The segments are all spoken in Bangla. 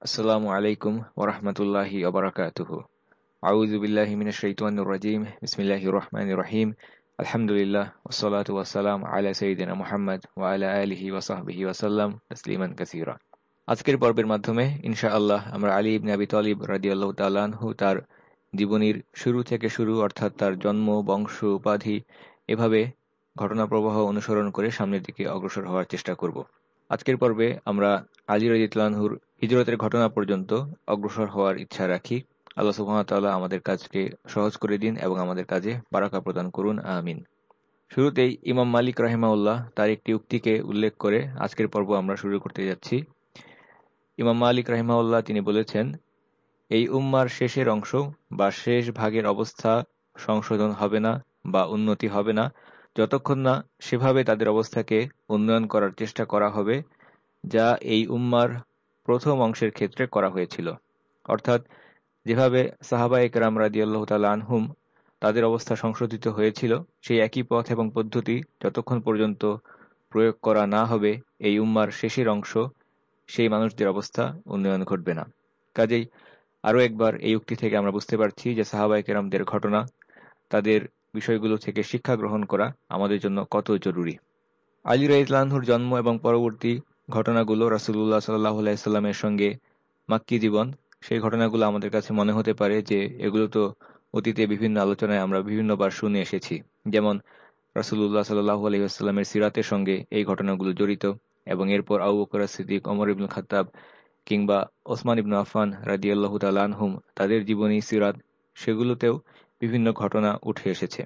আসসালামু আলাইকুম ওরহমতুল্লাহি ওবরাকাতুহু। আউযু বিল্লাহি মিনাশ বিসমিল্লাহির রহমানির রহিম। আলহামদুলিল্লাহ ওয়াসসালাতু ওয়াসসালাম আলা সাইয়্যিদিনা মুহাম্মদ ওয়া আলা আলিহি ওয়া সাহবিহি ওয়া তাসলিমান কাসীরা। আজকের পর্বের মাধ্যমে ইনশাআল্লাহ আমরা আলী ইবনে আবি তালিব রাদিয়াল্লাহু তাআলা আনহু তার জীবনীর শুরু থেকে শুরু অর্থাৎ তার জন্ম, বংশ, উপাধি এভাবে ঘটনা প্রবাহ অনুসরণ করে সামনের দিকে অগ্রসর হওয়ার চেষ্টা করব। আজকের পর্বে আমরা আলী রাজিতলানহুর হিজরতের ঘটনা পর্যন্ত অগ্রসর হওয়ার ইচ্ছা রাখি। আল্লাহ সুহামতাল্লাহ আমাদের কাজকে সহজ করে দিন এবং আমাদের কাজে বারাকা প্রদান করুন, আমিন। শুরুতেই ইমাম মালিক রাহেমাউল্লাহ তার একটি উক্তিকে উল্লেখ করে আজকের পর্ব আমরা শুরু করতে যাচ্ছি। ইমাম মালিক রাহিমাউল্লাহ তিনি বলেছেন, এই উম্মার শেষের অংশ বা শেষ ভাগের অবস্থা সংশোধন হবে না বা উন্নতি হবে না। যতক্ষণ না সেভাবে তাদের অবস্থাকে উন্নয়ন করার চেষ্টা করা হবে, যা এই উম্মার প্রথম অংশের ক্ষেত্রে করা হয়েছিল। অর্থাৎ যেভাবে সাহাবা একরাম রাদিয়াল্লাহ তাল আনহুম তাদের অবস্থা সংশোধিত হয়েছিল, সেই একই পথ এবং পদ্ধতি যতক্ষণ পর্যন্ত প্রয়োগ করা না হবে, এই উম্মার শেষের অংশ, সেই মানুষদের অবস্থা উন্নয়ন ঘটবে না। কাজেই আরও একবার এই উক্তি থেকে আমরা বুঝতে পারছি যে সাহাবাই কেরামদের ঘটনা, তাদের বিষয়গুলো থেকে শিক্ষা গ্রহণ করা আমাদের জন্য কত জরুরি। আলী রাইতলানহুর জন্ম এবং পরবর্তী ঘটনাগুলো রাসুল্লাহ সাল্লাহামের সঙ্গে মাক্কি জীবন, সেই ঘটনাগুলো আমাদের কাছে মনে হতে পারে যে এগুলো তো অতীতে বিভিন্ন আলোচনায় আমরা বিভিন্নবার শুনে এসেছি। যেমন রাসুল্লাহ সাল্লাহ আলহিহাস্লামের সিরাতের সঙ্গে এই ঘটনাগুলো জড়িত এবং এরপর আউ বকর সিদ্দিক অমর ইবনুল খাতাব কিংবা ওসমান ইবনু আফান রাজিয়াল্লাহ তালহুম তাদের জীবনী, সিরাত সেগুলোতেও বিভিন্ন ঘটনা উঠে এসেছে।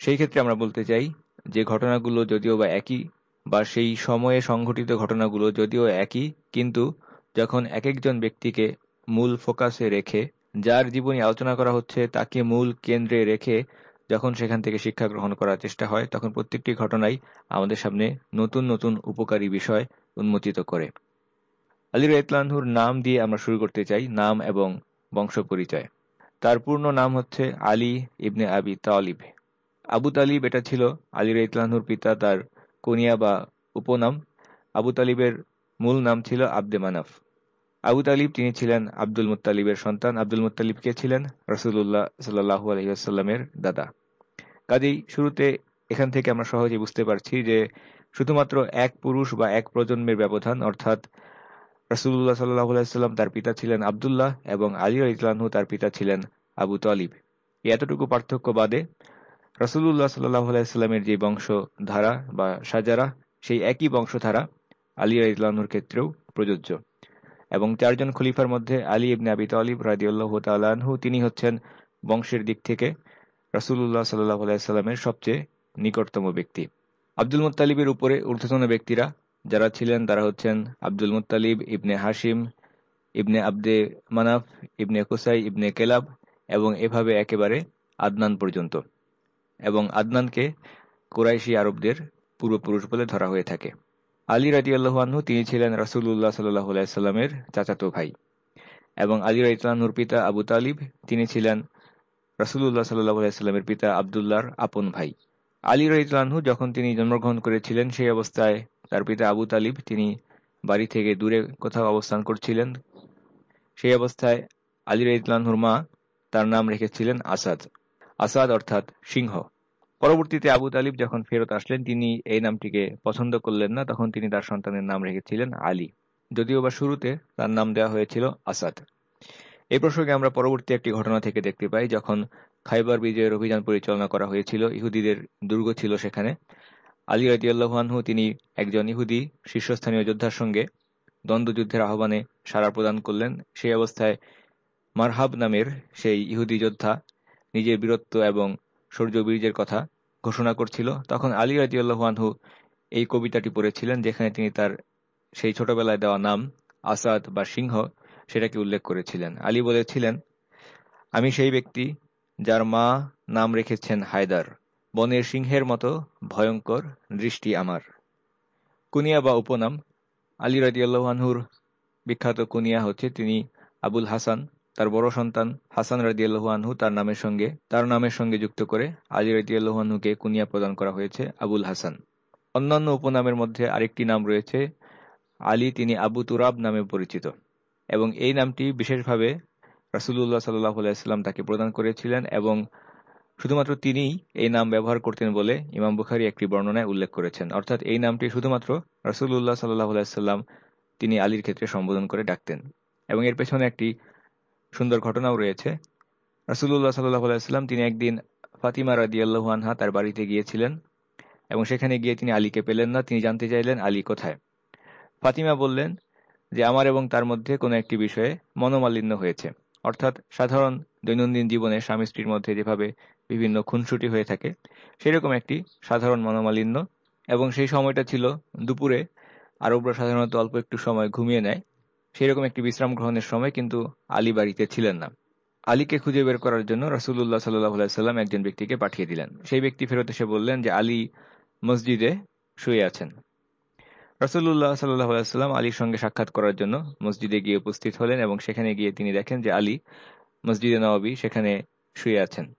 সেই ক্ষেত্রে আমরা বলতে চাই যে ঘটনাগুলো যদিও বা একই বা সেই সময়ে সংঘটিত ঘটনাগুলো যদিও একই, কিন্তু যখন এক একজন ব্যক্তিকে মূল ফোকাসে রেখে যার জীবনী আলোচনা করা হচ্ছে তাকে মূল কেন্দ্রে রেখে যখন সেখান থেকে শিক্ষা গ্রহণ করার চেষ্টা হয়, তখন প্রত্যেকটি ঘটনাই আমাদের সামনে নতুন নতুন উপকারী বিষয় উন্মোচিত করে। আলী রাইতলানহুর নাম দিয়ে আমরা শুরু করতে চাই, নাম এবং বংশ পরিচয়। তার পূর্ণ নাম হচ্ছে আলী ইবনে আবি তালিব। আবু তালিব এটা ছিল আলী রাইতলানহুর পিতা, তার কনিয়া বা উপনাম, আবু তালিবের মূল নাম ছিল আব্দে মানাফ। আবু তালিব, তিনি ছিলেন আব্দুল মুতালিবের সন্তান। আব্দুল মুতালিব কে ছিলেন? রসুল্লাহ সাল্লাহু আলহিহাস্লামের দাদা। কাজেই শুরুতে এখান থেকে আমরা সহজে বুঝতে পারছি যে শুধুমাত্র এক পুরুষ বা এক প্রজন্মের ব্যবধান, অর্থাৎ রসুল্লাহ সাল্লাহ আলাইস্লাম তার পিতা ছিলেন আবদুল্লাহ এবং আলী ইসলামহু তার পিতা ছিলেন আবু তালিব। এতটুকু পার্থক্য বাদে রসুল্লাহ সাল্লাহ আলাইস্লামের যে বংশধারা বা সাজারা, সেই একই বংশধারা আলী ইসলামহুর ক্ষেত্রেও প্রযোজ্য। এবং চারজন খলিফার মধ্যে আলী ইবনে আবি তালিব রাজিউল্লাহ তালাহু তিনি হচ্ছেন বংশের দিক থেকে রসুল্লাহ সাল্লাহ আলাইস্লামের সবচেয়ে নিকটতম ব্যক্তি। আব্দুল মুতালিবের উপরে ঊর্ধ্বতন ব্যক্তিরা যারা ছিলেন, তারা হচ্ছেন আব্দুল মুতালিব ইবনে হাসিম ইবনে আবদে মানাফ, ইবনে কুসাই, ইবনে কেলাব এবং এভাবে একেবারে আদনান পর্যন্ত। এবং আদনানকে কুরাইশি আরবদের পূর্বপুরুষ বলে ধরা হয়ে থাকে। আলী রাজি আল্লাহানহু তিনি ছিলেন রাসুল্লাহ সাল্লাহ আলাইস্লামের চাচাতো ভাই। এবং আলী রাইতলানহুর পিতা আবু তালিব, তিনি ছিলেন রাসুল্লাহ সাল্লাহ আলাইস্লামের পিতা আবদুল্লাহর আপন ভাই। আলী রাইতলানহু যখন তিনি জন্মগ্রহণ করেছিলেন, সেই অবস্থায় তার পিতা আবু তালিব, তিনি বাড়ি থেকে দূরে কোথাও অবস্থান করছিলেন। সেই অবস্থায় আলী রাইতলানহুর মা তার নাম রেখেছিলেন আসাদ। আসাদ অর্থাৎ সিংহ। পরবর্তীতে আবু তালিব যখন ফেরত আসলেন, তিনি এই নামটিকে পছন্দ করলেন না, তখন তিনি তার সন্তানের নাম রেখেছিলেন আলী। যদিও বা শুরুতে তার নাম দেওয়া হয়েছিল আসাদ। এই প্রসঙ্গে আমরা পরবর্তী একটি ঘটনা থেকে দেখতে পাই, যখন খাইবার বিজয়ের অভিযান পরিচালনা করা হয়েছিল, ইহুদিদের দুর্গ ছিল সেখানে। আলী রাজিয়াল্লাহানহু তিনি একজন ইহুদি শীর্ষস্থানীয় যোদ্ধার সঙ্গে দ্বন্দ্বযুদ্ধের আহ্বানে সাড়া প্রদান করলেন। সেই অবস্থায় মারহাব নামের সেই ইহুদি যোদ্ধা নিজের বীরত্ব এবং শৌর্যবীর্যের কথা ঘোষণা করছিল, তখন আলী রাজিউল্লাহানহু এই কবিতাটি পড়েছিলেন, যেখানে তিনি তার সেই ছোটবেলায় দেওয়া নাম আসাদ বা সিংহ সেটাকে উল্লেখ করেছিলেন। আলী বলেছিলেন, আমি সেই ব্যক্তি যার মা নাম রেখেছেন হায়দার। বনের সিংহের মতো ভয়ঙ্কর দৃষ্টি আমার। কুনিয়া বা উপনাম। আলী রাজিউল্লাহানহুর বিখ্যাত কুনিয়া হচ্ছে তিনি আবুল হাসান। তার বড় সন্তান হাসান রাজিয়াল্লাহানহু তার নামের সঙ্গে, তার নামের সঙ্গে যুক্ত করে আলী রাজিয়াল্লাহানহুকে কুনিয়া প্রদান করা হয়েছে আবুল হাসান। অন্যান্য উপনামের মধ্যে আরেকটি নাম রয়েছে আলী, তিনি আবু তুরাব নামে পরিচিত। এবং এই নামটি বিশেষভাবে রাসুল্লাহ সাল্লাহ আলাইস্লাম তাকে প্রদান করেছিলেন এবং শুধুমাত্র তিনিই এই নাম ব্যবহার করতেন বলে ইমাম বুখারি একটি বর্ণনায় উল্লেখ করেছেন। অর্থাৎ এই নামটি শুধুমাত্র রাসুল্লাহ সাল্লাহ আলাইস্লাম তিনি আলীর ক্ষেত্রে সম্বোধন করে ডাকতেন। এবং এর পেছনে একটি সুন্দর ঘটনাও রয়েছে। রাসুল্লাহ সাল্লাহ আলাইস্লাম তিনি একদিন ফাতিমা রাদিয়াল্লাহু আনহা তার বাড়িতে গিয়েছিলেন এবং সেখানে গিয়ে তিনি আলীকে পেলেন না, তিনি জানতে চাইলেন আলী কোথায়। ফাতিমা বললেন যে, আমার এবং তার মধ্যে কোনো একটি বিষয়ে মনোমালিন্য হয়েছে। অর্থাৎ সাধারণ দৈনন্দিন জীবনে স্বামী স্ত্রীর মধ্যে যেভাবে বিভিন্ন খুনসুটি হয়ে থাকে, সেরকম একটি সাধারণ মনোমালিন্য এবং সেই সময়টা ছিল দুপুরে। আরবরা সাধারণত অল্প একটু সময় ঘুমিয়ে নেয়। সেরকম একটি বিশ্রাম গ্রহণের সময় কিন্তু আলী বাড়িতে ছিলেন না। আলীকে খুঁজে বের করার জন্য রাসুল্লাহ সাল্লাম একজন ব্যক্তিকে পাঠিয়ে দিলেন। সেই ব্যক্তি ফেরত এসে বললেন যে, আলী মসজিদে শুয়ে আছেন। রাসুল্লাহ সাল্লাম আলীর সঙ্গে সাক্ষাৎ করার জন্য মসজিদে গিয়ে উপস্থিত হলেন এবং সেখানে গিয়ে তিনি দেখেন যে, আলী মসজিদে নবাবী সেখানে শুয়ে আছেন।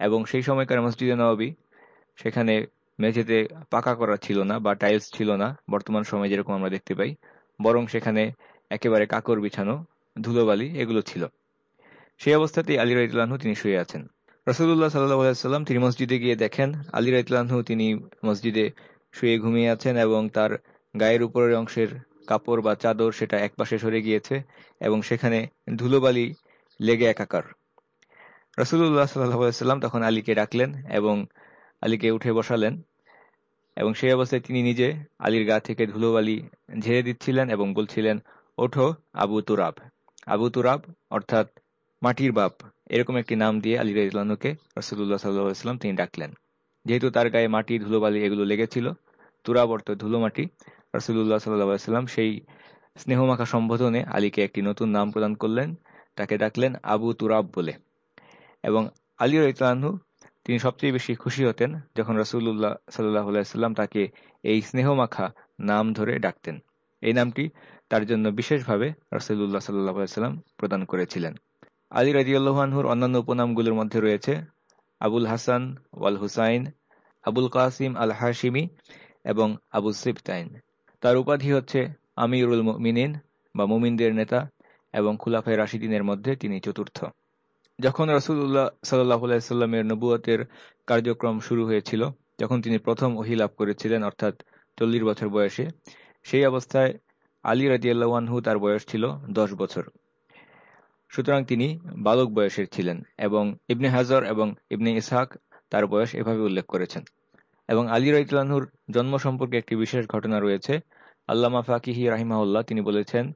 এবং সেই সময়কার মসজিদে নবাবী সেখানে মেঝেতে পাকা করা ছিল না বা টাইলস ছিল না। বর্তমান সময়ে যেরকম আমরা দেখতে পাই, বরং সেখানে একেবারে কাকর বিছানো, ধুলোবালি এগুলো ছিল। সেই অবস্থাতেই আলী রাইতুল্লাহু তিনি শুয়ে আছেন। রসুল্লাহ সাল্লাম তিনি মসজিদে গিয়ে দেখেন, আলী রাইতুল্লাহু তিনি মসজিদে শুয়ে ঘুমিয়ে আছেন এবং তার গায়ের উপরের অংশের কাপড় বা চাদর সেটা একপাশে সরে গিয়েছে এবং সেখানে ধুলোবালি লেগে একাকার। রসুল্লাহ সাল্লাম তখন আলীকে ডাকলেন এবং আলীকে উঠে বসালেন এবং সেই অবস্থায় তিনি নিজে আলীর গা থেকে ধুলোবালি ঝেড়ে দিচ্ছিলেন এবং বলছিলেন ওঠো, আবু তুরাব। আবু তুরাব অর্থাৎ মাটির বাপ। এরকম একটি নাম দিয়ে আলী রাইজলানুকে রসুল্লাহ সাল্লাম তিনি ডাকলেন। যেহেতু তার গায়ে মাটি, ধুলোবালি এগুলো লেগেছিল, তুরাব অর্থ ধুলো মাটি রসুল্লাহ সাল্লাম সেই স্নেহমাখা সম্বোধনে আলীকে একটি নতুন নাম প্রদান করলেন, তাকে ডাকলেন আবু তুরাব বলে। এবং আলী রাইতলানহু তিনি সবচেয়ে বেশি খুশি হতেন যখন রসুল্লাহ সাল্লাহ সাল্লাম তাকে এই স্নেহমাখা নাম ধরে ডাকতেন। এই নামটি তার জন্য বিশেষভাবে রসুল্লাহ সাল্লাহ সাল্লাম প্রদান করেছিলেন। আলী রাজিউল্লাহানহুর অন্যান্য উপনামগুলোর মধ্যে রয়েছে আবুল হাসান ওয়াল হুসাইন, আবুল কাসিম আল হাশিমি এবং আবু সিফতাইন তার উপাধি হচ্ছে আমিরুল মিনিন বা মুমিনদের নেতা এবং খুলাফাই রাশিদিনের মধ্যে তিনি চতুর্থ। যখন রসুল্লাহ সাল্লাহামের নবুয়তের কার্যক্রম শুরু হয়েছিল, যখন তিনি প্রথম ওহি লাভ করেছিলেন, অর্থাৎ চল্লিশ বছর বয়সে, সেই অবস্থায় আলী রাজিয়াল্লাহানহু তার বয়স ছিল দশ বছর। সুতরাং তিনি বালক বয়সের ছিলেন এবং ইবনে হাজর এবং ইবনে ইসহাক তার বয়স এভাবে উল্লেখ করেছেন। এবং আলী রাইতলানহুর জন্ম সম্পর্কে একটি বিশেষ ঘটনা রয়েছে। আল্লামা ফাকিহি রাহিমাউল্লাহ তিনি বলেছেন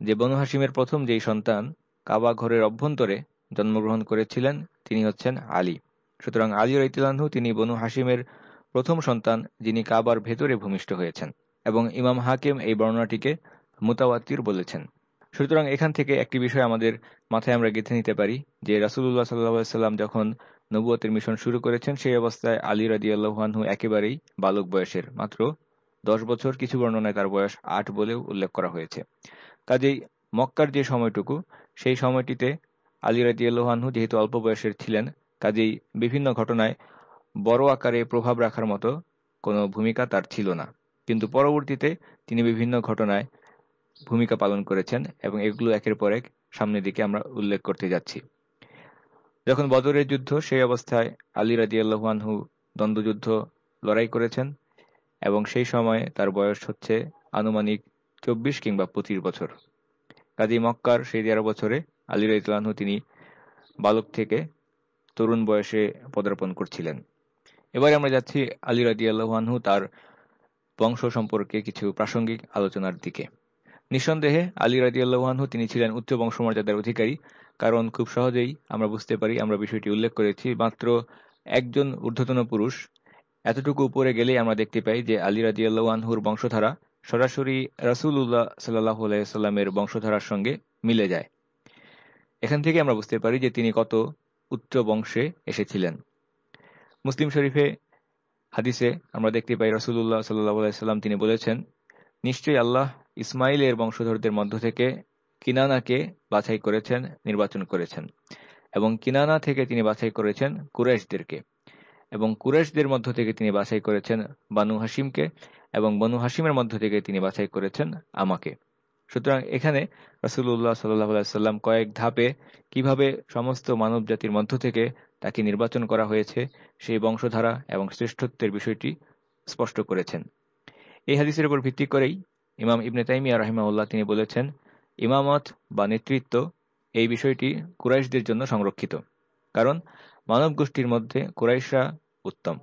যে, বনু হাসিমের প্রথম যেই সন্তান কাবা ঘরের অভ্যন্তরে জন্মগ্রহণ করেছিলেন, তিনি হচ্ছেন আলী। সুতরাং আলী রাইতুল্লাহু তিনি বনু হাসিমের প্রথম সন্তান যিনি কাবার ভেতরে ভূমিষ্ঠ হয়েছেন। এবং ইমাম হাকিম এই বর্ণনাটিকে মুতাওয়াতির বলেছেন। সুতরাং এখান থেকে একটি বিষয় আমাদের মাথায় আমরা গেঁথে নিতে পারি যে রাসুল্লাহ সাল্লাম যখন নবুয়তের মিশন শুরু করেছেন, সেই অবস্থায় আলী রাজি আল্লাহানহু একেবারেই বালক বয়সের। মাত্র দশ বছর কিছু বর্ণনায় তার বয়স আট বলেও উল্লেখ করা হয়েছে। কাজেই মক্কার যে সময়টুকু, সেই সময়টিতে আলী রাজি আল্লাহানহু যেহেতু অল্প বয়সের ছিলেন, কাজেই বিভিন্ন ঘটনায় বড় আকারে প্রভাব রাখার মতো কোনো ভূমিকা তার ছিল না। কিন্তু পরবর্তীতে তিনি বিভিন্ন ঘটনায় ভূমিকা পালন করেছেন এবং এগুলো একের পর এক সামনের দিকে আমরা উল্লেখ করতে যাচ্ছি। যখন বদরের যুদ্ধ, সেই অবস্থায় আলী রাজি আল্লাহানহু দ্বন্দ্বযুদ্ধ লড়াই করেছেন এবং সেই সময় তার বয়স হচ্ছে আনুমানিক চব্বিশ কিংবা পঁচিশ বছর। কাজী মক্কার সেই তেরো বছরে আলী রাইতলানহু তিনি বালক থেকে তরুণ বয়সে পদার্পণ করছিলেন। এবারে আমরা যাচ্ছি আলী রাজি আল্লাহানহু তার বংশ সম্পর্কে কিছু প্রাসঙ্গিক আলোচনার দিকে। নিঃসন্দেহে, আলী রাজি আল্লাহানহু তিনি ছিলেন উচ্চ বংশমর্যাদার অধিকারী, কারণ খুব সহজেই আমরা বুঝতে পারি, আমরা বিষয়টি উল্লেখ করেছি, মাত্র একজন ঊর্ধ্বতন পুরুষ। এতটুকু উপরে গেলেই আমরা দেখতে পাই যে আলী রাজি আল্লাহানহুর বংশধারা সরাসরি রাসুল্লাহ সাল্লাহ সাল্লামের বংশধারার সঙ্গে মিলে যায়। এখান থেকে আমরা বুঝতে পারি যে তিনি কত উচ্চ বংশে এসেছিলেন। মুসলিম শরীফে হাদিসে আমরা দেখতে পাই রসুল্লাহ সাল্লাহ সাল্লাম তিনি বলেছেন, নিশ্চয়ই আল্লাহ ইসমাইলের বংশধরদের মধ্য থেকে কিনানাকে বাছাই করেছেন, নির্বাচন করেছেন এবং কিনানা থেকে তিনি বাছাই করেছেন কুরেশদেরকে এবং কুরেশদের মধ্য থেকে তিনি বাছাই করেছেন বানু হাসিমকে এবং বনু হাসিমের মধ্য থেকে তিনি বাছাই করেছেন আমাকে। সুতরাং এখানে রাসুল্লাহ সাল্লাহ সাল্লাম কয়েক ধাপে কীভাবে সমস্ত মানব জাতির মধ্য থেকে তাকে নির্বাচন করা হয়েছে, সেই বংশধারা এবং শ্রেষ্ঠত্বের বিষয়টি স্পষ্ট করেছেন। এই হাদিসের উপর ভিত্তি করেই ইমাম ইবনে তাইমিয়া রাহিমাউল্লাহ তিনি বলেছেন, ইমামত বা নেতৃত্ব এই বিষয়টি কুরাইশদের জন্য সংরক্ষিত, কারণ মানব গোষ্ঠীর মধ্যে কুরাইশরা উত্তম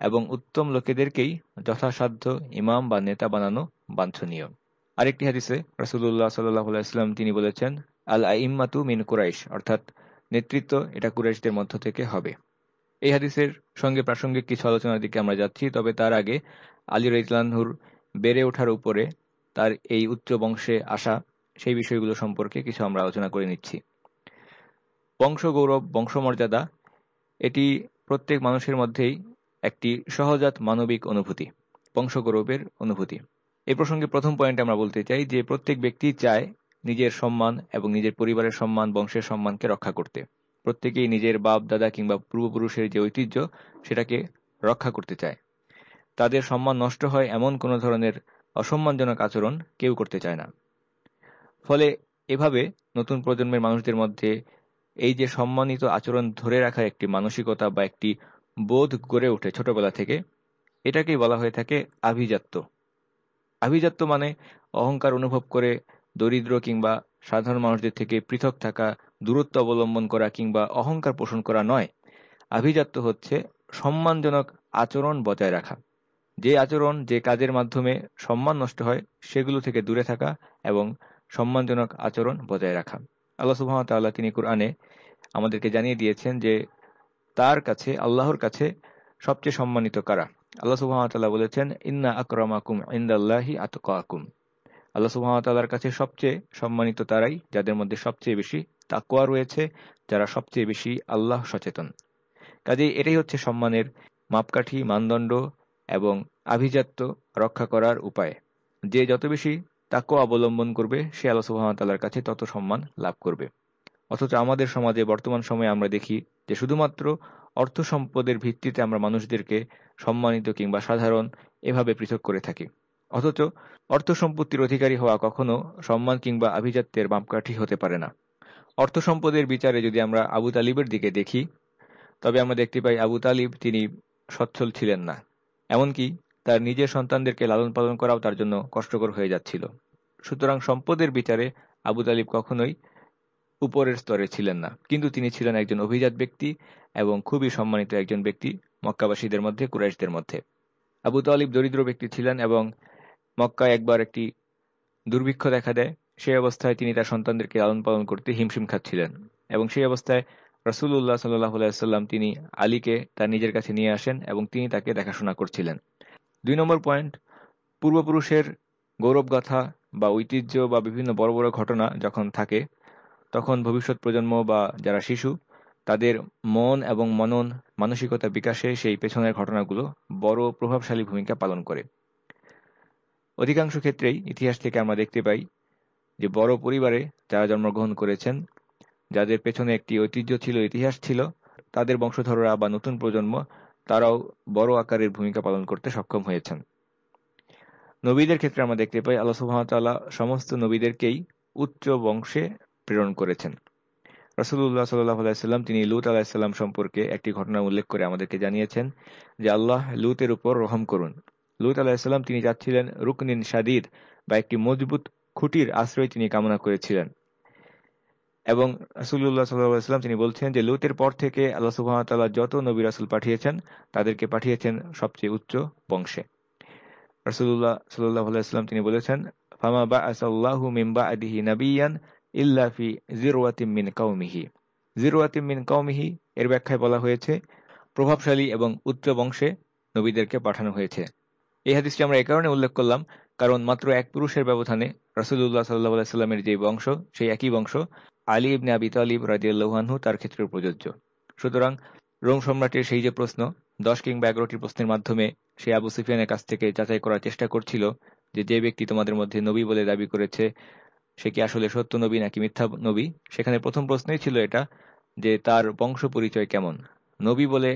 এবং উত্তম লোকেদেরকেই যথাসাধ্য ইমাম বা নেতা বানানো বাঞ্ছনীয়। আরেকটি হাদিসে রাসুল্লাহ সাল্লাহ সাল্লাম তিনি বলেছেন আল আইম্মাতু মিন কুরাইশ, অর্থাৎ নেতৃত্ব এটা কুরাইশদের মধ্য থেকে হবে। এই হাদিসের সঙ্গে প্রাসঙ্গিক কিছু আলোচনার দিকে আমরা যাচ্ছি, তবে তার আগে আলী রাইতলানহুর বেড়ে ওঠার উপরে তার এই উচ্চ বংশে আসা সেই বিষয়গুলো সম্পর্কে কিছু আমরা আলোচনা করে নিচ্ছি। বংশ গৌরব বংশমর্যাদা এটি প্রত্যেক মানুষের মধ্যেই একটি সহজাত মানবিক অনুভূতি বংশগৌরবের অনুভূতি। এই প্রসঙ্গে প্রথম পয়েন্ট আমরা বলতে চাই যে প্রত্যেক ব্যক্তি চায় নিজের সম্মান এবং নিজের পরিবারের সম্মান, বংশের সম্মানকে রক্ষা করতে। প্রত্যেকেই নিজের বাপ, দাদা কিংবা পূর্বপুরুষের যে ঐতিহ্য, সেটাকে রক্ষা করতে চায়। তাদের সম্মান নষ্ট হয় এমন কোনো ধরনের অসম্মানজনক আচরণ কেউ করতে চায় না। ফলে এভাবে নতুন প্রজন্মের মানুষদের মধ্যে এই যে সম্মানিত আচরণ ধরে রাখার একটি মানসিকতা বা একটি বোধ গড়ে ওঠে ছোটবেলা থেকে, এটাকেই বলা হয়ে থাকে আভিজাত্য। আভিজাত্য মানে অহংকার অনুভব করে দরিদ্র কিংবা সাধারণ মানুষদের থেকে পৃথক থাকা, দূরত্ব অবলম্বন করা কিংবা অহংকার পোষণ করা নয়। আভিজাত্য হচ্ছে সম্মানজনক আচরণ বজায় রাখা। যে আচরণ, যে কাজের মাধ্যমে সম্মান নষ্ট হয়, সেগুলো থেকে দূরে থাকা এবং সম্মানজনক আচরণ বজায় রাখা। আল্লাহ সুহামতাল্লাহ তিনি কুরআনে আমাদেরকে জানিয়ে দিয়েছেন যে, তার কাছে, আল্লাহর কাছে সবচেয়ে সম্মানিত কারা? আল্লাহ সুহামতাল্লাহ বলেছেন, ইন্না আকরমাকুম ইন্দাল্লাহি আতকাকুম। আল্লাহ সুহামতাল্লাহর কাছে সবচেয়ে সম্মানিত তারাই, যাদের মধ্যে সবচেয়ে বেশি তাকোয়া রয়েছে, যারা সবচেয়ে বেশি আল্লাহ সচেতন। কাজেই এটাই হচ্ছে সম্মানের মাপকাঠি, মানদণ্ড এবং আভিজাত্য রক্ষা করার উপায়। যে যত বেশি তাকেও অবলম্বন করবে, সে আল্লাহ সুহামতাল্লাহর কাছে তত সম্মান লাভ করবে। অথচ আমাদের সমাজে বর্তমান সময়ে আমরা দেখি যে শুধুমাত্র অর্থ সম্পদের ভিত্তিতে আমরা মানুষদেরকে সম্মানিত কিংবা সাধারণ এভাবে পৃথক করে থাকি। অথচ অর্থ সম্পত্তির অধিকারী হওয়া কখনো সম্মান কিংবা আভিজাত্যের মাপকাঠি হতে পারে না। অর্থ সম্পদের বিচারে যদি আমরা আবু তালিবের দিকে দেখি, তবে আমরা দেখতে পাই আবু তালিব তিনি সচ্ছল ছিলেন না। এমনকি তার নিজের সন্তানদেরকে লালন পালন করাও তার জন্য কষ্টকর হয়ে যাচ্ছিল। সুতরাং সম্পদের বিচারে আবু তালিব কখনোই উপরের স্তরে ছিলেন না, কিন্তু তিনি ছিলেন একজন অভিজাত ব্যক্তি এবং খুবই সম্মানিত একজন ব্যক্তি মক্কাবাসীদের মধ্যে, কুরাইশদের মধ্যে। আবু তালিব দরিদ্র ব্যক্তি ছিলেন এবং মক্কায় একবার একটি দুর্ভিক্ষ দেখা দেয়। সেই অবস্থায় তিনি তার সন্তানদেরকে লালন পালন করতে হিমশিম খাচ্ছিলেন এবং সেই অবস্থায় রসুল্লাহ সাল্লাম তিনি আলীকে তার নিজের কাছে নিয়ে আসেন এবং তিনি তাকে দেখাশোনা করছিলেন। দুই নম্বর পয়েন্ট, পূর্বপুরুষের গৌরবগাথা বা ঐতিহ্য বা বিভিন্ন বড় বড় ঘটনা যখন থাকে, তখন ভবিষ্যৎ প্রজন্ম বা যারা শিশু, তাদের মন এবং মনন, মানসিকতা বিকাশে সেই পেছনের ঘটনাগুলো বড় প্রভাবশালী ভূমিকা পালন করে। অধিকাংশ ক্ষেত্রেই ইতিহাস থেকে আমরা দেখতে পাই যে বড় পরিবারে যারা জন্মগ্রহণ করেছেন, যাদের পেছনে একটি ঐতিহ্য ছিল, ইতিহাস ছিল, তাদের বংশধররা বা নতুন প্রজন্ম তারাও বড় আকারের ভূমিকা পালন করতে সক্ষম হয়েছেন। নবীদের ক্ষেত্রে আমরা দেখতে পাই, আল্লাহ সুহামতাল্লাহ সমস্ত নবীদেরকেই উচ্চ বংশে প্রেরণ করেছেন। রসুল্লাহ সাল্লাহ আলাইসাল্লাম তিনি লুত আলাহিসাল্লাম সম্পর্কে একটি ঘটনা উল্লেখ করে আমাদেরকে জানিয়েছেন যে আল্লাহ লুতের উপর রহম করুন। লুত আলাহিসাল্লাম তিনি যাচ্ছিলেন রুকনিন সাদিদ বা একটি মজবুত খুঁটির আশ্রয় তিনি কামনা করেছিলেন। এবং রাসুল্লাহ সাল্লাম তিনি বলছেন যে, লুতের পর থেকে আল্লাহ সুবাহতাল্লাহ যত নবী রাসুল পাঠিয়েছেন, তাদেরকে পাঠিয়েছেন সবচেয়ে উচ্চ বংশে। রাসুল্লাহ সাল্লাহ তিনি বলেছেন, ফামা বা আসাল্লাহু মিম্বা আদিহি নবিয়ান ইল্লাফি জিরোয়াতিম মিন কাউমিহি জিরোয়াতিম মিন কাউমিহি এর ব্যাখ্যায় বলা হয়েছে, প্রভাবশালী এবং উচ্চ বংশে নবীদেরকে পাঠানো হয়েছে। এই হাদিসটি আমরা এ কারণে উল্লেখ করলাম, কারণ মাত্র এক পুরুষের ব্যবধানে রাসুল্লাহ সাল্লাহ সাল্লামের যে বংশ, সেই একই বংশ, আলী ইবনে আবি তালিব রাজিয়াল্লাহানহু তার ক্ষেত্রে প্রযোজ্য। সুতরাং রোম সম্রাটের সেই যে প্রশ্ন, দশ কিংবা এগারোটি প্রশ্নের মাধ্যমে সে আবু সুফিয়ানের কাছ থেকে যাচাই করার চেষ্টা করছিল যে যে ব্যক্তি তোমাদের মধ্যে নবী বলে দাবি করেছে, সে কি আসলে সত্য নবী নাকি মিথ্যা নবী? সেখানে প্রথম প্রশ্নই ছিল এটা যে তার বংশ পরিচয় কেমন? নবী বলে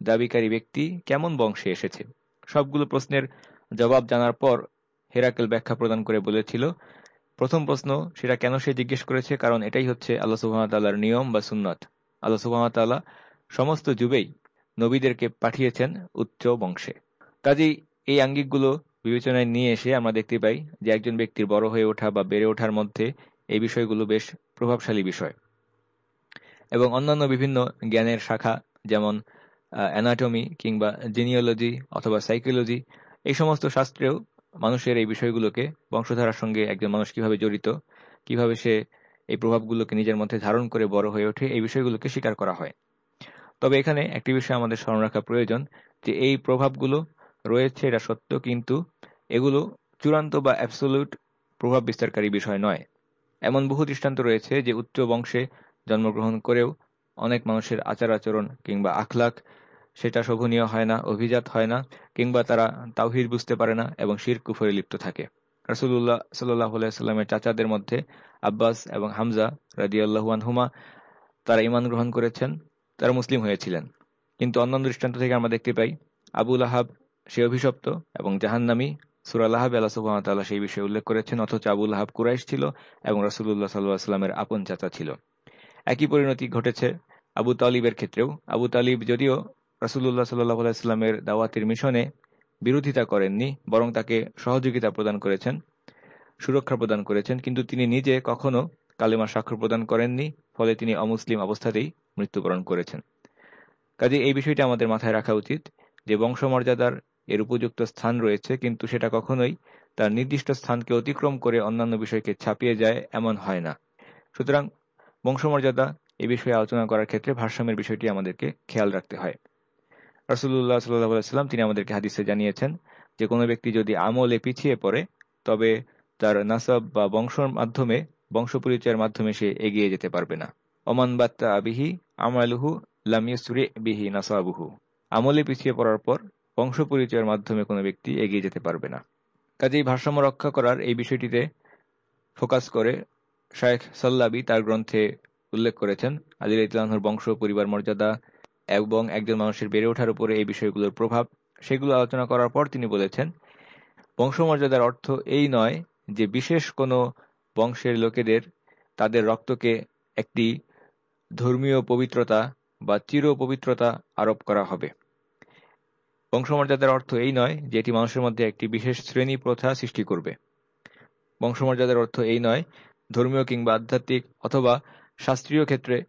দাবিকারী ব্যক্তি কেমন বংশে এসেছে? সবগুলো প্রশ্নের জবাব জানার পর হেরাকেল ব্যাখ্যা প্রদান করে বলেছিল, প্রথম প্রশ্ন সেটা কেন সে জিজ্ঞেস করেছে? কারণ এটাই হচ্ছে আল্লাহ সুহামতাল্লাহর নিয়ম বা সুন্নত। আল্লাহ সুহামতাল্লাহ সমস্ত যুগেই নবীদেরকে পাঠিয়েছেন উচ্চ বংশে। কাজেই এই আঙ্গিকগুলো বিবেচনায় নিয়ে এসে আমরা দেখতে পাই যে একজন ব্যক্তির বড় হয়ে ওঠা বা বেড়ে ওঠার মধ্যে এই বিষয়গুলো বেশ প্রভাবশালী বিষয়। এবং অন্যান্য বিভিন্ন জ্ঞানের শাখা, যেমন অ্যানাটমি কিংবা জিনিওলজি অথবা সাইকোলজি এই সমস্ত শাস্ত্রেও মানুষের এই বিষয়গুলোকে বংশধারার সঙ্গে একজন মানুষ কীভাবে জড়িত, কীভাবে সে এই প্রভাবগুলোকে নিজের মধ্যে ধারণ করে বড় হয়ে ওঠে, এই বিষয়গুলোকে স্বীকার করা হয়। তবে এখানে একটি বিষয় আমাদের স্মরণ রাখা প্রয়োজন যে এই প্রভাবগুলো রয়েছে এটা সত্য, কিন্তু এগুলো চূড়ান্ত বা অ্যাবসোলিউট প্রভাব বিস্তারকারী বিষয় নয়। এমন বহু দৃষ্টান্ত রয়েছে যে উচ্চ বংশে জন্মগ্রহণ করেও অনেক মানুষের আচার আচরণ কিংবা আখলাখ সেটা শোভনীয় হয় না, অভিজাত হয় না, কিংবা তারা তাওহিদ বুঝতে পারে না এবং শির কুফরে লিপ্ত থাকে। রসুল্লাহ সাল্লাহ সাল্লামের চাচাদের মধ্যে আব্বাস এবং হামজা রাজিয়াল্লাহুয়ান হুমা তারা ইমান গ্রহণ করেছেন, তারা মুসলিম হয়েছিলেন। কিন্তু অন্যান্য দৃষ্টান্ত থেকে আমরা দেখতে পাই আবুল আহাব সে অভিশপ্ত এবং জাহান্নামী সুরাল আহাব আল্লাহ সুহামতাল্লাহ সেই বিষয়ে উল্লেখ করেছেন, অথচ আবুল আহাব কুরাইশ ছিল এবং রসুল্লাহ সাল্লাহ সাল্লামের আপন চাচা ছিল। একই পরিণতি ঘটেছে আবু তালিবের ক্ষেত্রেও। আবু তালিব যদিও রাসুল্লাহ সাল্লাহ আলাইস্লামের দাওয়াতের মিশনে বিরোধিতা করেননি, বরং তাকে সহযোগিতা প্রদান করেছেন, সুরক্ষা প্রদান করেছেন, কিন্তু তিনি নিজে কখনো কালেমা স্বাক্ষর প্রদান করেননি, ফলে তিনি অমুসলিম অবস্থাতেই মৃত্যুবরণ করেছেন। কাজে এই বিষয়টি আমাদের মাথায় রাখা উচিত যে বংশমর্যাদার এর উপযুক্ত স্থান রয়েছে, কিন্তু সেটা কখনোই তার নির্দিষ্ট স্থানকে অতিক্রম করে অন্যান্য বিষয়কে ছাপিয়ে যায় এমন হয় না। সুতরাং বংশমর্যাদা এ বিষয়ে আলোচনা করার ক্ষেত্রে ভারসাম্যের বিষয়টি আমাদেরকে খেয়াল রাখতে হয়। রসুল্লাহ সাল্লাম তিনি আমাদেরকে হাদিসে জানিয়েছেন যে কোনো ব্যক্তি যদি আমলে পিছিয়ে পড়ে, তবে তার নাসাব বা বংশর মাধ্যমে, বংশ পরিচয়ের মাধ্যমে সে এগিয়ে যেতে পারবে না। অমান বাত্তা আবিহি আমালুহু লামিয়সুরে বিহি নাসাবুহু। আমলে পিছিয়ে পড়ার পর বংশ পরিচয়ের মাধ্যমে কোনো ব্যক্তি এগিয়ে যেতে পারবে না। কাজেই ভারসাম্য রক্ষা করার এই বিষয়টিতে ফোকাস করে শায়েখ সাল্লাবি তার গ্রন্থে উল্লেখ করেছেন, আদিল ইতলানহর বংশ, পরিবার মর্যাদা এবং একজন মানুষের বেড়ে ওঠার উপরে এই বিষয়গুলোর প্রভাব, সেগুলো আলোচনা করার পর তিনি বলেছেন, বংশমর্যাদার অর্থ এই নয় যে বিশেষ কোনো বংশের লোকেদের তাদের রক্তকে একটি ধর্মীয় পবিত্রতা বা চির পবিত্রতা আরোপ করা হবে। বংশমর্যাদার অর্থ এই নয় যে এটি মানুষের মধ্যে একটি বিশেষ শ্রেণি প্রথা সৃষ্টি করবে। বংশমর্যাদার অর্থ এই নয় ধর্মীয় কিংবা আধ্যাত্মিক অথবা শাস্ত্রীয় ক্ষেত্রে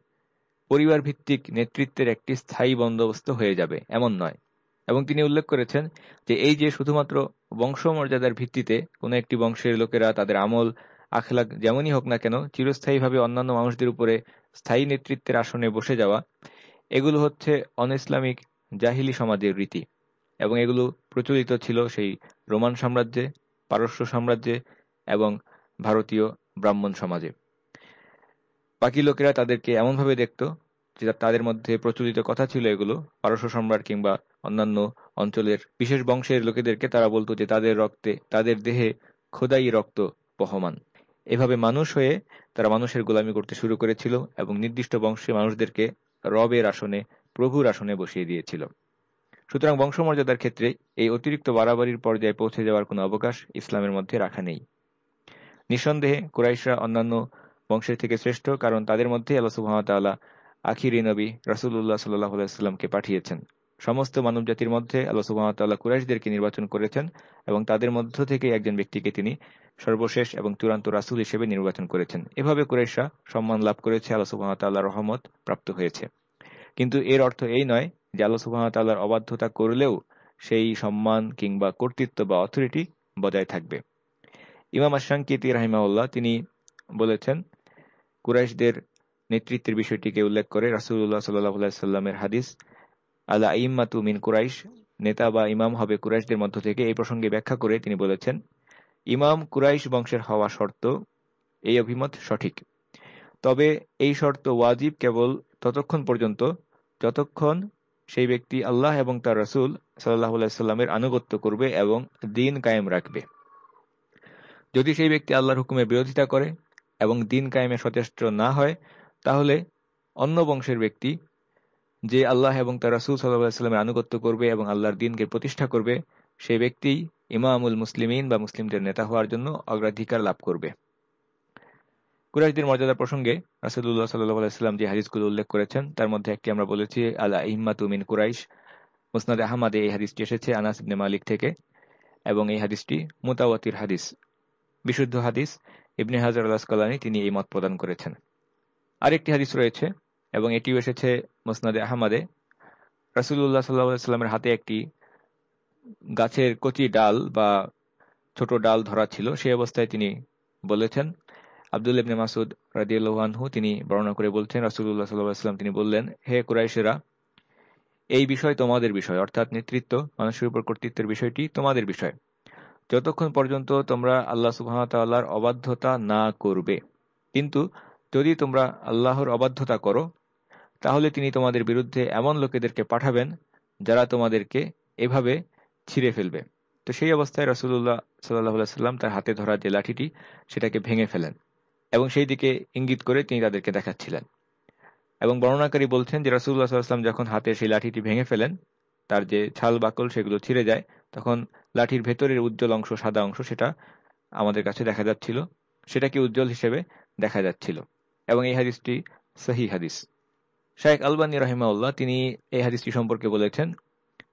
পরিবার ভিত্তিক নেতৃত্বের একটি স্থায়ী বন্দোবস্ত হয়ে যাবে, এমন নয়। এবং তিনি উল্লেখ করেছেন যে এই যে শুধুমাত্র বংশমর্যাদার ভিত্তিতে কোনো একটি বংশের লোকেরা তাদের আমল আখলাক যেমনই হোক না কেন, চিরস্থায়ীভাবে অন্যান্য মানুষদের উপরে স্থায়ী নেতৃত্বের আসনে বসে যাওয়া, এগুলো হচ্ছে অন ইসলামিক জাহিলি সমাজের রীতি। এবং এগুলো প্রচলিত ছিল সেই রোমান সাম্রাজ্যে, পারস্য সাম্রাজ্যে এবং ভারতীয় ব্রাহ্মণ সমাজে। বাকি লোকেরা তাদেরকে এমনভাবে দেখত যে তাদের মধ্যে প্রচলিত কথা ছিল এগুলো। পারস্য সম্রাট কিংবা অন্যান্য অঞ্চলের বিশেষ বংশের লোকেদেরকে তারা বলতো যে তাদের রক্তে, তাদের দেহে খোদাই রক্ত বহমান। এভাবে মানুষ হয়ে তারা মানুষের গোলামি করতে শুরু করেছিল এবং নির্দিষ্ট বংশে মানুষদেরকে রবের আসনে, প্রভুর আসনে বসিয়ে দিয়েছিল। সুতরাং বংশমর্যাদার ক্ষেত্রে এই অতিরিক্ত বাড়াবাড়ির পর্যায়ে পৌঁছে যাওয়ার কোনো অবকাশ ইসলামের মধ্যে রাখা নেই। নিঃসন্দেহে কুরাইশরা অন্যান্য বংশের থেকে শ্রেষ্ঠ, কারণ তাদের মধ্যে আল্লাহ সুহামতাল্লাহ আখিরি নবী রাসুল্লাহ সাল্লাহ সাল্লামকে পাঠিয়েছেন। সমস্ত মানব জাতির মধ্যে আল্লাহ সুহামতাল্লাহ কুরাইশদেরকে নির্বাচন করেছেন এবং তাদের মধ্য থেকে একজন ব্যক্তিকে তিনি সর্বশেষ এবং চূড়ান্ত রাসুল হিসেবে নির্বাচন করেছেন। এভাবে কুরাইশরা সম্মান লাভ করেছে, আল্লাহ সুহামতাল্লাহ রহমত প্রাপ্ত হয়েছে। কিন্তু এর অর্থ এই নয় যে আল্লাহ সুহামতাল্লাহর অবাধ্যতা করলেও সেই সম্মান কিংবা কর্তৃত্ব বা অথরিটি বজায় থাকবে। ইমাম আশাঙ্কিতি রাহিমাউল্লাহ তিনি বলেছেন কুরাইশদের নেতৃত্বের বিষয়টিকে উল্লেখ করে রাসুল্লাহ সাল্লাহ সাল্লামের হাদিস আল্লাহ ইম্মাতু মিন কুরাইশ নেতা বা ইমাম হবে কুরাইশদের মধ্য থেকে। এই প্রসঙ্গে ব্যাখ্যা করে তিনি বলেছেন, ইমাম কুরাইশ বংশের হওয়া শর্ত, এই অভিমত সঠিক। তবে এই শর্ত ওয়াজিব কেবল ততক্ষণ পর্যন্ত, যতক্ষণ সেই ব্যক্তি আল্লাহ এবং তার রসুল সাল্লাহ সাল্লামের আনুগত্য করবে এবং দিন কায়েম রাখবে। যদি সেই ব্যক্তি আল্লাহর হুকুমের বিরোধিতা করে এবং দিন কায়েমে সচেষ্ট না হয়, তাহলে অন্য বংশের ব্যক্তি যে আল্লাহ এবং তার রাসুল সাল্লাহামের আনুগত্য করবে এবং আল্লাহর দিনকে প্রতিষ্ঠা করবে সেই ব্যক্তি ইমামুল মুসলিমিন বা মুসলিমদের নেতা হওয়ার জন্য অগ্রাধিকার লাভ করবে। কুরাইশদের মর্যাদা প্রসঙ্গে রাসুল্লাহ সাল্লাহ আলাইস্লাম যে হাদিসগুলো উল্লেখ করেছেন, তার মধ্যে একটি আমরা বলেছি আল্লাহ ইহমাতু মিন কুরাইশ। মুসনাদ আহমাদে এই হাদিসটি এসেছে আনাস ইবনে মালিক থেকে এবং এই হাদিসটি মুতাওয়াতির হাদিস। বিশুদ্ধ হাদিস ইবনে হাজার আল্লাহ তিনি এই মত প্রদান করেছেন। আরেকটি হাদিস রয়েছে এবং এটিও এসেছে মুসনাদে আহমাদে। রাসুল্লাহ সাল্লাহামের হাতে একটি গাছের কচি ডাল বা ছোট ডাল ধরা ছিল, সেই অবস্থায় তিনি বলেছেন, আবদুল ইবনে মাসুদ রাজিউল্লাহানহু তিনি বর্ণনা করে বলছেন রাসুল্লাহ সাল্লাহাম তিনি বললেন, হে কুরাইশেরা, এই বিষয় তোমাদের বিষয়, অর্থাৎ নেতৃত্ব, মানুষের উপর কর্তৃত্বের বিষয়টি তোমাদের বিষয়। যতক্ষণ পর্যন্ত তোমরা আল্লাহ সুহামতাল্লাহর অবাধ্যতা না করবে। কিন্তু যদি তোমরা আল্লাহর অবাধ্যতা করো, তাহলে তিনি তোমাদের বিরুদ্ধে এমন লোকেদেরকে পাঠাবেন যারা তোমাদেরকে এভাবে ছিঁড়ে ফেলবে। তো সেই অবস্থায় রসুল্লাহ সাল্লাহ সাল্লাম তার হাতে ধরা যে লাঠিটি, সেটাকে ভেঙে ফেলেন এবং সেই দিকে ইঙ্গিত করে তিনি তাদেরকে দেখাচ্ছিলেন। এবং বর্ণনাকারী বলছেন যে রসুল্লাহ সাল্লাম যখন হাতে সেই লাঠিটি ভেঙে ফেলেন, তার যে ছাল বাকল সেগুলো ছিঁড়ে যায় তখন লাঠির ভেতরের উজ্জ্বল অংশ, সাদা অংশ সেটা আমাদের কাছে দেখা যাচ্ছিল। সেটাকে উজ্জ্বল হিসেবে দেখা যাচ্ছিল। এবং এই হাদিসটি সহি হাদিস। শাহেক আলবানী রহিমাউল্লাহ তিনি এই হাদিসটি সম্পর্কে বলেছেন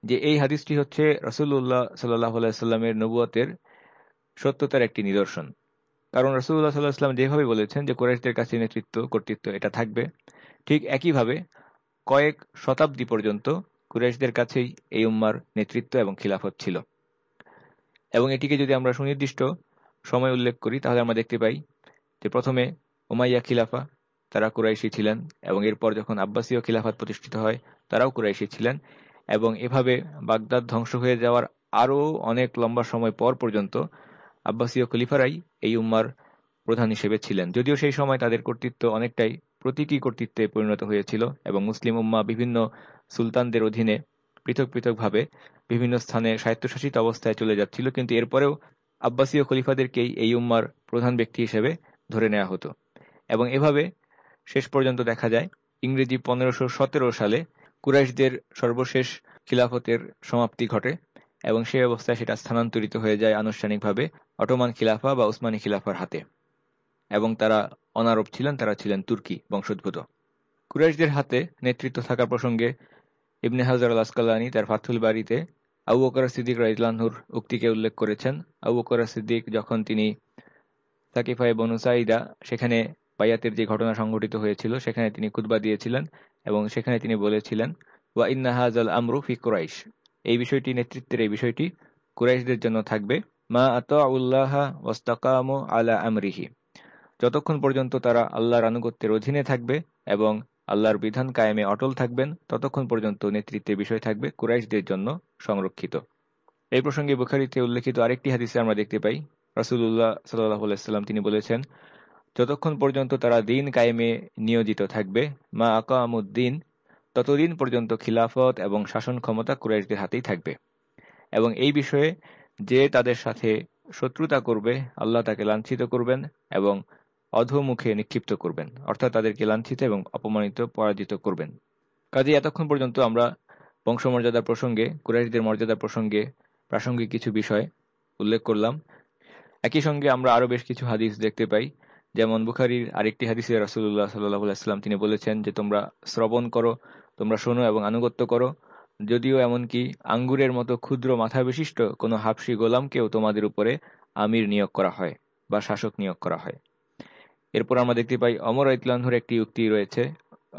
যে এই হাদিসটি হচ্ছে রসুল্লাহ সাল্লাহ সাল্লামের নবুয়তের সত্যতার একটি নিদর্শন। কারণ রসুল্লাহ সাল্লাহ সাল্লাম যেভাবে বলেছেন যে কোরাইশদের কাছে নেতৃত্ব, কর্তৃত্ব এটা থাকবে, ঠিক একইভাবে কয়েক শতাব্দী পর্যন্ত কুরাইশদের কাছেই এই উম্মার নেতৃত্ব এবং খিলাফত ছিল। এবং এটিকে যদি আমরা সুনির্দিষ্ট সময় উল্লেখ করি, তাহলে আমরা দেখতে পাই যে প্রথমে ওমাইয়া খিলাফা, তারা কুরাইশি ছিলেন এবং এরপর যখন আব্বাসীয় খিলাফাত প্রতিষ্ঠিত হয়, তারাও কুরাইশি ছিলেন। এবং এভাবে বাগদাদ ধ্বংস হয়ে যাওয়ার আরও অনেক লম্বা সময় পর পর্যন্ত আব্বাসীয় খলিফারাই এই উম্মার প্রধান হিসেবে ছিলেন। যদিও সেই সময় তাদের কর্তৃত্ব অনেকটাই প্রতীকী কর্তৃত্বে পরিণত হয়েছিল এবং মুসলিম উম্মা বিভিন্ন সুলতানদের অধীনে পৃথক পৃথকভাবে বিভিন্ন স্থানে স্বায়ত্তশাসিত অবস্থায় চলে যাচ্ছিল, কিন্তু এরপরেও আব্বাসীয় খলিফাদেরকেই এই উম্মার প্রধান ব্যক্তি হিসেবে ধরে নেওয়া হতো। এবং এভাবে শেষ পর্যন্ত দেখা যায়, ইংরেজি পনেরোশো সালে কুরাইশদের সর্বশেষ খিলাফতের সমাপ্তি ঘটে এবং সেই অবস্থায় সেটা স্থানান্তরিত হয়ে যায় আনুষ্ঠানিকভাবে অটোমান খিলাফা বা উসমানী খিলাফার হাতে। এবং তারা অনারব ছিলেন, তারা ছিলেন তুর্কি বংশোদ্ভূত। কুরাইশদের হাতে নেতৃত্ব থাকার প্রসঙ্গে ইবনে হাজার আল আসকালানি তার ফাথুল বাড়িতে আবু বকর সিদ্দিক রাইজলানহুর উক্তিকে উল্লেখ করেছেন। আবু বকর সিদ্দিক যখন তিনি সাকিফাই বনু সাইদা সেখানে বাইয়াতের যে ঘটনা সংঘটিত হয়েছিল, সেখানে তিনি কুদবা দিয়েছিলেন এবং সেখানে তিনি বলেছিলেন, ওয়া ইন্নাহাজ আল আমরু ফি কুরাইশ। এই বিষয়টি, নেতৃত্বের এই বিষয়টি কুরাইশদের জন্য থাকবে। মা আত উল্লাহ ওয়াস্তাকাম আলা আমরিহি। যতক্ষণ পর্যন্ত তারা আল্লাহর আনুগত্যের অধীনে থাকবে এবং আল্লাহর বিধান কায়েমে অটল থাকবেন, ততক্ষণ পর্যন্ত নেতৃত্বের বিষয় থাকবে কুরাইশদের জন্য সংরক্ষিত। এই প্রসঙ্গে বুখারিতে উল্লেখিত আরেকটি হাদিসে আমরা দেখতে পাই রাসুল্লাহ সাল্লাহ তিনি বলেছেন, যতক্ষণ পর্যন্ত তারা দিন কায়েমে নিয়োজিত থাকবে, মা আকামুদ্দিন, ততদিন পর্যন্ত খিলাফত এবং শাসন ক্ষমতা কুরাইশদের হাতেই থাকবে। এবং এই বিষয়ে যে তাদের সাথে শত্রুতা করবে, আল্লাহ তাকে লাঞ্ছিত করবেন এবং অধমুখে নিক্ষিপ্ত করবেন, অর্থাৎ তাদেরকে লাঞ্ছিত এবং অপমানিত, পরাজিত করবেন। কাজে এতক্ষণ পর্যন্ত আমরা বংশমর্যাদা প্রসঙ্গে, কুরাইশদের মর্যাদা প্রসঙ্গে প্রাসঙ্গিক কিছু বিষয় উল্লেখ করলাম। একই সঙ্গে আমরা আরও বেশ কিছু হাদিস দেখতে পাই। যেমন বুখারির আরেকটি হাদিসে রাসুল্লাহ সাল্লাহ তিনি বলেছেন যে, তোমরা শ্রবণ করো, তোমরা শোনো এবং আনুগত্য করো। যদিও এমনকি আঙ্গুরের মতো ক্ষুদ্র মাথা বিশিষ্ট কোনো হাফসি গোলামকেও তোমাদের উপরে আমির নিয়োগ করা হয় বা শাসক নিয়োগ করা হয়। এরপর আমরা দেখতে পাই, অমর ইতলানহুর একটি উক্তি রয়েছে।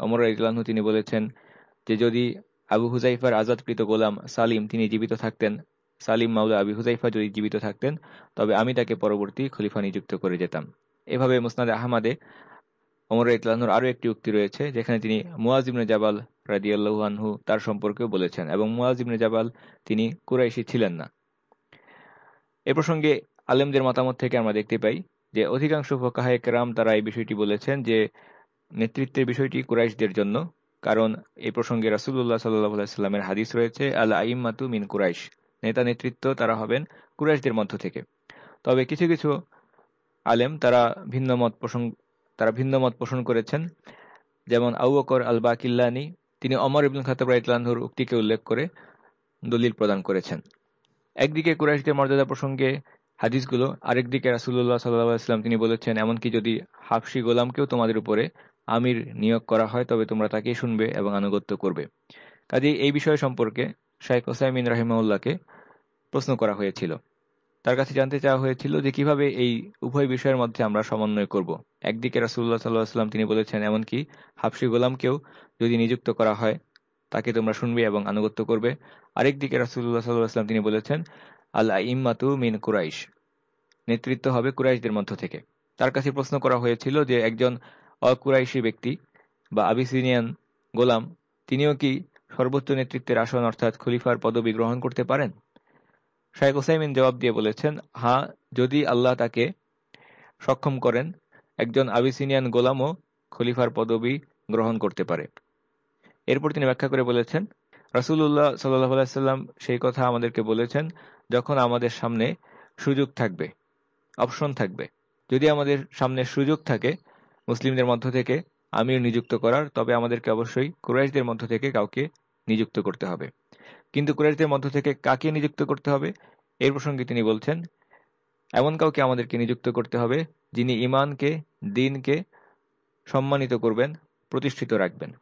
অমর ইতলানহু তিনি বলেছেন যে, যদি আবু হুজাইফার আজাদকৃত গোলাম সালিম তিনি জীবিত থাকতেন, সালিম মাউলা আবু হুজাইফা যদি জীবিত থাকতেন, তবে আমি তাকে পরবর্তী খলিফা নিযুক্ত করে যেতাম। এভাবে মুসনাদ আহমাদে অমর ইতলানহুর আরও একটি উক্তি রয়েছে, যেখানে তিনি মুয়াজিবনে জাবাল রাদিয়াল্লাহু আনহু তার সম্পর্কেও বলেছেন এবং মুয়াজিবনে জাবাল তিনি কুরাইশি ছিলেন না। এ প্রসঙ্গে আলেমদের মতামত থেকে আমরা দেখতে পাই যে অধিকাংশ ফোকাহায় কেরাম তারা এই বিষয়টি বলেছেন যে, নেতৃত্বের বিষয়টি কুরাইশদের জন্য, কারণ এই প্রসঙ্গে রাসুল্লাহ সাল্লাহামের হাদিস রয়েছে আল আইম্মাতু মিন কুরাইশ। নেতা নেতৃত্ব তারা হবেন কুরাইশদের মধ্য থেকে। তবে কিছু কিছু আলেম তারা ভিন্ন মত পোষণ, তারা ভিন্ন মত পোষণ করেছেন। যেমন আউকর আল বাকিল্লানি তিনি অমর ইবুল খাতাব রাইতলানহুর উক্তিকে উল্লেখ করে দলিল প্রদান করেছেন। একদিকে কুরাইশদের মর্যাদা প্রসঙ্গে হাদিসগুলো আরেকদিকে রাসুল্লাহ সাল্লাম তিনি বলেছেন এমনকি যদি হাফসি গোলামকেও তোমাদের উপরে আমির নিয়োগ করা হয়, তবে তোমরা তাকেই শুনবে এবং আনুগত্য করবে। কাজে এই বিষয় সম্পর্কে শাইখ ওসাইমিন রাহিমাউল্লাহকে প্রশ্ন করা হয়েছিল। তার কাছে জানতে চাওয়া হয়েছিল যে কীভাবে এই উভয় বিষয়ের মধ্যে আমরা সমন্বয় করব। একদিকে রাসুল্লাহ সাল্লাহাম তিনি বলেছেন এমনকি হাফসি গোলামকেও যদি নিযুক্ত করা হয়, তাকে তোমরা শুনবে এবং আনুগত্য করবে। আরেকদিকে রাসুল্লাহ সাল্লাহাম তিনি বলেছেন আল্লাহ ইম্মাতু মিন কুরাইশ। নেতৃত্ব হবে কুরাইশদের মধ্য থেকে। তার কাছে প্রশ্ন করা হয়েছিল যে একজন অকুরাইশি ব্যক্তি বা আবিসিনিয়ান গোলাম, তিনিও কি সর্বোচ্চ নেতৃত্বের আসন অর্থাৎ খলিফার পদবি গ্রহণ করতে পারেন? শাহেখ ওসাইমিন জবাব দিয়ে বলেছেন হ্যাঁ যদি আল্লাহ তাকে সক্ষম করেন, একজন আবিসিনিয়ান গোলামও খলিফার পদবি গ্রহণ করতে পারে। এরপর তিনি ব্যাখ্যা করে বলেছেন রাসুল্লাহ সাল্লাহ সাল্লাম সেই কথা আমাদেরকে বলেছেন যখন আমাদের সামনে সুযোগ থাকবে, অপশন থাকবে। যদি আমাদের সামনে সুযোগ থাকে মুসলিমদের মধ্য থেকে আমির নিযুক্ত করার, তবে আমাদেরকে অবশ্যই কুরাইশদের মধ্য থেকে কাউকে নিযুক্ত করতে হবে। কিন্তু কুরাইশদের মধ্য থেকে কাকে নিযুক্ত করতে হবে, এর প্রসঙ্গে তিনি বলছেন, এমন কাউকে আমাদেরকে নিযুক্ত করতে হবে যিনি ইমানকে দিনকে সম্মানিত করবেন, প্রতিষ্ঠিত রাখবেন।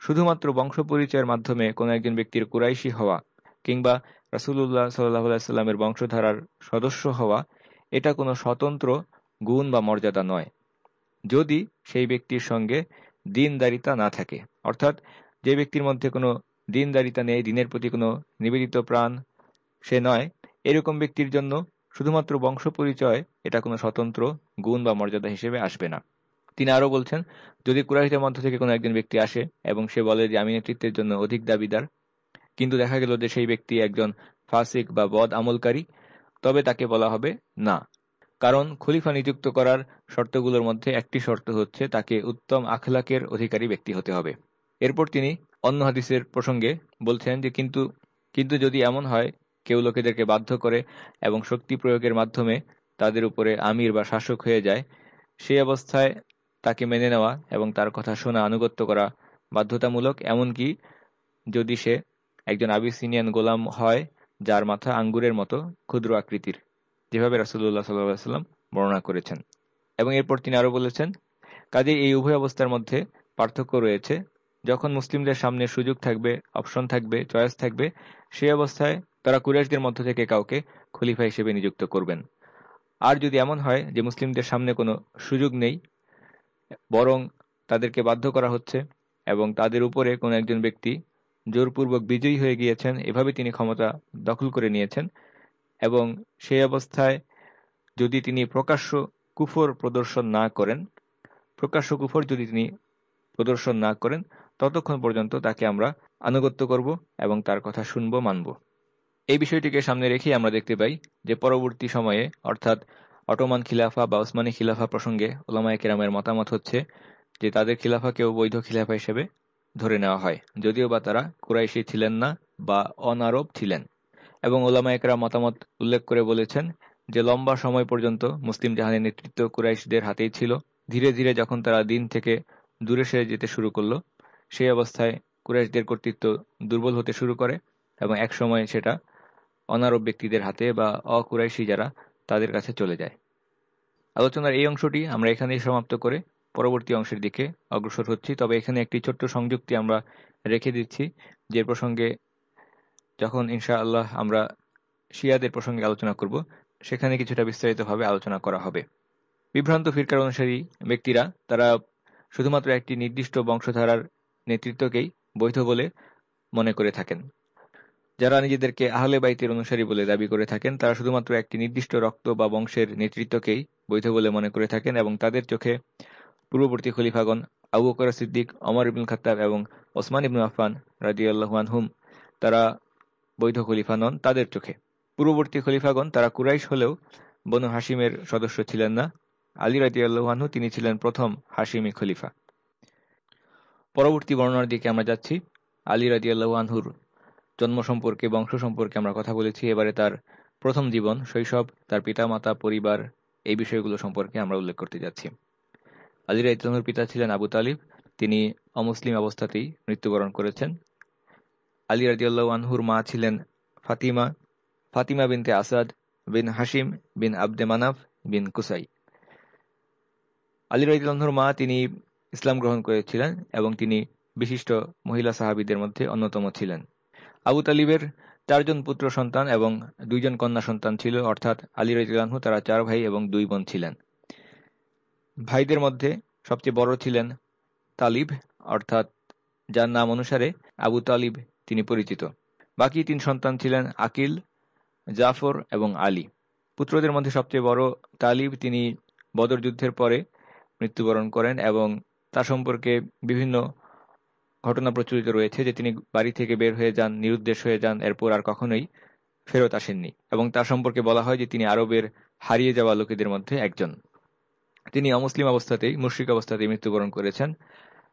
শুধুমাত্র বংশ পরিচয়ের মাধ্যমে কোনো একজন ব্যক্তির কুরাইশি হওয়া কিংবা রাসুল্লাহ সাল্লাহ বংশধারার সদস্য হওয়া এটা কোনো স্বতন্ত্র গুণ বা মর্যাদা নয়। যদি সেই ব্যক্তির সঙ্গে দিনদারিতা না থাকে, অর্থাৎ যে ব্যক্তির মধ্যে কোনো দিনদারিতা নেই, দিনের প্রতি কোনো নিবেদিত প্রাণ সে নয়, এরকম ব্যক্তির জন্য শুধুমাত্র বংশ পরিচয় এটা কোনো স্বতন্ত্র গুণ বা মর্যাদা হিসেবে আসবে না। তিনি আরও বলছেন, যদি কুরাইশদের মধ্য থেকে কোনো একজন ব্যক্তি আসে এবং সে বলে যে, আমি নেতৃত্বের জন্য অধিক দাবিদার কিন্তু দেখা গেল যে সেই ব্যক্তি একজন ফাসিক বা বদ আমলকারী, তবে তাকে বলা হবে না। কারণ খলিফা নিযুক্ত করার শর্তগুলোর মধ্যে একটি শর্ত হচ্ছে তাকে উত্তম আখলাকের অধিকারী ব্যক্তি হতে হবে। এরপর তিনি অন্য হাদিসের প্রসঙ্গে বলছেন যে কিন্তু কিন্তু যদি এমন হয়, কেউ লোকেদেরকে বাধ্য করে এবং শক্তি প্রয়োগের মাধ্যমে তাদের উপরে আমির বা শাসক হয়ে যায় সেই অবস্থায় তাকে মেনে নেওয়া এবং তার কথা শোনা আনুগত্য করা বাধ্যতামূলক, এমনকি যদি সে একজন আবিসিনিয়ান গোলাম হয়, যার মাথা আঙ্গুরের মতো, ক্ষুদ্র আকৃতির, যেভাবে রাসুল্লাহ সাল্লাম বর্ণনা করেছেন। এবং এরপর তিনি আরও বলেছেন কাজে এই উভয় অবস্থার মধ্যে পার্থক্য রয়েছে। যখন মুসলিমদের সামনে সুযোগ থাকবে, অপশন থাকবে, চয়েস থাকবে, সেই অবস্থায় তারা কুরাইশদের মধ্য থেকে কাউকে খলিফা হিসেবে নিযুক্ত করবেন। আর যদি এমন হয় যে মুসলিমদের সামনে কোনো সুযোগ নেই, বরং তাদেরকে বাধ্য করা হচ্ছে এবং তাদের উপরে কোনো একজন ব্যক্তি জোরপূর্বক বিজয়ী হয়ে গিয়েছেন, এভাবে তিনি ক্ষমতা দখল করে নিয়েছেন। এবং সেই অবস্থায় যদি তিনি প্রকাশ্য কুফর প্রদর্শন না করেন, প্রকাশ্য কুফর যদি তিনি প্রদর্শন না করেন, ততক্ষণ পর্যন্ত তাকে আমরা আনুগত্য করব এবং তার কথা শুনব, মানব। এই বিষয়টিকে সামনে রেখেই আমরা দেখতে পাই যে পরবর্তী সময়ে, অর্থাৎ অটোমান খিলাফা বা ওসমানী খিলাফা প্রসঙ্গে ওলামায় কেরামের মতামত হচ্ছে যে তাদের খিলাফাকেও বৈধ খিলাফা হিসেবে ধরে নেওয়া হয়। যদিও বা তারা কুরাইশি ছিলেন না বা অনারব ছিলেন। এবং ওলামা একরা মতামত উল্লেখ করে বলেছেন যে, লম্বা সময় পর্যন্ত মুসলিম জাহানের নেতৃত্ব কুরাইশদের হাতেই ছিল। ধীরে ধীরে যখন তারা দিন থেকে দূরে সরে যেতে শুরু করল, সেই অবস্থায় কুরাইশদের কর্তৃত্ব দুর্বল হতে শুরু করে এবং এক সময় সেটা অনারব ব্যক্তিদের হাতে বা অকুরাইশি যারা তাদের কাছে চলে যায়। আলোচনার এই অংশটি আমরা এখানেই সমাপ্ত করে পরবর্তী অংশের দিকে অগ্রসর হচ্ছি। তবে এখানে একটি ছোট্ট সংযুক্তি আমরা রেখে দিচ্ছি, যে প্রসঙ্গে যখন ইনশা আল্লাহ আমরা শিয়াদের প্রসঙ্গে আলোচনা করব, সেখানে কিছুটা বিস্তারিতভাবে আলোচনা করা হবে। বিভ্রান্ত ফিরকার অনুসারী ব্যক্তিরা, তারা শুধুমাত্র একটি নির্দিষ্ট বংশধারার নেতৃত্বকেই বৈধ বলে মনে করে থাকেন। যারা নিজেদেরকে আহলে বাইতের অনুসারী বলে দাবি করে থাকেন, তারা শুধুমাত্র একটি নির্দিষ্ট রক্ত বা বংশের নেতৃত্বকেই বৈধ বলে মনে করে থাকেন এবং তাদের চোখে পূর্ববর্তী খলিফাগণ আবু বকর সিদ্দিক অমর ইবুল খাত্তাব এবং ওসমান ইবনু আফান রাজি আল্লাহানহুম তারা বৈধ খলিফা নন তাদের চোখে। পূর্ববর্তী খলিফাগণ, তারা কুরাইশ হলেও বনু হাসিমের সদস্য ছিলেন না। আলী রাজি আল্লাহানহু তিনি ছিলেন প্রথম হাসিমি খলিফা। পরবর্তী বর্ণনার দিকে আমরা যাচ্ছি। আলী রাজি আল্লাহানহুর জন্ম সম্পর্কে, বংশ সম্পর্কে আমরা কথা বলেছি। এবারে তার প্রথম জীবন, শৈশব, তার পিতামাতা, পরিবার, এই বিষয়গুলো সম্পর্কে আমরা উল্লেখ করতে যাচ্ছি। আলী রাইতলানুর পিতা ছিলেন আবু তালিব। তিনি অমুসলিম অবস্থাতেই মৃত্যুবরণ করেছেন। আলী রাজিউল্লাহ আনহুর মা ছিলেন ফাতিমা। ফাতিমা বিনতে আসাদ বিন হাসিম বিন আবদে মানাফ বিন কুসাই। আলী রাইদুল্লাহর মা তিনি ইসলাম গ্রহণ করেছিলেন এবং তিনি বিশিষ্ট মহিলা সাহাবিদের মধ্যে অন্যতম ছিলেন। আবু তালিবের চারজন পুত্র সন্তান এবং দুইজন কন্যা সন্তান ছিল। অর্থাৎ আলী রাইদুল্লাহ তারা চার ভাই এবং দুই বোন ছিলেন। ভাইদের মধ্যে সবচেয়ে বড় ছিলেন তালিব, অর্থাৎ যার নাম অনুসারে আবু তালিব তিনি পরিচিত। বাকি তিন সন্তান ছিলেন আকিল, জাফর এবং আলী। পুত্রদের মধ্যে সবচেয়ে বড় তালিব তিনি বদর যুদ্ধের পরে মৃত্যুবরণ করেন এবং তার সম্পর্কে বিভিন্ন ঘটনা প্রচলিত রয়েছে যে তিনি বাড়ি থেকে বের হয়ে যান, নিরুদ্দেশ হয়ে যান, এরপর আর কখনোই ফেরত আসেননি। এবং তার সম্পর্কে বলা হয় যে তিনি আরবের হারিয়ে যাওয়া লোকেদের মধ্যে একজন। তিনি অমুসলিম অবস্থাতেই, মুশ্রিক অবস্থাতেই মৃত্যুবরণ করেছেন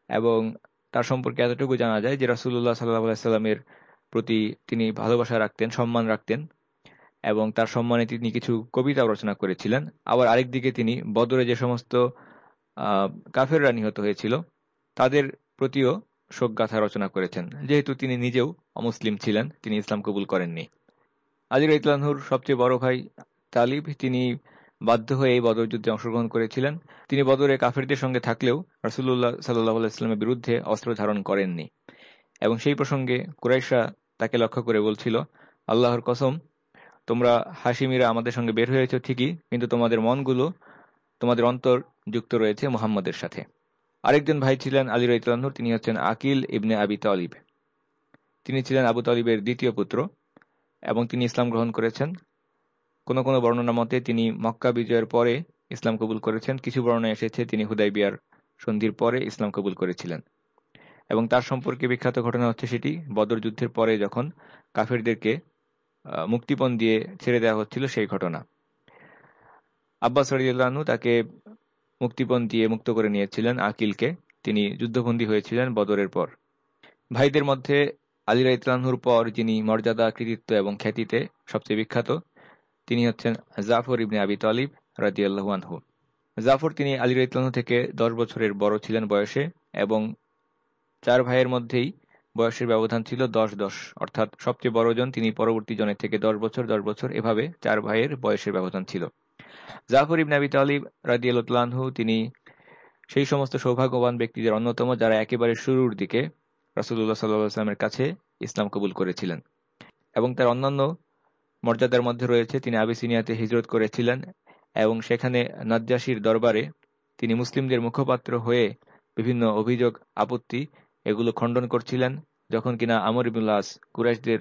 এবং তার সম্পর্কে এতটুকু জানা যায় যে রাসুল্লাহ সাল্লাহ সাল্লামের প্রতি তিনি ভালোবাসা রাখতেন, সম্মান রাখতেন এবং তার সম্মানে তিনি কিছু কবিতাও রচনা করেছিলেন। আবার আরেকদিকে তিনি বদরে যে সমস্ত কাফেররা নিহত হয়েছিল, তাদের প্রতিও শোকগাথা রচনা করেছেন। যেহেতু তিনি নিজেও অমুসলিম ছিলেন, তিনি ইসলাম কবুল করেননি। আলী ইতলানহুর সবচেয়ে বড় ভাই তালিব, তিনি বাধ্য হয়ে এই বদর যুদ্ধে অংশগ্রহণ করেছিলেন। তিনি বদরে কাফেরদের সঙ্গে থাকলেও রাসুল্লাহ সাল্লাহ ইসলামের বিরুদ্ধে অস্ত্র ধারণ করেননি। এবং সেই প্রসঙ্গে কুরাইশা তাকে লক্ষ্য করে বলছিল, আল্লাহর কসম, তোমরা হাসিমিরা আমাদের সঙ্গে বের হয়েছ ঠিকই, কিন্তু তোমাদের মনগুলো, তোমাদের অন্তর যুক্ত রয়েছে মুহাম্মদের সাথে। আরেকজন ভাই ছিলেন আলী রাইতুল্লাহর তিনি হচ্ছেন আকিল ইবনে আবি তালিব। তিনি ছিলেন আবু তালিবের দ্বিতীয় পুত্র এবং তিনি ইসলাম গ্রহণ করেছেন। কোনো কোনো বর্ণনা মতে তিনি মক্কা বিজয়ের পরে ইসলাম কবুল করেছেন। কিছু বর্ণনা এসেছে তিনি হুদাই বিয়ার সন্ধির পরে ইসলাম কবুল করেছিলেন। এবং তার সম্পর্কে বিখ্যাত ঘটনা হচ্ছে সেটি, বদর যুদ্ধের পরে যখন কাফেরদেরকে মুক্তিপণ দিয়ে ছেড়ে দেওয়া হচ্ছিল সেই ঘটনা। আব্বাস রাজিউল্লাহনু তাকে মুক্তিপণ দিয়ে মুক্ত করে নিয়েছিলেন আকিলকে। তিনি যুদ্ধবন্দী হয়েছিলেন বদরের পর। ভাইদের মধ্যে আলিরা ইতলানহুর পর যিনি মর্যাদা, কৃতিত্ব এবং খ্যাতিতে সবচেয়ে বিখ্যাত তিনি হচ্ছেন জাফর ইবনে আবি তালিব রাজিয়াল্লাহু আনহু। জাফর তিনি আলিরা ইতলানহু থেকে দশ বছরের বড় ছিলেন বয়সে এবং চার ভাইয়ের মধ্যেই বয়সের ব্যবধান ছিল দশ দশ। অর্থাৎ সবচেয়ে বড়জন তিনি পরবর্তী জনের থেকে দশ বছর দশ বছর এভাবে চার ভাইয়ের বয়সের ব্যবধান ছিল। জাফর ইবনে আবি তালিব রাদিয়ালহু তিনি সেই সমস্ত সৌভাগ্যবান ব্যক্তিদের অন্যতম যারা একেবারে শুরুর দিকে রাসুল্লাহ সাল্লামের কাছে ইসলাম কবুল করেছিলেন এবং তার অন্যান্য মর্যাদার মধ্যে রয়েছে। তিনি আবিসিনিয়াতে হিজরত করেছিলেন এবং সেখানে নাজ্জাসির দরবারে তিনি মুসলিমদের মুখপাত্র হয়ে বিভিন্ন অভিযোগ, আপত্তি এগুলো খণ্ডন করছিলেন। যখন কিনা আমর ইবুল্লাস কুরাইশদের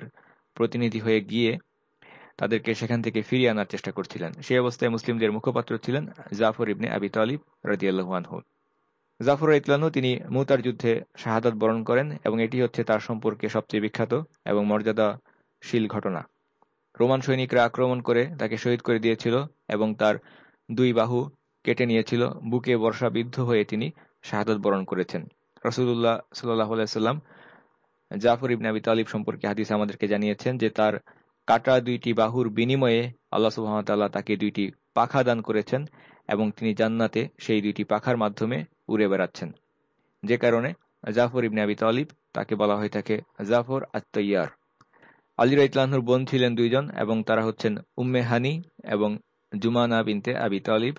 প্রতিনিধি হয়ে গিয়ে তাদেরকে সেখান থেকে ফিরিয়ে আনার চেষ্টা করছিলেন। সেই অবস্থায় মুসলিমদের মুখপাত্র ছিলেন জাফর ইবনে আবি তালিব রাজিয়াল্লাহানহু জাফর ইতলানহু তিনি মুতার যুদ্ধে শাহাদত বরণ করেন এবং এটি হচ্ছে তার সম্পর্কে সবচেয়ে বিখ্যাত এবং মর্যাদাশীল ঘটনা। রোমান সৈনিকরা আক্রমণ করে তাকে শহীদ করে দিয়েছিল এবং তার দুই বাহু কেটে নিয়েছিল। বুকে বর্ষাবিদ্ধ হয়ে তিনি শাহাদত বরণ করেছেন। রসুল্লাহ সাল্লাহ সাল্লাম জাফর ইবনে আবি তালিব সম্পর্কে হাদিস আমাদেরকে জানিয়েছেন যে তার কাটা দুইটি বাহুর বিনিময়ে আল্লাহ সুহামতাল্লাহ তাকে দুইটি পাখা দান করেছেন এবং তিনি জান্নাতে সেই দুইটি পাখার মাধ্যমে উড়ে বেড়াচ্ছেন। যে কারণে জাফর ইবনে আবি তালিব তাকে বলা হয়ে থাকে জাফর আত্মইয়ার আলী রাইতলানহুর বোন ছিলেন দুইজন এবং তারা হচ্ছেন উম্মে হানি এবং জুমানা বিনতে আবি তালিব।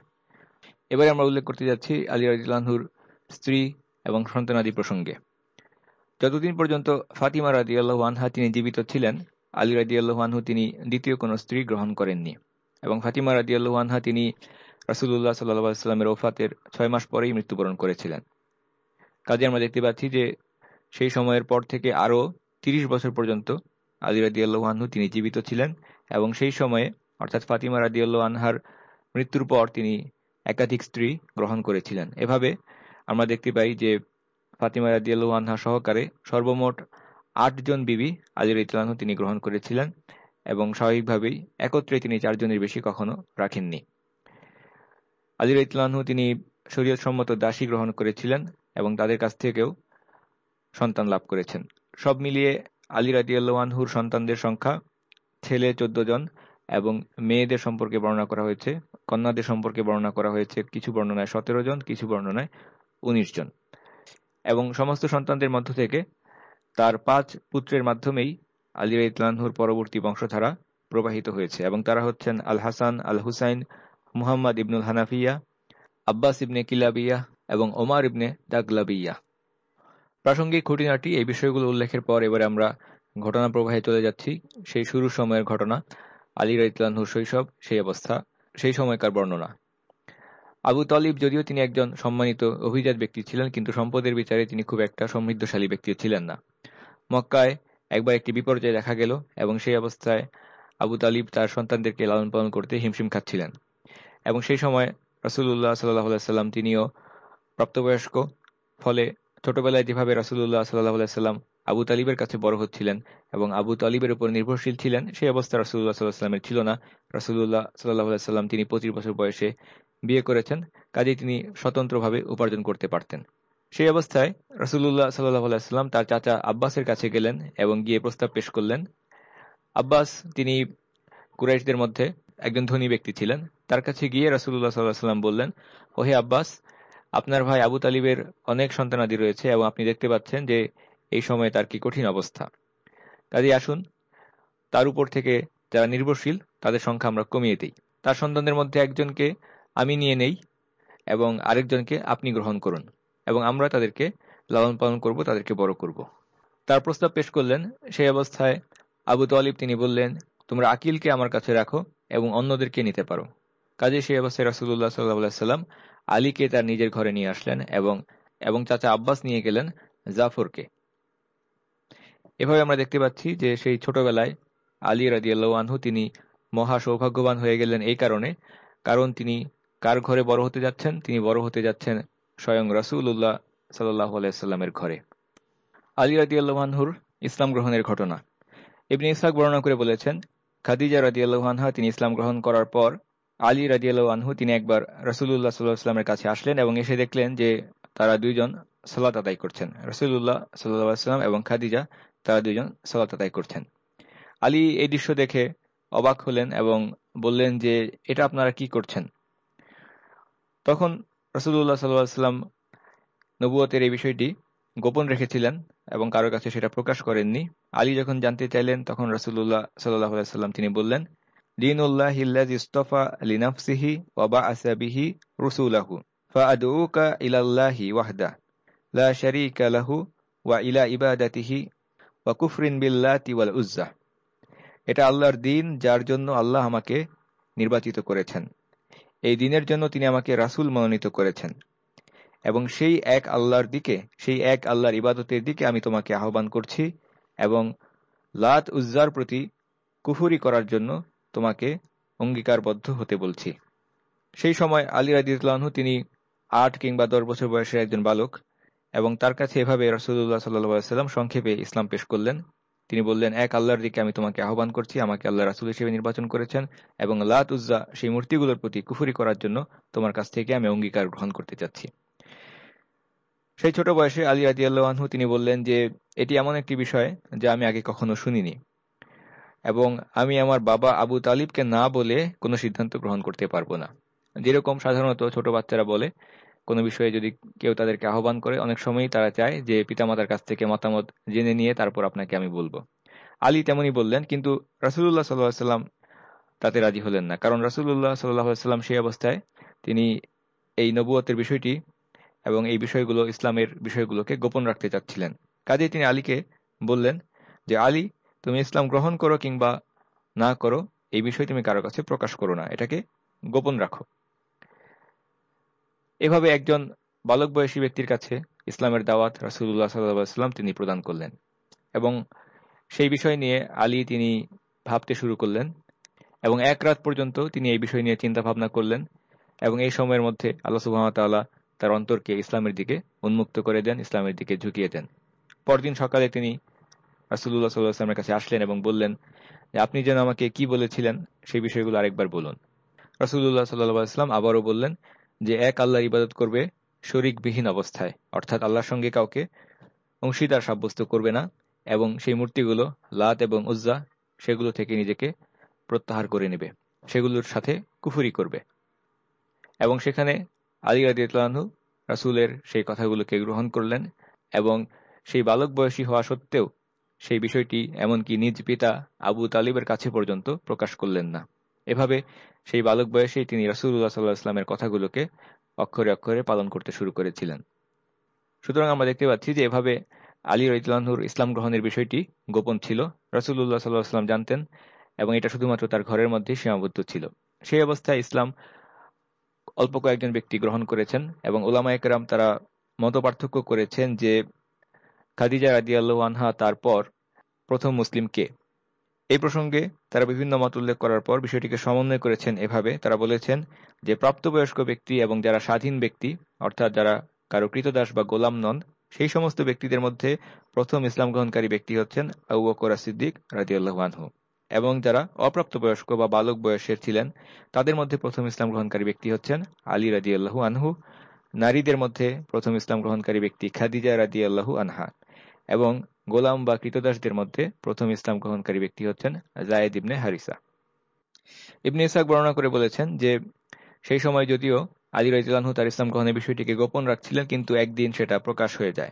এবারে আমরা উল্লেখ করতে যাচ্ছি আলী রাইতলানহুর স্ত্রী এবং সন্তানাদি প্রসঙ্গে। যতদিন পর্যন্ত ফাতিমা রাজি আল্লাহ আনহা তিনি জীবিত ছিলেন, আলী রাজি আল্লাহ আনহু তিনি দ্বিতীয় কোনো স্ত্রী গ্রহণ করেননি এবং ফাতিমা রাজি আল্লাহ আনহা তিনি রাসুল্লাহ সাল্লাহামের ওফাতের ছয় মাস পরেই মৃত্যুবরণ করেছিলেন। কাজে আমরা দেখতে পাচ্ছি যে সেই সময়ের পর থেকে আরও তিরিশ বছর পর্যন্ত আলী রাজি আল্লাহ আনহু তিনি জীবিত ছিলেন এবং সেই সময়ে, অর্থাৎ ফাতিমা রাজি আল্লাহ আনহার মৃত্যুর পর তিনি একাধিক স্ত্রী গ্রহণ করেছিলেন। এভাবে আমরা দেখতে পাই যে ফাতিমা রাদিয়াল্লাহু আনহা সহকারে সর্বমোট আটজন বিবি আলীর ইতলানহ তিনি গ্রহণ করেছিলেন এবং স্বাভাবিকভাবেই একত্রে তিনি চারজনের বেশি কখনো রাখেননি। আলীর ইতলানহু তিনি শরীয়ত সম্মত দাসী গ্রহণ করেছিলেন এবং তাদের কাছ থেকেও সন্তান লাভ করেছেন। সব মিলিয়ে আলী রাদিয়াল্লাহুর সন্তানদের সংখ্যা, ছেলে চোদ্দ জন এবং মেয়েদের সম্পর্কে বর্ণনা করা হয়েছে। কন্যাদের সম্পর্কে বর্ণনা করা হয়েছে, কিছু বর্ণনায় সতেরো জন, কিছু বর্ণনায় উনিশ জন। এবং সমস্ত সন্তানদের মধ্য থেকে তার পাঁচ পুত্রের মাধ্যমেই আলী ইতলানহুর পরবর্তী বংশধারা প্রবাহিত হয়েছে এবং তারা হচ্ছেন আল হাসান আল হুসাইন মুহাম্মদ ইবনুল হানাফিয়া, আব্বাস ইবনে কিলাবিয়া এবং ওমার ইবনে দাগলাবিয়া। প্রাসঙ্গিক খুঁটিনাটি এই বিষয়গুলো উল্লেখের পর এবারে আমরা ঘটনা প্রবাহে চলে যাচ্ছি। সেই শুরু সময়ের ঘটনা, আলী রাইতলানহুর শৈশব, সেই অবস্থা, সেই সময়কার বর্ণনা। আবু তলিব যদিও তিনি একজন সম্মানিত অভিজাত ব্যক্তি ছিলেন, কিন্তু সম্পদের বিচারে তিনি খুব একটা সমৃদ্ধশালী ব্যক্তি ছিলেন না। মক্কায় একবার একটি বিপর্যয় দেখা গেল এবং সেই অবস্থায় আবু তালিব তার সন্তানদেরকে লালন পালন করতে হিমশিম খাচ্ছিলেন। এবং সেই সময় রাসুল্লাহ সাল্লাহ সাল্লাম তিনিও প্রাপ্তবয়স্ক, ফলে ছোটবেলায় যেভাবে রাসুল্লাহ সাল্লাহ সাল্লাম আবু তালিবের কাছে বড় হচ্ছিলেন এবং আবু তালিবের উপর নির্ভরশীল ছিলেন, সেই অবস্থা রাসুল্লাহ সাল্লাহ সাল্লামের ছিল না। রাসুল্লাহ সাল্লাহ সাল্লাম তিনি পঁচিশ বছর বয়সে বিয়ে করেছেন, কাজেই তিনি স্বতন্ত্রভাবে উপার্জন করতে পারতেন। সেই অবস্থায় রাসুল্লাহ সাল্লাহ সাল্লাম তার চাচা আব্বাসের কাছে গেলেন এবং গিয়ে প্রস্তাব পেশ করলেন। আব্বাস, তিনি কুরাইশদের মধ্যে একজন ধনী ব্যক্তি ছিলেন। তার কাছে গিয়ে রাসুল্লাহ সাল্লাহ সাল্লাম বললেন, ওহে আব্বাস আপনার ভাই আবু তালিবের অনেক সন্তানাদি রয়েছে এবং আপনি দেখতে পাচ্ছেন যে এই সময়ে তার কি কঠিন অবস্থা। কাজে আসুন, তার উপর থেকে যারা নির্ভরশীল, তাদের সংখ্যা আমরা কমিয়ে দিই। তার সন্তানদের মধ্যে একজনকে আমি নিয়ে নেই এবং আরেকজনকে আপনি গ্রহণ করুন এবং আমরা তাদেরকে লালন পালন করব, তাদেরকে বড় করব। তার প্রস্তাব পেশ করলেন, সেই অবস্থায় আবু তালিব তিনি বললেন, তোমরা আকিলকে আমার কাছে রাখো এবং অন্যদেরকে নিতে পারো। কাজে সেই অবস্থায় রাসুল্লাহ সাল্লাহ সাল্লাম আলীকে তার নিজের ঘরে নিয়ে আসলেন এবং এবং চাচা আব্বাস নিয়ে গেলেন জাফরকে। এভাবে আমরা দেখতে পাচ্ছি যে সেই ছোটবেলায় আলী রাজিয়াল্লাহ আনহু তিনি মহা সৌভাগ্যবান হয়ে গেলেন এই কারণে, কারণ তিনি কার ঘরে বড় হতে যাচ্ছেন? তিনি বড় হতে যাচ্ছেন স্বয়ং রাসুল্লাহ সাল্লাহ আলাইস্লামের ঘরে। আলী রাজিয়াল্লাহানহুর ইসলাম গ্রহণের ঘটনা। ইবনে ইসাক বর্ণনা করে বলেছেন, খাদিজা রাজিয়াল্লাহানহা তিনি ইসলাম গ্রহণ করার পর আলী রাজিয়াল্লাহ আনহু, তিনি একবার রসুল্লাহ সাল্লাহ ইসলামের কাছে আসলেন এবং এসে দেখলেন যে তারা দুইজন সালাত আদায় করছেন। রসুল্লাহ সাল্লাম এবং খাদিজা, তারা দুইজন সালাত আদায় করছেন। আলী এই দৃশ্য দেখে অবাক হলেন এবং বললেন যে, এটা আপনারা কি করছেন? তখন রসুল্লাহ সাল্লাম নবুয়তের এই বিষয়টি গোপন রেখেছিলেন এবং কারও কাছে সেটা প্রকাশ করেননি। আলী যখন জানতে চাইলেন, তখন রসুল্লাহ সাল্লাহ সাল্লাম তিনি বললেন দিনুল্লাহ ইস্তফা লিনাফসিহি ওয়াবা আসাবিহি রসুলাহু ওয়াহদা লা শারীকা লাহু ওয়া ইলা ইবাদাতিহি ওয়া কুফরিন বিল্লাতি ওয়াল উজ্জা এটা আল্লাহর দিন যার জন্য আল্লাহ আমাকে নির্বাচিত করেছেন। এই দিনের জন্য তিনি আমাকে রাসূল মনোনীত করেছেন। এবং সেই এক আল্লাহর দিকে, সেই এক আল্লাহর ইবাদতের দিকে আমি তোমাকে আহ্বান করছি এবং লাত উজ্জার প্রতি কুফুরি করার জন্য তোমাকে অঙ্গীকারবদ্ধ হতে বলছি। সেই সময় আলী রাজিউল্লাহু তিনি আট কিংবা দশ বছর বয়সের একজন বালক এবং তার কাছে এভাবে রসুল্লাহ সাল্লাম সংক্ষেপে ইসলাম পেশ করলেন। তিনি বললেন, এক আল্লাহর দিকে আমি তোমাকে আহ্বান করছি, আমাকে আল্লাহ রাসুল হিসেবে নির্বাচন করেছেন এবং লাত উজ্জা সেই মূর্তিগুলোর প্রতি কুফুরি করার জন্য তোমার কাছ থেকে আমি অঙ্গীকার গ্রহণ করতে চাচ্ছি। সেই ছোট বয়সে আলী আদিয়াল্লাহু তিনি বললেন যে, এটি এমন একটি বিষয় যা আমি আগে কখনো শুনিনি। এবং আমি আমার বাবা আবু তালিবকে না বলে কোনো সিদ্ধান্ত গ্রহণ করতে পারব না। যেরকম সাধারণত ছোট বাচ্চারা বলে, কোনো বিষয়ে যদি কেউ তাদেরকে আহ্বান করে, অনেক সময়ই তারা চায় যে পিতামাতার কাছ থেকে মতামত জেনে নিয়ে তারপর আপনাকে আমি বলব। আলী তেমনই বললেন, কিন্তু রাসুল্লাহ সাল্লাহ সাল্লাম তাতে রাজি হলেন না, কারণ রাসুল্লাহ সাল্লাহ সাল্লাম সেই অবস্থায় তিনি এই নবুয়তের বিষয়টি এবং এই বিষয়গুলো, ইসলামের বিষয়গুলোকে গোপন রাখতে চাচ্ছিলেন। কাজেই তিনি আলীকে বললেন যে, আলী তুমি ইসলাম গ্রহণ করো কিংবা না করো, এই বিষয় তুমি কারও কাছে প্রকাশ করো না। এটাকে গোপন রাখো। এভাবে একজন বালক বয়সী ব্যক্তির কাছে ইসলামের দাওয়াত রাসুল্লাহ সাল্লাম তিনি প্রদান করলেন এবং সেই বিষয় নিয়ে আলী তিনি ভাবতে শুরু করলেন এবং এক রাত পর্যন্ত তিনি এই বিষয় নিয়ে চিন্তা ভাবনা করলেন এবং এই সময়ের মধ্যে আল্লাহ সুহামতাল্লাহ তার অন্তরকে ইসলামের দিকে উন্মুক্ত করে দেন, ইসলামের দিকে ঝুঁকিয়ে দেন। পরদিন সকালে তিনি রাসুল্লাহ সাল্লাহামের কাছে আসলেন এবং বললেন, যে আপনি যেন আমাকে কি বলেছিলেন সেই বিষয়গুলো আরেকবার বলুন। রাসুল্লাহ সাল্লাহ আসলাম আবারও বললেন যে, এক আল্লাহর ইবাদত করবে শরিকবিহীন অবস্থায়, অর্থাৎ আল্লাহর সঙ্গে কাউকে অংশীদার সাব্যস্ত করবে না, এবং সেই মূর্তিগুলো, লাত এবং উজ্জা, সেগুলো থেকে নিজেকে প্রত্যাহার করে নেবে, সেগুলোর সাথে কুফুরি করবে। এবং সেখানে আলী আদিয়ানহু রাসুলের সেই কথাগুলোকে গ্রহণ করলেন, এবং সেই বালক বয়সী হওয়া সত্ত্বেও সেই বিষয়টি এমনকি নিজ পিতা আবু তালিবের কাছে পর্যন্ত প্রকাশ করলেন না। এভাবে সেই বালক বয়সেই তিনি রাসুল্লাহ সাল্লাহ ইসলামের কথাগুলোকে অক্ষরে অক্ষরে পালন করতে শুরু করেছিলেন। সুতরাং আমরা দেখতে পাচ্ছি যে এভাবে আলী রইতলানহুর ইসলাম গ্রহণের বিষয়টি গোপন ছিল রাসুল্লাহ সাল্লাহ ইসলাম জানতেন এবং এটা শুধুমাত্র তার ঘরের মধ্যে সীমাবদ্ধ ছিল। সেই অবস্থায় ইসলাম অল্প কয়েকজন ব্যক্তি গ্রহণ করেছেন এবং ওলামা একরাম তারা মত করেছেন যে খাদিজা রাদি আল্লাহ আনহা তারপর প্রথম মুসলিম কে? এই প্রসঙ্গে তারা বিভিন্ন মত উল্লেখ করার পর বিষয়টিকে সমন্বয় করেছেন এভাবে। তারা বলেছেন যে, প্রাপ্তবয়স্ক ব্যক্তি এবং যারা স্বাধীন ব্যক্তি, অর্থাৎ যারা কারও কৃতদাস বা গোলাম নন, সেই সমস্ত ব্যক্তিদের মধ্যে প্রথম ইসলাম গ্রহণকারী ব্যক্তি হচ্ছেন আবু বকর সিদ্দিক রাজিউল্লাহ আনহু। এবং যারা অপ্রাপ্তবয়স্ক বা বালক বয়সের ছিলেন, তাদের মধ্যে প্রথম ইসলাম গ্রহণকারী ব্যক্তি হচ্ছেন আলী রাজিউল্লাহু আনহু। নারীদের মধ্যে প্রথম ইসলাম গ্রহণকারী ব্যক্তি খাদিজা রাজিয়াল্লাহু আনহা। এবং গোলাম বা কৃতদাসদের মধ্যে প্রথম ইসলাম গ্রহণকারী ব্যক্তি হচ্ছেন জায়েদ ইবনে হারিসা। ইবনে ইসাক বর্ণনা করে বলেছেন যে, সেই সময় যদিও আলী রাইজুল্লাহু তার ইসলাম গ্রহণের বিষয়টিকে গোপন রাখছিলেন, কিন্তু একদিন সেটা প্রকাশ হয়ে যায়।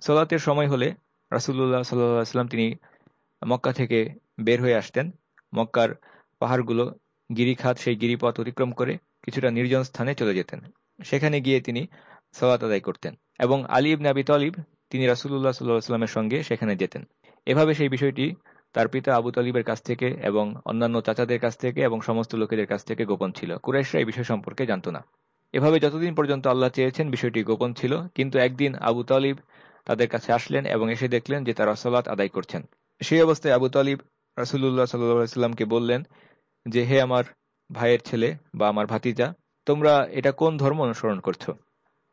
সলাতের সময় হলে রাসুল্লাহ সাল্লাম তিনি মক্কা থেকে বের হয়ে আসতেন। মক্কার পাহাড়গুলো গিরিখাত, সেই গিরিপথ অতিক্রম করে কিছুটা নির্জন স্থানে চলে যেতেন। সেখানে গিয়ে তিনি সলাত আদায় করতেন। এবং আলী ইবনে আবি তলিব তিনি রাসুল্লাহ সাল্লাহামের সঙ্গে সেখানে যেতেন। এভাবে সেই বিষয়টি তার পিতা আবু তালিবের কাছ থেকে এবং অন্যান্য চাচাদের কাছ থেকে এবং সমস্ত লোকেদের কাছ থেকে গোপন ছিল। কুরাইশরা এই বিষয় সম্পর্কে জানত না। এভাবে যতদিন পর্যন্ত আল্লাহ চেয়েছেন বিষয়টি গোপন ছিল, কিন্তু একদিন আবু তালিব তাদের কাছে আসলেন এবং এসে দেখলেন যে তারা সলাৎ আদায় করছেন। সেই অবস্থায় আবু তালিব রাসুল্লাহ সাল্লাহামকে বললেন যে, হে আমার ভাইয়ের ছেলে বা আমার ভাতিজা, তোমরা এটা কোন ধর্ম অনুসরণ করছ?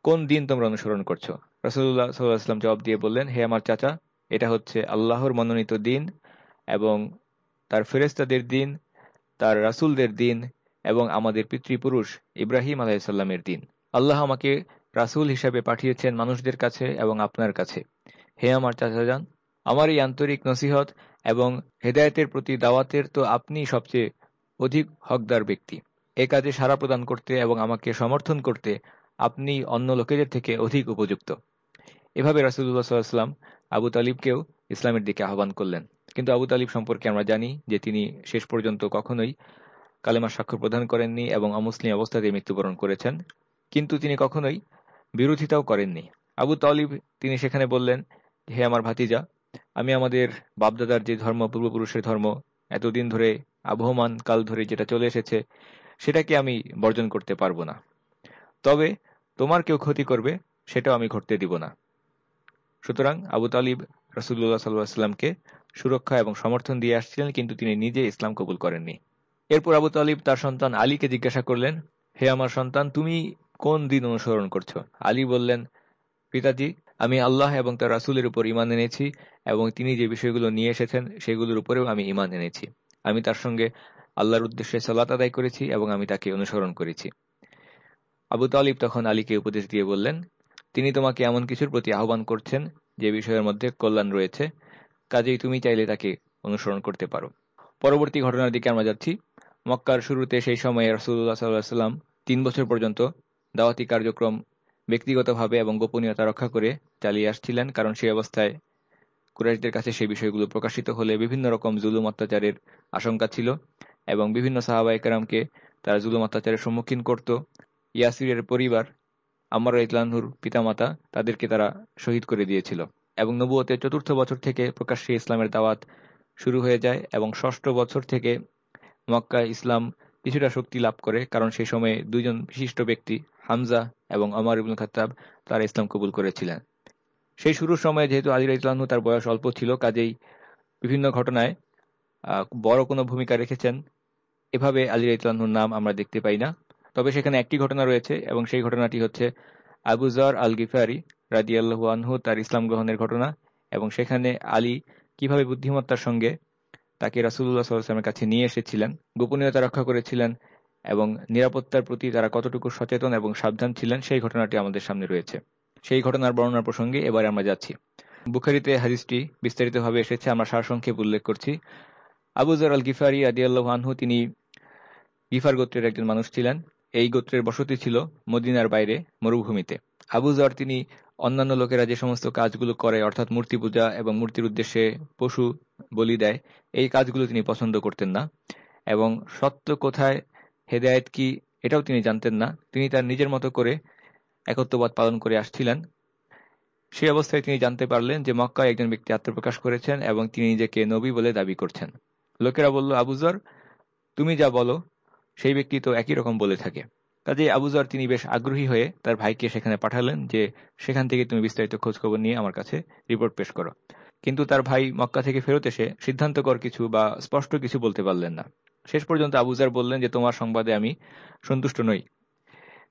কোন দিন তোমরা অনুসরণ করছ? রাসুল্লাহ সাল্লাহাম জবাব দিয়ে বললেন, হে আমার চাচা, এটা হচ্ছে আল্লাহর মনোনীত দিন এবং তার ফেরেস্তাদের দিন, তার রাসুলদের দিন এবং আমাদের পিতৃপুরুষ ইব্রাহিম আলাইসাল্লামের দিন। আল্লাহ আমাকে রাসুল হিসাবে পাঠিয়েছেন মানুষদের কাছে এবং আপনার কাছে। হে আমার চাচা যান আমার এই আন্তরিক নসিহত এবং হেদায়তের প্রতি দাওয়াতের তো আপনি সবচেয়ে অধিক হকদার ব্যক্তি। এ কাজে সাড়া প্রদান করতে এবং আমাকে সমর্থন করতে আপনি অন্য লোকেদের থেকে অধিক উপযুক্ত। এভাবে রাসুল্লাহ সাল্লাম আবু তালিবকেও ইসলামের দিকে আহ্বান করলেন। কিন্তু আবু তালিব সম্পর্কে আমরা জানি যে তিনি শেষ পর্যন্ত কখনোই কালেমার স্বাক্ষর প্রদান করেননি এবং অমুসলিম অবস্থাতে মৃত্যুবরণ করেছেন। কিন্তু তিনি কখনোই বিরোধিতাও করেননি। আবু তালিব, তিনি সেখানে বললেন, হে আমার ভাতিজা, আমি আমাদের বাপদাদার যে ধর্ম, পূর্বপুরুষের ধর্ম, এতদিন ধরে আবহমান কাল ধরে যেটা চলে এসেছে, সেটাকে আমি বর্জন করতে পারব না। তবে তোমার কেউ ক্ষতি করবে, সেটাও আমি ঘটতে দিব না। সুতরাং আবু তালিব রসুল্লাহ সাল্লাহামকে সুরক্ষা এবং সমর্থন দিয়ে আসছিলেন, কিন্তু তিনি নিজে ইসলাম কবুল করেননি। এরপর আবু তালিব তার সন্তান আলীকে জিজ্ঞাসা করলেন, হে আমার সন্তান, তুমি কোন দিন অনুসরণ করছ? আলী বললেন, পিতাজি, আমি আল্লাহ এবং তার রাসুলের উপর ইমান এনেছি এবং তিনি যে বিষয়গুলো নিয়ে এসেছেন, সেগুলোর উপরেও আমি ইমান এনেছি। আমি তার সঙ্গে আল্লাহর উদ্দেশ্যে সালাত আদায় করেছি এবং আমি তাকে অনুসরণ করেছি। আবু তালিব তখন আলীকে উপদেশ দিয়ে বললেন, তিনি তোমাকে এমন কিছুর প্রতি আহ্বান করছেন যে বিষয়ের মধ্যে কল্যাণ রয়েছে। কাজেই তুমি চাইলে তাকে অনুসরণ করতে পারো। পরবর্তী ঘটনার দিকে আমরা যাচ্ছি। মক্কার শুরুতে সেই সময়ে রসুল্লাহ সাল্লাম তিন বছর পর্যন্ত দাওয়াতি কার্যক্রম ব্যক্তিগতভাবে এবং গোপনীয়তা রক্ষা করে চালিয়ে আসছিলেন, কারণ সেই অবস্থায় কুরাইশদের কাছে সেই বিষয়গুলো প্রকাশিত হলে বিভিন্ন রকম জুলুম অত্যাচারের আশঙ্কা ছিল এবং বিভিন্ন সাহাবা তারা জুলুম অত্যাচারের সম্মুখীন করত। ইয়াসিরের পরিবার, আমার ইতলানহুর পিতামাতা তাদেরকে তারা শহীদ করে দিয়েছিল এবং নবুয়তের চতুর্থ বছর থেকে প্রকাশ্যে ইসলামের দাওয়াত শুরু হয়ে যায় এবং ষষ্ঠ বছর থেকে মক্কা ইসলাম কিছুটা শক্তি লাভ করে, কারণ সেই সময়ে দুইজন বিশিষ্ট ব্যক্তি, হামজা এবং অমর ইবুল খাতাব তারা ইসলাম কবুল করেছিলেন। সেই শুরুর সময়ে যেহেতু আলী ইসলামহু তার বয়স অল্প ছিল, কাজেই বিভিন্ন ঘটনায় বড় কোনো ভূমিকা রেখেছেন। এভাবে আলী ইসলামহুর নাম আমরা দেখতে পাই না। তবে সেখানে একটি ঘটনা রয়েছে এবং সেই ঘটনাটি হচ্ছে আবুজার আল গিফারি রাজি আল্লাহু আনহু তার ইসলাম গ্রহণের ঘটনা এবং সেখানে আলী কীভাবে বুদ্ধিমত্তার সঙ্গে তাকে রাসুল্লাহ সাল্লামের কাছে নিয়ে এসেছিলেন, গোপনীয়তা রক্ষা করেছিলেন এবং নিরাপত্তার প্রতি তারা কতটুকু সচেতন এবং সাবধান ছিলেন সেই ঘটনাটি আমাদের সামনে রয়েছে। সেই ঘটনার বর্ণনা প্রসঙ্গে এবারে আমরা যাচ্ছি। বুখারিতে হাদিসটি বিস্তারিতভাবে এসেছে, আমরা সারসংক্ষেপ উল্লেখ করছি। আবুজার আল গিফারি আদিয়াল্লাহ আনহু তিনি গিফার গোত্রের একজন মানুষ ছিলেন। এই গোত্রের বসতি ছিল মদিনার বাইরে, মরুভূমিতে। আবুজার তিনি অন্যান্য লোকেরা যে সমস্ত কাজগুলো করে, অর্থাৎ মূর্তি পূজা এবং মূর্তির উদ্দেশ্যে পশু বলি দেয়, এই কাজগুলো তিনি পছন্দ করতেন না। এবং সত্য কোথায়, হেদায়ত কি, এটাও তিনি জানতেন না। তিনি তার নিজের মতো করে একত্ববাদ পালন করে আসছিলেন। সেই অবস্থায় তিনি জানতে পারলেন যে মক্কায় একজন ব্যক্তি আত্মপ্রকাশ করেছেন এবং তিনি নিজেকে নবী বলে দাবি করছেন। লোকেরা বলল আবুজর তুমি যা বলো সেই ব্যক্তি তো একই রকম বলে থাকে। কাজে আবুজর তিনি বেশ আগ্রহী হয়ে তার ভাইকে সেখানে পাঠালেন যে, সেখান থেকে তুমি বিস্তারিত খোঁজখবর নিয়ে আমার কাছে রিপোর্ট পেশ করো। কিন্তু তার ভাই মক্কা থেকে ফেরত এসে সিদ্ধান্তকর কিছু বা স্পষ্ট কিছু বলতে পারলেন না। শেষ পর্যন্ত আবুজার বললেন যে, তোমার সংবাদে আমি সন্তুষ্ট নই।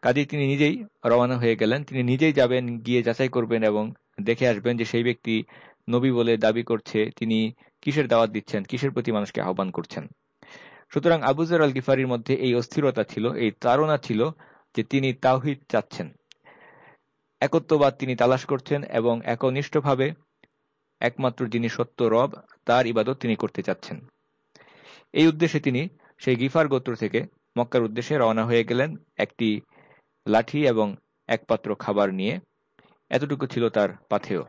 কাজেই তিনি নিজেই রওনা হয়ে গেলেন। তিনি নিজেই যাবেন, গিয়ে যাচাই করবেন এবং দেখে আসবেন যে, সেই ব্যক্তি নবী বলে দাবি করছে। তিনি কিসের দাওয়াত দিচ্ছেন? কিসের প্রতি মানুষকে আহ্বান করছেন? সুতরাং আবুজার আল গিফারির মধ্যে এই অস্থিরতা ছিল, এই তারা ছিল যে তিনি তাওহিদ চাচ্ছেন। একত্ববাদ তিনি তালাশ করছেন এবং একনিষ্ঠভাবে একমাত্র যিনি সত্য রব, তার ইবাদত তিনি করতে চাচ্ছেন। এই উদ্দেশ্যে তিনি সেই গিফার গোত্র থেকে মক্কার উদ্দেশ্যে রওনা হয়ে গেলেন একটি লাঠি এবং এক পাত্র খাবার নিয়ে। এতটুকু ছিল তার পাথেয়।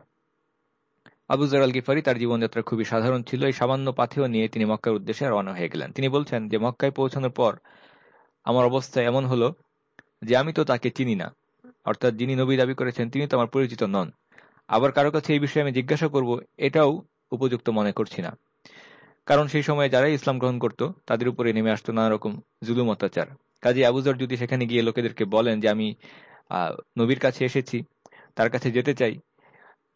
আবুজার আল গিফারি তার জীবনযাত্রা খুবই সাধারণ ছিল। এই সামান্য পাথেও নিয়ে তিনি মক্কার উদ্দেশ্যে রওনা হয়ে গেলেন। তিনি বলছেন যে, মক্কায় পৌঁছানোর পর আমার অবস্থা এমন হলো যে, আমি তো তাকে চিনি না। অর্থাৎ যিনি নবী দাবি করেছেন, তিনি তো আমার পরিচিত নন। আবার কারও কাছে এই বিষয়ে আমি জিজ্ঞাসা করব, এটাও উপযুক্ত মনে করছি না। কারণ সেই সময়ে যারাই ইসলাম গ্রহণ করত, তাদের উপরে নেমে আসতো নানা রকম জুলুম, অত্যাচার। কাজী আবুজর যদি সেখানে গিয়ে লোকেদেরকে বলেন যে, আমি নবীর কাছে এসেছি, তার কাছে যেতে চাই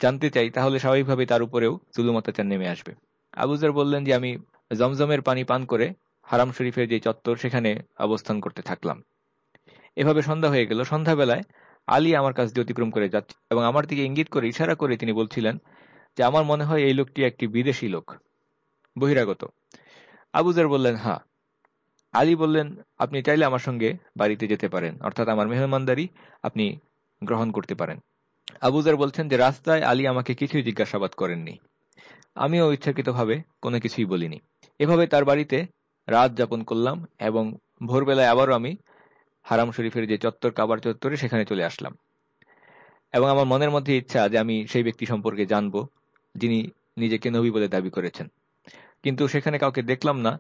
জানতে চাই, তাহলে স্বাভাবিকভাবে তার উপরেও জুলুম অত্যাচার নেমে আসবে। আবুজার বললেন যে, আমি জমজমের পানি পান করে হারাম শরীফের যে চত্বর, সেখানে অবস্থান করতে থাকলাম। এভাবে সন্ধ্যা হয়ে গেল। সন্ধ্যাবেলায় আলী আমার কাছ দিয়ে অতিক্রম করে যাচ্ছে এবং আমার দিকে ইঙ্গিত করে ইশারা করে তিনি বলছিলেন যে, আমার মনে হয় এই লোকটি একটি বিদেশি লোক, বহিরাগত। আবুজার বললেন হ্যাঁ। আলী বললেন, আপনি চাইলে আমার সঙ্গে বাড়িতে যেতে পারেন, অর্থাৎ আমার মেহমানদারি আপনি গ্রহণ করতে পারেন। আবুজার বলছেন যে, রাস্তায় আলী আমাকে কিছুই জিজ্ঞাসাবাদ করেননি। আমিও ইচ্ছাকৃতভাবে কোনো কিছুই বলিনি। এভাবে তার বাড়িতে রাত যাপন করলাম এবং ভোরবেলায় আবারও আমি হারাম শরীফের যে চত্বর, কাবার চত্বরে সেখানে চলে আসলাম। এবং আমার মনের মধ্যে ইচ্ছা যে আমি সেই ব্যক্তি সম্পর্কে জানব, যিনি নিজেকে নবী বলে দাবি করেছেন। কিন্তু সেখানে কাউকে দেখলাম না।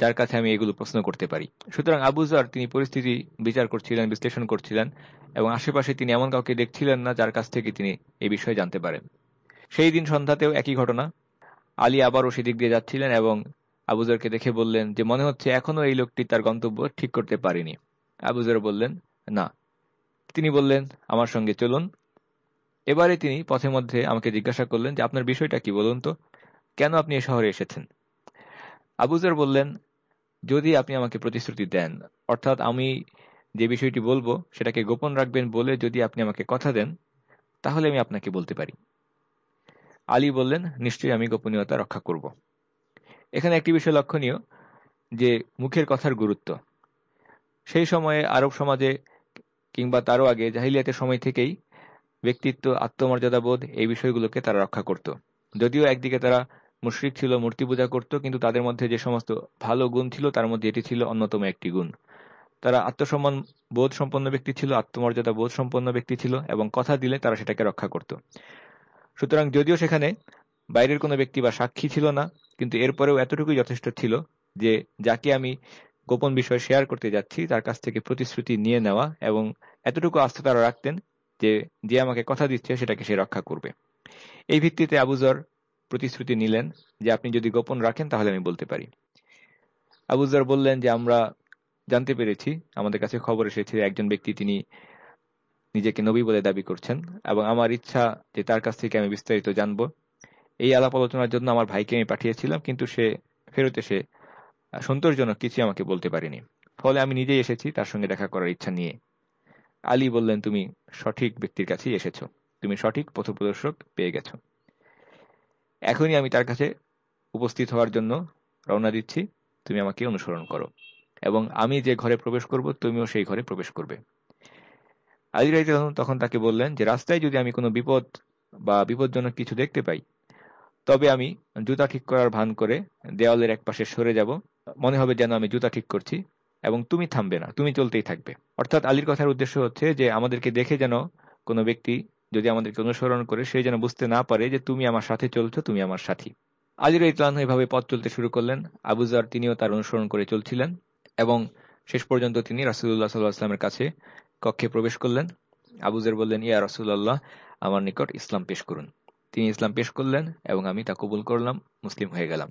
যার কাছে আমি এগুলো প্রশ্ন করতে পারি। সুতরাং আবুজার তিনি পরিস্থিতি বিচার করছিলেন, বিশ্লেষণ করছিলেন, এবং আশেপাশে তিনি এমন কাউকে দেখছিলেন না যার কাছ থেকে তিনি এই বিষয়ে জানতে পারেন। সেই দিন সন্ধ্যাতেও একই ঘটনা। আলী আবারও সেদিক দিয়ে যাচ্ছিলেন এবং আবুজারকে দেখে বললেন যে, মনে হচ্ছে এখনও এই লোকটি তার গন্তব্য ঠিক করতে পারেনি। আবুজার বললেন, না। তিনি বললেন, আমার সঙ্গে চলুন। এবারে তিনি পথে মধ্যে আমাকে জিজ্ঞাসা করলেন যে, আপনার বিষয়টা কি বলুন তো? কেন আপনি এ শহরে এসেছেন? আবুজার বললেন, যদি আপনি আমাকে প্রতিশ্রুতি দেন, অর্থাৎ আমি যে বিষয়টি বলব সেটাকে গোপন রাখবেন বলে যদি আপনি আমাকে কথা দেন, তাহলে আমি আপনাকে বলতে পারি। আলী বললেন, নিশ্চয়ই আমি গোপনীয়তা রক্ষা করব। এখানে একটি বিষয় লক্ষণীয়, যে মুখের কথার গুরুত্ব। সেই সময়ে আরব সমাজে কিংবা তারও আগে জাহিলিয়াতের সময় থেকেই ব্যক্তিত্ব, আত্মমর্যাদাবোধ এই বিষয়গুলোকে তারা রক্ষা করত। যদিও একদিকে তারা মুশ্রিক ছিল, মূর্তি পূজা করত, কিন্তু তাদের মধ্যে যে সমস্ত ভালো গুণ ছিল, তার মধ্যে এটি ছিল অন্যতম একটি গুণ। তারা আত্মসম্মান বোধ সম্পন্ন ব্যক্তি ছিল, আত্মমর্যাদা বোধ সম্পন্ন ব্যক্তি ছিল, এবং কথা দিলে তারা সেটাকে রক্ষা করত। সুতরাং যদিও সেখানে বাইরের কোনো ব্যক্তি বা সাক্ষী ছিল না, কিন্তু এরপরেও এতটুকুই যথেষ্ট ছিল যে, যাকে আমি গোপন বিষয় শেয়ার করতে যাচ্ছি, তার কাছ থেকে প্রতিশ্রুতি নিয়ে নেওয়া এবং এতটুকু আস্থা তারা রাখতেন যে যে আমাকে কথা দিচ্ছে, সেটাকে সে রক্ষা করবে। এই ভিত্তিতে আবুজর প্রতিশ্রুতি নিলেন যে আপনি যদি গোপন রাখেন, তাহলে আমি বলতে পারি। আবুজর বললেন যে, আমরা জানতে পেরেছি, আমাদের কাছে খবর এসেছে, একজন ব্যক্তি তিনি নিজেকে নবী বলে দাবি করছেন এবং আমার ইচ্ছা যে তার কাছ থেকে আমি বিস্তারিত জানব। এই আলাপ আলোচনার জন্য আমার ভাইকে আমি পাঠিয়েছিলাম, কিন্তু সে ফেরত এসে সন্তোষজনক কিছু আমাকে বলতে পারিনি। ফলে আমি নিজেই এসেছি তার সঙ্গে দেখা করার ইচ্ছা নিয়ে। আলী বললেন, তুমি সঠিক ব্যক্তির কাছেই এসেছ। তুমি সঠিক পথপ্রদর্শক পেয়ে গেছ। এখনই আমি তার কাছে উপস্থিত হওয়ার জন্য রওনা দিচ্ছি। তুমি আমাকে অনুসরণ করো। এবং আমি যে ঘরে প্রবেশ করব, তুমিও সেই ঘরে প্রবেশ করবে। আলী রাই তখন তাকে বললেন যে, রাস্তায় যদি আমি কোনো বিপদ বা বিপজ্জনক কিছু দেখতে পাই, তবে আমি জুতা ঠিক করার ভান করে দেওয়ালের এক পাশে সরে যাব। মনে হবে যেন আমি জুতা ঠিক করছি এবং তুমি থামবে না, তুমি চলতেই থাকবে। অর্থাৎ আলীর কথার উদ্দেশ্য হচ্ছে যে, আমাদেরকে দেখে যেন কোনো ব্যক্তি যদি আমাদেরকে অনুসরণ করে, সে যেন বুঝতে না পারে যে তুমি আমার সাথে চলছো, তুমি আমার সাথী। আলির ইতলান এভাবে পথ চলতে শুরু করলেন। আবুজার তিনিও তার অনুসরণ করে চলছিলেন এবং শেষ পর্যন্ত তিনি রাসুল্লাহ সাল্লাহ আসলামের কাছে কক্ষে প্রবেশ করলেন। আবুজার বললেন, ইয়া রাসুল্লাহ আমার নিকট ইসলাম পেশ করুন। তিনি ইসলাম পেশ করলেন এবং আমি তা কবুল করলাম, মুসলিম হয়ে গেলাম।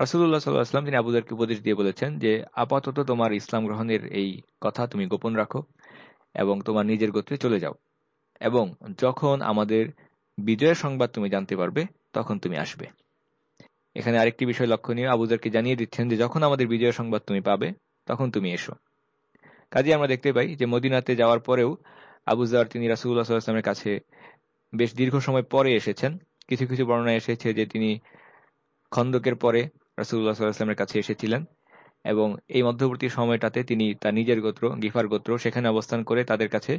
রাসুল্লাহ সাল্লাহ আসলাম তিনি আবুজারকে উপদেশ দিয়ে বলেছেন যে, আপাতত তোমার ইসলাম গ্রহণের এই কথা তুমি গোপন রাখো এবং তোমার নিজের গোত্রে চলে যাও। এবং যখন আমাদের বিজয়ের সংবাদ তুমি জানতে পারবে, তখন তুমি আসবে। এখানে আরেকটি বিষয় লক্ষণীয় আবুজারকে জানিয়ে দিচ্ছেন যে যখন আমাদের বিজয়ের সংবাদ তুমি পাবে, তখন তুমি এসো। কাজে আমরা দেখতে পাই যে মদিনাতে যাওয়ার পরেও আবুজার তিনি রাসুল্লাহ সাল্লামের কাছে বেশ দীর্ঘ সময় পরে এসেছেন। কিছু কিছু বর্ণনা এসেছে যে তিনি খন্দকের পরে রাসুল্লাহ সাল্লাহামের কাছে এসেছিলেন এবং এই মধ্যবর্তী সময়টাতে তিনি তার নিজের গোত্র, গিফার গোত্র, সেখানে অবস্থান করে তাদের কাছে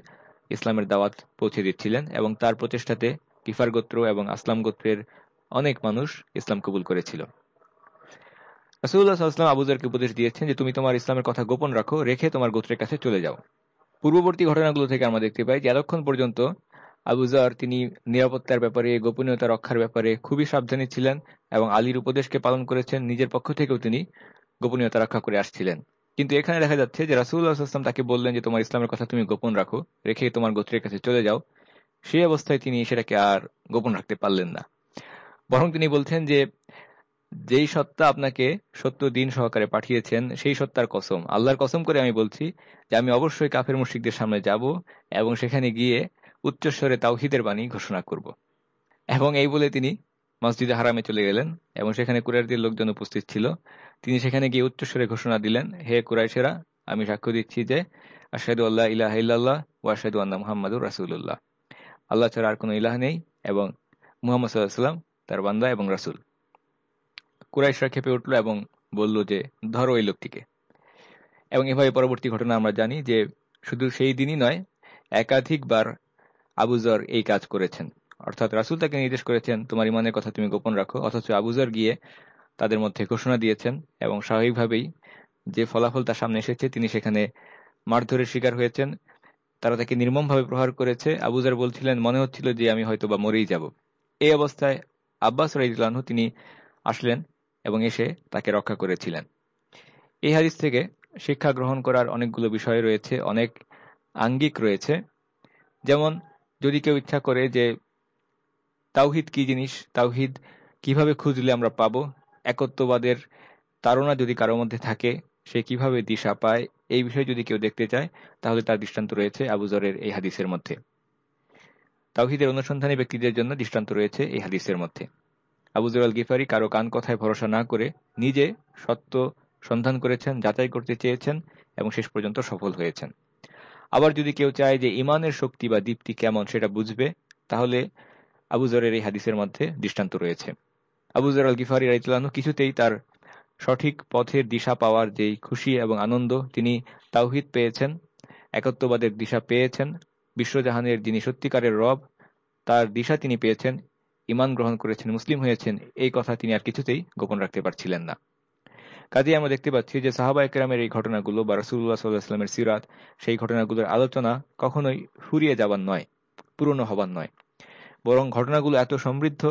ইসলামের দাওয়াত পৌঁছে দিচ্ছিলেন এবং তার প্রচেষ্টাতে গিফার গোত্র এবং আসলাম গোত্রের অনেক মানুষ ইসলাম কবুল করেছিল। রাসুল্লাহ সাল্লাম আবুজারকে উপদেশ দিয়েছেন যে, তুমি তোমার ইসলামের কথা গোপন রাখো, রেখে তোমার গোত্রের কাছে চলে যাও। পূর্ববর্তী ঘটনাগুলো থেকে আমরা দেখতে পাই যে, এতক্ষণ পর্যন্ত আবুজার তিনি নিরাপত্তার ব্যাপারে, গোপনীয়তা রক্ষার ব্যাপারে খুবই সাবধানী ছিলেন এবং আলীর উপদেশকে পালন করেছেন। নিজের পক্ষ থেকেও তিনি গোপনীয়তা রক্ষা করে আসছিলেন। কিন্তু এখানে দেখা যাচ্ছে যে রাসুল্লাহ আসলাম তাকে বললেন যে, তোমার ইসলামের কথা তুমি গোপন রাখো, রেখে তোমার গোত্রের কাছে চলে যাও। সেই অবস্থায় তিনি সেটাকে আর গোপন রাখতে পারলেন না। বরং তিনি বলছেন যে, যেই সত্তা আপনাকে সত্য দিন সহকারে পাঠিয়েছেন, সেই সত্তার কসম। আল্লাহর কসম করে আমি বলছি যে, আমি অবশ্যই কাফের মুশিকদের সামনে যাব এবং সেখানে গিয়ে উচ্চস্বরে তাওহিদের বাণী ঘোষণা করব। এবং এই বলে তিনি মসজিদে হারামে চলে গেলেন এবং সেখানে কুরাইশদের লোকজন উপস্থিত ছিল। তিনি সেখানে গিয়ে উচ্চস্বরে ঘোষণা দিলেন, হে কুরাইশেরা, আমি সাক্ষ্য দিচ্ছি যে আশাদু আল্লাহ ইলাহ ইল্লাল্লাহ ও আশাদু আন্না মুহাম্মাদুর রাসুল্লাহ আল্লাহ ছাড়া আর কোনো ইলাহ নেই এবং মুহাম্মদ সাল্লাহাম তার বান্দা এবং রাসুল। কুরাইশরা খেপে উঠল এবং বলল যে, ধরো ওই লোকটিকে। এবং এভাবে পরবর্তী ঘটনা আমরা জানি যে, শুধু সেই দিনই নয়, একাধিকবার আবুজর এই কাজ করেছেন। অর্থাৎ রাসুল তাকে নির্দেশ করেছেন, তোমার ইমানের কথা তুমি গোপন রাখো। অথচ আবুজর গিয়ে তাদের মধ্যে ঘোষণা দিয়েছেন এবং স্বাভাবিকভাবেই যে ফলাফল তার সামনে এসেছে, তিনি সেখানে মারধরের শিকার হয়েছেন। তারা তাকে নির্মমভাবে প্রহার করেছে। আবুজার বলছিলেন, মনে হচ্ছিল যে আমি হয়তো বা মরেই যাব। এই অবস্থায় আব্বাস রাইজুল্লাহ তিনি আসলেন এবং এসে তাকে রক্ষা করেছিলেন। এই হাদিস থেকে শিক্ষা গ্রহণ করার অনেকগুলো বিষয় রয়েছে, অনেক আঙ্গিক রয়েছে। যেমন, যদি কেউ ইচ্ছা করে যে তাওহিদ কি জিনিস? তাওহিদ কীভাবে খুঁজলে আমরা পাবো? একত্ববাদের তারা যদি কারোর মধ্যে থাকে, সে কীভাবে দিশা পায়? এই বিষয়ে যদি কেউ দেখতে চায়, তাহলে তার দৃষ্টান্ত রয়েছে আবুজরের এই হাদিসের মধ্যে। তাওহিদের অনুসন্ধানী ব্যক্তিদের জন্য দৃষ্টান্ত রয়েছে এই হাদিসের মধ্যে। আবুজর আল গিফারি কারও কান কথায় ভরসা না করে নিজে সত্য সন্ধান করেছেন, যাচাই করতে চেয়েছেন এবং শেষ পর্যন্ত সফল হয়েছেন। আবার যদি কেউ চায় যে ইমানের শক্তি বা দীপ্তি কেমন সেটা বুঝবে, তাহলে আবুজরের এই হাদিসের মধ্যে দৃষ্টান্ত রয়েছে। আবুজর আল গিফারি রাইতুল্লাহ কিছুতেই তার সঠিক পথের দিশা পাওয়ার যেই খুশি এবং আনন্দ তিনি তাওহিদ পেয়েছেন, একত্ববাদের দিশা পেয়েছেন, বিশ্বজাহানের যিনি সত্যিকারের রব, তার দিশা তিনি পেয়েছেন ইমান গ্রহণ করেছেন, মুসলিম হয়েছেন, এই কথা তিনি আর কিছুতেই গোপন রাখতে পারছিলেন না। কাজে আমরা দেখতে পাচ্ছি যে সাহাবা একরামের এই ঘটনাগুলো বা রসুল্লাহ সাল্লাহামের সিরাত, সেই ঘটনাগুলোর আলোচনা কখনোই ফুরিয়ে যাবার নয়, পুরনো হবার নয়। বরং ঘটনাগুলো এত সমৃদ্ধ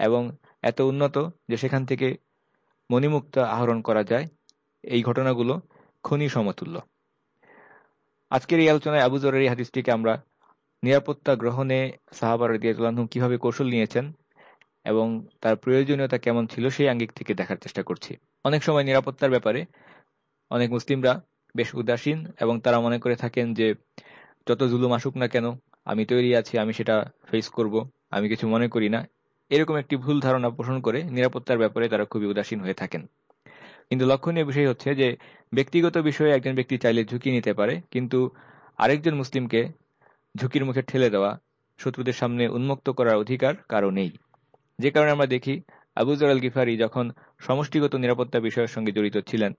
এবং এত উন্নত যে সেখান থেকে মণিমুক্তা আহরণ করা যায়, এই ঘটনাগুলো খনি সমতুল্য। আজকের এই আলোচনায় আবুজরের এই হাদিসটিকে আমরা নিরাপত্তা গ্রহণে সাহাবার রদিয়াতুল্লাহ কীভাবে কৌশল নিয়েছেন এবং তার প্রয়োজনীয়তা কেমন ছিল সেই আঙ্গিক থেকে দেখার চেষ্টা করছি। অনেক সময় নিরাপত্তার ব্যাপারে অনেক মুসলিমরা বেশ উদাসীন এবং তারা মনে করে থাকেন যে যত জুলুম আসুক না কেন আমি তৈরি আছি, আমি সেটা ফেস করব, আমি কিছু মনে করি না। এরকম একটি ভুল ধারণা পোষণ করে নিরাপত্তার ব্যাপারে তারা খুবই উদাসীন হয়ে থাকেন। কিন্তু লক্ষণীয় বিষয় হচ্ছে যে, ব্যক্তিগত বিষয়ে একজন ব্যক্তি চাইলে ঝুঁকি নিতে পারে, কিন্তু আরেকজন মুসলিমকে ঝুঁকির মুখে ঠেলে দেওয়া, শত্রুদের সামনে উন্মুক্ত করার অধিকার কারও নেই। যে কারণে আমরা দেখি আবুজর আল গিফারি যখন সমষ্টিগত নিরাপত্তা বিষয়ের সঙ্গে জড়িত ছিলেন,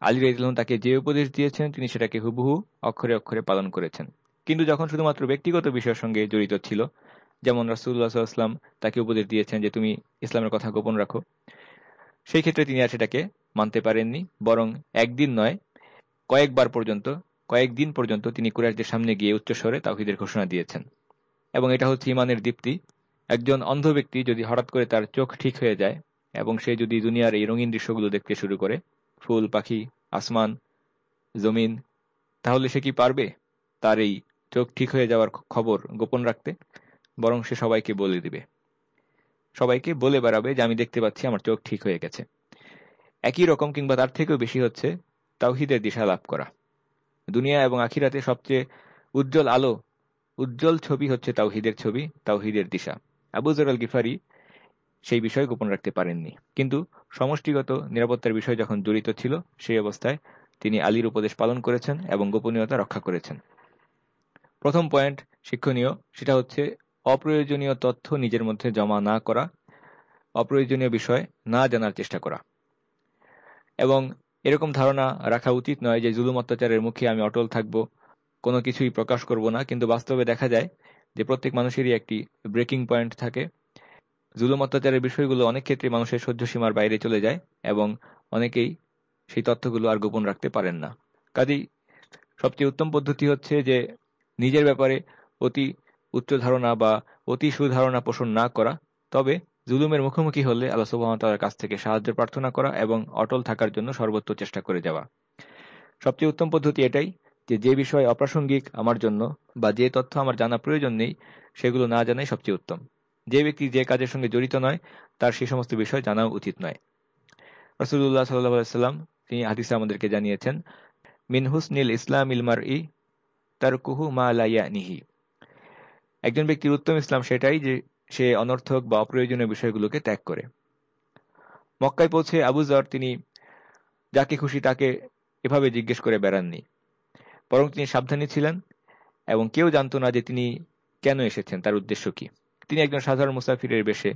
আলী রাইজুল তাকে যে উপদেশ দিয়েছেন, তিনি সেটাকে হুবহু অক্ষরে অক্ষরে পালন করেছেন। কিন্তু যখন শুধুমাত্র ব্যক্তিগত বিষয়ের সঙ্গে জড়িত ছিল, যেমন রাসুল্লাহ সাল্লাম তাকে উপদেশ দিয়েছেন যে তুমি ইসলামের কথা গোপন রাখো, সেই ক্ষেত্রে তিনি আর সেটাকে মানতে পারেননি, বরং একদিন নয়, কয়েকবার পর্যন্ত, কয়েকদিন পর্যন্ত তিনি কুরাইশদের সামনে গিয়ে উচ্চস্বরে তাহিদের ঘোষণা দিয়েছেন। এবং এটা হচ্ছে ইমানের দীপ্তি। একজন অন্ধ ব্যক্তি যদি হঠাৎ করে তার চোখ ঠিক হয়ে যায় এবং সে যদি দুনিয়ার এই রঙিন দৃশ্যগুলো দেখতে শুরু করে, ফুল, পাখি, আসমান, জমিন, তাহলে সে কি পারবে? তার এই চোখ ঠিক হয়ে যাওয়ার খবর গোপন রাখতে বরং সে সবাইকে বলে দিবে। সবাইকে বলে বেড়াবে যে, আমি দেখতে পাচ্ছি আমার চোখ ঠিক হয়ে গেছে। একই রকম কিংবা তার থেকেও বেশি হচ্ছে তাওহিদের দিশা লাভ করা। দুনিয়া এবং আখিরাতে সবচেয়ে উজ্জ্বল আলো, উজ্জ্বল ছবি হচ্ছে তাওহিদের ছবি, তাওহিদের দিশা। আবুজর আল গিফারি সেই বিষয় গোপন রাখতে পারেননি। কিন্তু সমষ্টিগত নিরাপত্তার বিষয় যখন জড়িত ছিল, সেই অবস্থায় তিনি আলীর উপদেশ পালন করেছেন এবং গোপনীয়তা রক্ষা করেছেন। প্রথম পয়েন্ট শিক্ষণীয়, সেটা হচ্ছে অপ্রয়োজনীয় তথ্য নিজের মধ্যে জমা না করা, অপ্রয়োজনীয় বিষয় না জানার চেষ্টা করা। এবং এরকম ধারণা রাখা উচিত নয় যে জুলুম অত্যাচারের মুখে আমি অটল থাকব, কোনো কিছুই প্রকাশ করব না, কিন্তু বাস্তবে দেখা যায় যে প্রত্যেক মানুষেরই একটি ব্রেকিং পয়েন্ট থাকে। জুলুম অত্যাচারের বিষয়গুলো অনেক ক্ষেত্রে মানুষের সহ্য সীমার বাইরে চলে যায় এবং অনেকেই সেই তথ্যগুলো আর গোপন রাখতে পারেন না। কাজেই সবচেয়ে উত্তম পদ্ধতি হচ্ছে যে নিজের ব্যাপারে অতি উচ্চ ধারণা বা অতি সুধারণা পোষণ না করা, তবে জুলুমের মুখোমুখি হলে আল্লাহ সুবাহতালার কাছ থেকে সাহায্য প্রার্থনা করা এবং অটল থাকার জন্য সর্বোচ্চ চেষ্টা করে যাওয়া। সবচেয়ে উত্তম পদ্ধতি এটাই যে যে বিষয় অপ্রাসঙ্গিক আমার জন্য বা যে তথ্য আমার জানা প্রয়োজন নেই, সেগুলো না জানাই সবচেয়ে উত্তম। যে ব্যক্তি যে কাজের সঙ্গে জড়িত নয়, তার সেই সমস্ত বিষয় জানাও উচিত নয়। রসুল্লাহ সাল্লাম তিনি হাদিসে আমাদেরকে জানিয়েছেন, মিন হুসনিল ইসলাম ইলমার ই তার কুহু মা লাইয়া নিহি একজন ব্যক্তির উত্তম ইসলাম সেটাই যে সে অনর্থক বা অপ্রয়োজনীয় বিষয়গুলোকে ত্যাগ করে। মক্কায় পৌঁছে আবুজর তিনি যাকে খুশি তাকে এভাবে জিজ্ঞেস করে বেড়াননি। বরং তিনি সাবধানী ছিলেন এবং কেউ জানত না যে তিনি কেন এসেছেন, তার উদ্দেশ্য কি। তিনি একজন সাধারণ মুসাফিরের বেশে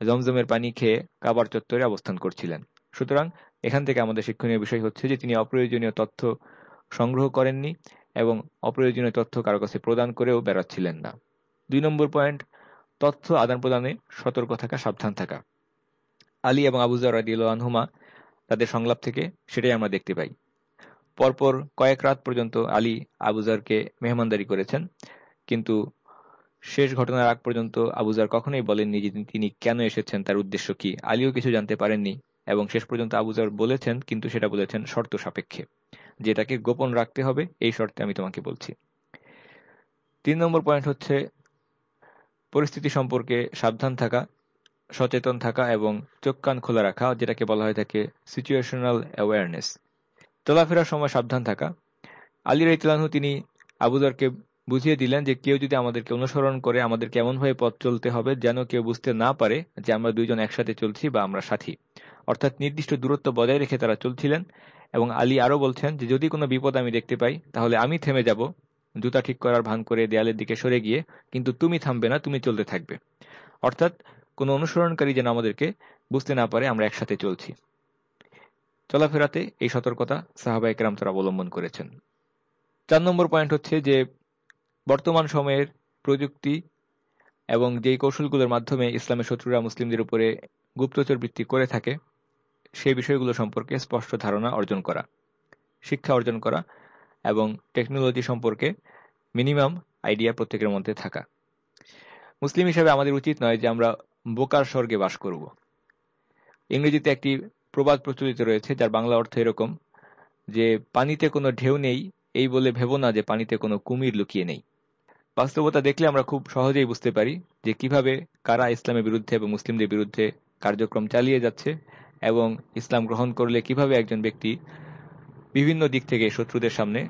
জমজমের পানি খেয়ে কাবার চত্বরে অবস্থান করছিলেন। সুতরাং এখান থেকে আমাদের শিক্ষণীয় বিষয় হচ্ছে যে তিনি অপ্রয়োজনীয় তথ্য সংগ্রহ করেননি এবং অপ্রয়োজনীয় তথ্য কারও কাছে প্রদান করেও বেড়াচ্ছিলেন না। দুই নম্বর পয়েন্ট, তথ্য আদান প্রদানে সতর্ক থাকা, সাবধান থাকা। আলী এবং আবুজার রাদিল আনহুমা তাদের সংলাপ থেকে সেটাই আমরা দেখতে পাই। পরপর কয়েক রাত পর্যন্ত আলী আবুজারকে মেহমানদারি করেছেন, কিন্তু শেষ ঘটনার আগ পর্যন্ত আবুজার কখনোই বলেননি যে তিনি কেন এসেছেন, তার উদ্দেশ্য কি। আলীও কিছু জানতে পারেননি এবং শেষ পর্যন্ত আবুজার বলেছেন, কিন্তু সেটা বলেছেন শর্ত সাপেক্ষে। যেটাকে গোপন রাখতে হবে, এই শর্তে আমি তোমাকে বলছি। তিন নম্বর পয়েন্ট হচ্ছে পরিস্থিতি সম্পর্কে সাবধান থাকা, সচেতন থাকা এবং চোখ কান খোলা রাখা, যেটাকে বলা হয় থাকে সিচুয়েশনাল অ্যাওয়ারনেস চলাফেরার সময় সাবধান থাকা। আলী রাইতলানহু তিনি আবুদরকে বুঝিয়ে দিলেন যে কেউ যদি আমাদেরকে অনুসরণ করে, আমাদেরকে এমনভাবে পথ চলতে হবে যেন কেউ বুঝতে না পারে যে আমরা দুইজন একসাথে চলছি বা আমরা সাথী। অর্থাৎ নির্দিষ্ট দূরত্ব বজায় রেখে তারা চলছিলেন এবং আলী আরও বলছেন যে, যদি কোনো বিপদ আমি দেখতে পাই, তাহলে আমি থেমে যাব। জুতা ঠিক করার ভান করে দেয়ালের দিকে সরে গিয়ে, কিন্তু তুমি থামবে না, তুমি চলতে থাকবে। অর্থাৎ, কোনো অনুসরণকারী যেন আমাদেরকে বুঝতে না পারে, আমরা একসাথে চলছি। চলাফেরাতে এই সতর্কতা সাহাবাই কেরাম তারা অবলম্বন করেছেন। চার নম্বর পয়েন্ট হচ্ছে যে, বর্তমান সময়ের প্রযুক্তি এবং যেই কৌশলগুলোর মাধ্যমে ইসলামের শত্রুরা মুসলিমদের উপরে গুপ্তচর বৃত্তি করে থাকে সেই বিষয়গুলো সম্পর্কে স্পষ্ট ধারণা অর্জন করা, শিক্ষা অর্জন করা এবং টেকনোলজি সম্পর্কে মিনিমাম আইডিয়া প্রত্যেকের মধ্যে থাকা। মুসলিম হিসাবে আমাদের উচিত নয় যে আমরা বোকার স্বর্গে বাস করব। ইংরেজিতে একটি প্রবাদ প্রচলিত রয়েছে, যার বাংলা অর্থ এরকম, যে পানিতে কোনো ঢেউ নেই, এই বলে ভেব না যে পানিতে কোনো কুমির লুকিয়ে নেই। বাস্তবতা দেখলে আমরা খুব সহজেই বুঝতে পারি যে কীভাবে কারা ইসলামের বিরুদ্ধে এবং মুসলিমদের বিরুদ্ধে কার্যক্রম চালিয়ে যাচ্ছে এবং ইসলাম গ্রহণ করলে কীভাবে একজন ব্যক্তি বিভিন্ন দিক থেকে শত্রুদের সামনে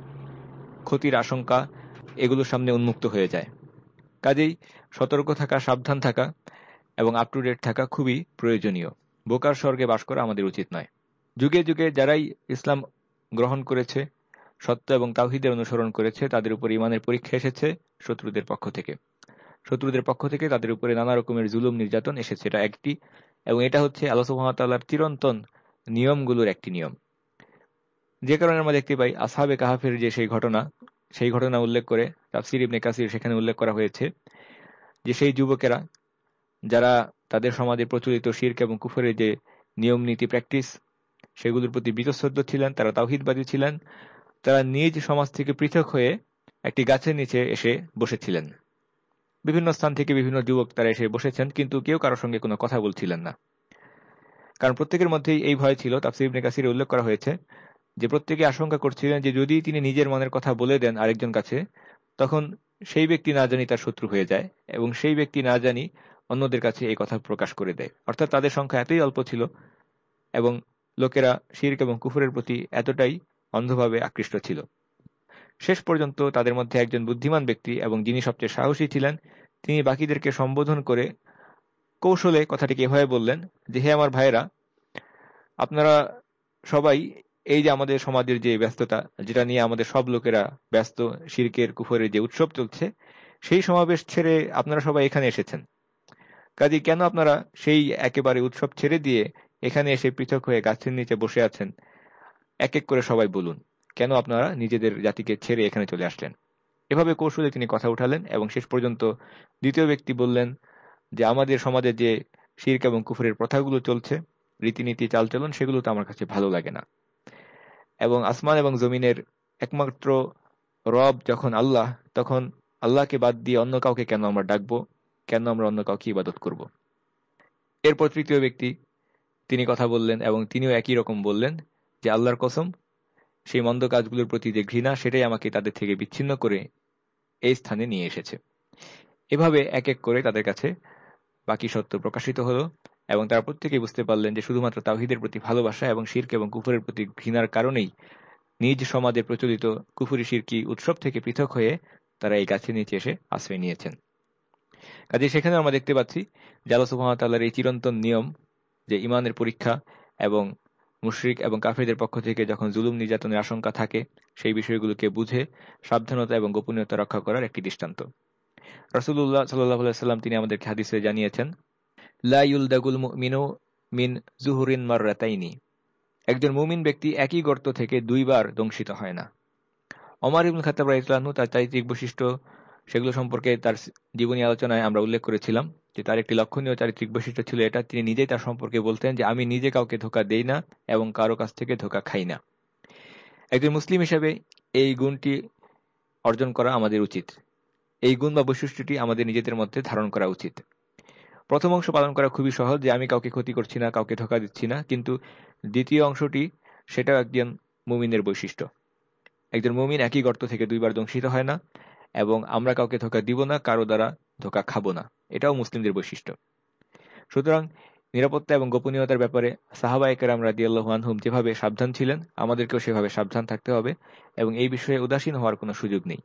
ক্ষতির আশঙ্কা এগুলোর সামনে উন্মুক্ত হয়ে যায়। কাজেই সতর্ক থাকা, সাবধান থাকা এবং আপ টু ডেট থাকা খুবই প্রয়োজনীয়। বোকার স্বর্গে বাস করা আমাদের উচিত নয়। যুগে যুগে যারাই ইসলাম গ্রহণ করেছে, সত্য এবং তাহিদের অনুসরণ করেছে, তাদের উপর ইমানের পরীক্ষা এসেছে শত্রুদের পক্ষ থেকে। শত্রুদের পক্ষ থেকে তাদের উপরে নানা রকমের জুলুম, নির্যাতন এসেছে। এটা একটি এবং এটা হচ্ছে আল্লাহ সুহামতাল্লাহর চিরন্তন নিয়মগুলোর একটি নিয়ম। যে কারণে আমরা দেখতে পাই আসাবে কাহাফের যে সেই ঘটনা সেই ঘটনা উল্লেখ করে তাফসির ইবনে কাসির সেখানে উল্লেখ করা হয়েছে যে সেই যুবকেরা যারা তাদের সমাজে প্রচলিত শির্ক এবং কুফরের যে নিয়ম, নীতি, প্র্যাকটিস, সেগুলোর প্রতি বিতশ্রদ্ধ ছিলেন, তারা তাওহিদবাদী ছিলেন, তারা নিজ সমাজ থেকে পৃথক হয়ে একটি গাছের নিচে এসে বসেছিলেন। বিভিন্ন স্থান থেকে বিভিন্ন যুবক তারা এসে বসেছেন, কিন্তু কেউ কারোর সঙ্গে কোনো কথা বলছিলেন না। কারণ প্রত্যেকের মধ্যেই এই ভয় ছিল, তাফসির ইবনে কাসির উল্লেখ করা হয়েছে, যে প্রত্যেকে আশঙ্কা করছিলেন যে যদি তিনি নিজের মনের কথা বলে দেন আরেকজন কাছে, তখন সেই ব্যক্তি না জানি তার শত্রু হয়ে যায় এবং সেই ব্যক্তি না জানি অন্যদের কাছে এই কথা প্রকাশ করে দেয়। অর্থাৎ তাদের সংখ্যা এতই অল্প ছিল এবং লোকেরা শির্ক এবং কুফুরের প্রতি এতটাই অন্ধভাবে আকৃষ্ট ছিল। শেষ পর্যন্ত তাদের মধ্যে একজন বুদ্ধিমান ব্যক্তি এবং যিনি সবচেয়ে সাহসী ছিলেন, তিনি বাকিদেরকে সম্বোধন করে কৌশলে কথাটিকে এভাবে বললেন যে, হে আমার ভাইয়েরা, আপনারা সবাই এই যে আমাদের সমাজের যে ব্যস্ততা, যেটা নিয়ে আমাদের সব লোকেরা ব্যস্ত শির্কের কুফরের যে উৎসব চলছে, সেই সমাবেশ ছেড়ে আপনারা সবাই এখানে এসেছেন। কাজে কেন আপনারা সেই একেবারে উৎসব ছেড়ে দিয়ে এখানে এসে পৃথক হয়ে গাছের নিচে বসে আছেন? এক এক করে সবাই বলুন। কেন আপনারা নিজেদের জাতিকে ছেড়ে এখানে চলে আসলেন? এভাবে কৌশলে তিনি কথা উঠালেন এবং শেষ পর্যন্ত দ্বিতীয় ব্যক্তি বললেন যে, আমাদের সমাজে যে শির্ক এবং কুফুরের প্রথাগুলো চলছে, রীতিনীতি চালচলন, সেগুলো তো আমার কাছে ভালো লাগে না। এবং আসমান এবং জমিনের একমাত্র রব যখন আল্লাহ, তখন আল্লাহকে বাদ দিয়ে অন্য কাউকে কেন আমরা ডাকবো? কেন আমরা অন্য কাউকে ইবাদত করব? এরপর তৃতীয় ব্যক্তি তিনি কথা বললেন এবং তিনিও একই রকম বললেন যে, আল্লাহর কসম সেই মন্দ কাজগুলোর প্রতি যে ঘৃণা, সেটাই আমাকে তাদের থেকে বিচ্ছিন্ন করে এই স্থানে নিয়ে এসেছে। এভাবে এক এক করে তাদের কাছে বাকি সত্য প্রকাশিত হলো এবং তারা প্রত্যেকেই বুঝতে পারলেন যে শুধুমাত্র তাহিদের প্রতি ভালোবাসা এবং শির্ক এবং কুফুরের প্রতি ঘৃণার কারণেই নিজ সমাজে প্রচলিত কুফুরি, শিরকি উৎসব থেকে পৃথক হয়ে তারা এই গাছের নিচে এসে আশ্রয় নিয়েছেন। কাজে সেখানে আমরা দেখতে পাচ্ছি জালা সুহামতাল্লাহর এই চিরন্তন নিয়ম যে ইমানের পরীক্ষা এবং মুশরিক এবং কাফেরদের পক্ষ থেকে যখন জুলুম নির্যাতনের আশঙ্কা থাকে, সেই বিষয়গুলোকে বুঝে সাবধানতা এবং গোপনীয়তা রক্ষা করার একটি দৃষ্টান্ত। রসুল্লাহ সাল্লাহ সাল্লাম তিনি আমাদেরকে হাদিসে জানিয়েছেন লাইউলদাগুল মিনু মিন জুহুরিন মাররাতাইনি। একজন মুমিন ব্যক্তি একই গর্ত থেকে দুইবার দংশিত হয় না। অমর ইবুল খাতাব ইসলামু তার চারিত্রিক বৈশিষ্ট্য, সেগুলো সম্পর্কে তার জীবনী আলোচনায় আমরা উল্লেখ করেছিলাম। যে তার একটি লক্ষণীয় চারিত্রিক বৈশিষ্ট্য ছিল এটা, তিনি নিজেই তার সম্পর্কে বলতেন যে, আমি নিজে কাউকে ধোকা দেই না এবং কারও কাছ থেকে ধোকা খাই না। একজন মুসলিম হিসেবে এই গুণটি অর্জন করা আমাদের উচিত। এই গুণ বা বৈশিষ্ট্যটি আমাদের নিজেদের মধ্যে ধারণ করা উচিত। প্রথম অংশ পালন করা খুবই সহজ যে, আমি কাউকে ক্ষতি করছি না, কাউকে ধোকা দিচ্ছি না। কিন্তু দ্বিতীয় অংশটি, সেটাও একজন মুমিনের বৈশিষ্ট্য। একজন মুমিন একই গর্ত থেকে দুইবার দংশিত হয় না এবং আমরা কাউকে ধোকা দিব না, কারও দ্বারা ধোকা খাব না। এটাও মুসলিমদের বৈশিষ্ট্য। সুতরাং নিরাপত্তা এবং গোপনীয়তার ব্যাপারে সাহাবা একেরাম রাদিয়াল্লাহু আনহুম যেভাবে সাবধান ছিলেন, আমাদেরকেও সেভাবে সাবধান থাকতে হবে এবং এই বিষয়ে উদাসীন হওয়ার কোনো সুযোগ নেই।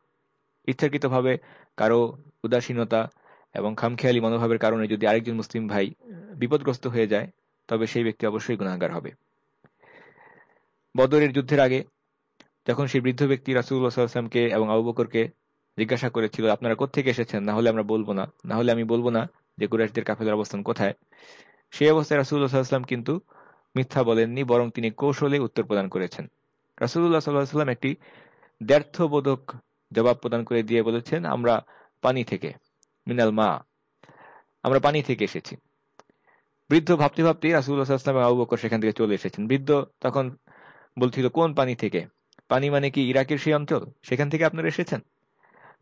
ইচ্ছাকৃতভাবে কারও উদাসীনতা এবং খামখেয়ালি মনোভাবের কারণে যদি আরেকজন মুসলিম ভাই বিপদগ্রস্ত হয়ে যায়, তবে সেই ব্যক্তি অবশ্যই গুণাগার হবে। বদরের যুদ্ধের আগে যখন সেই বৃদ্ধ ব্যক্তি রাসুল্লাহ সাল্লামকে এবং আবু বকরকে জিজ্ঞাসা করেছিল, আপনারা কোথেকে এসেছেন? না হলে আমরা বলব না। না হলে আমি বলব না যে কুরাইশদের কাফেলার অবস্থান কোথায়? সেই অবস্থায় রাসুল্লাহ সাল্লাম কিন্তু মিথ্যা বলেননি, বরং তিনি কৌশলে উত্তর প্রদান করেছেন। রাসুল্লাহ সাল্লাহ সাল্লাম একটি দ্ব্যর্থবোধক জবাব প্রদান করে দিয়ে বলেছেন, আমরা পানি থেকে, মিনাল মা, আমরা পানি থেকে এসেছি। বৃদ্ধ ভাবতে ভাবতেই রাসুল্লাহ সাল্লাম আবু সেখান থেকে চলে এসেছেন। বৃদ্ধ তখন বলছিল, কোন পানি থেকে? পানি মানে কি ইরাকের সেই অঞ্চল? সেখান থেকে আপনারা এসেছেন?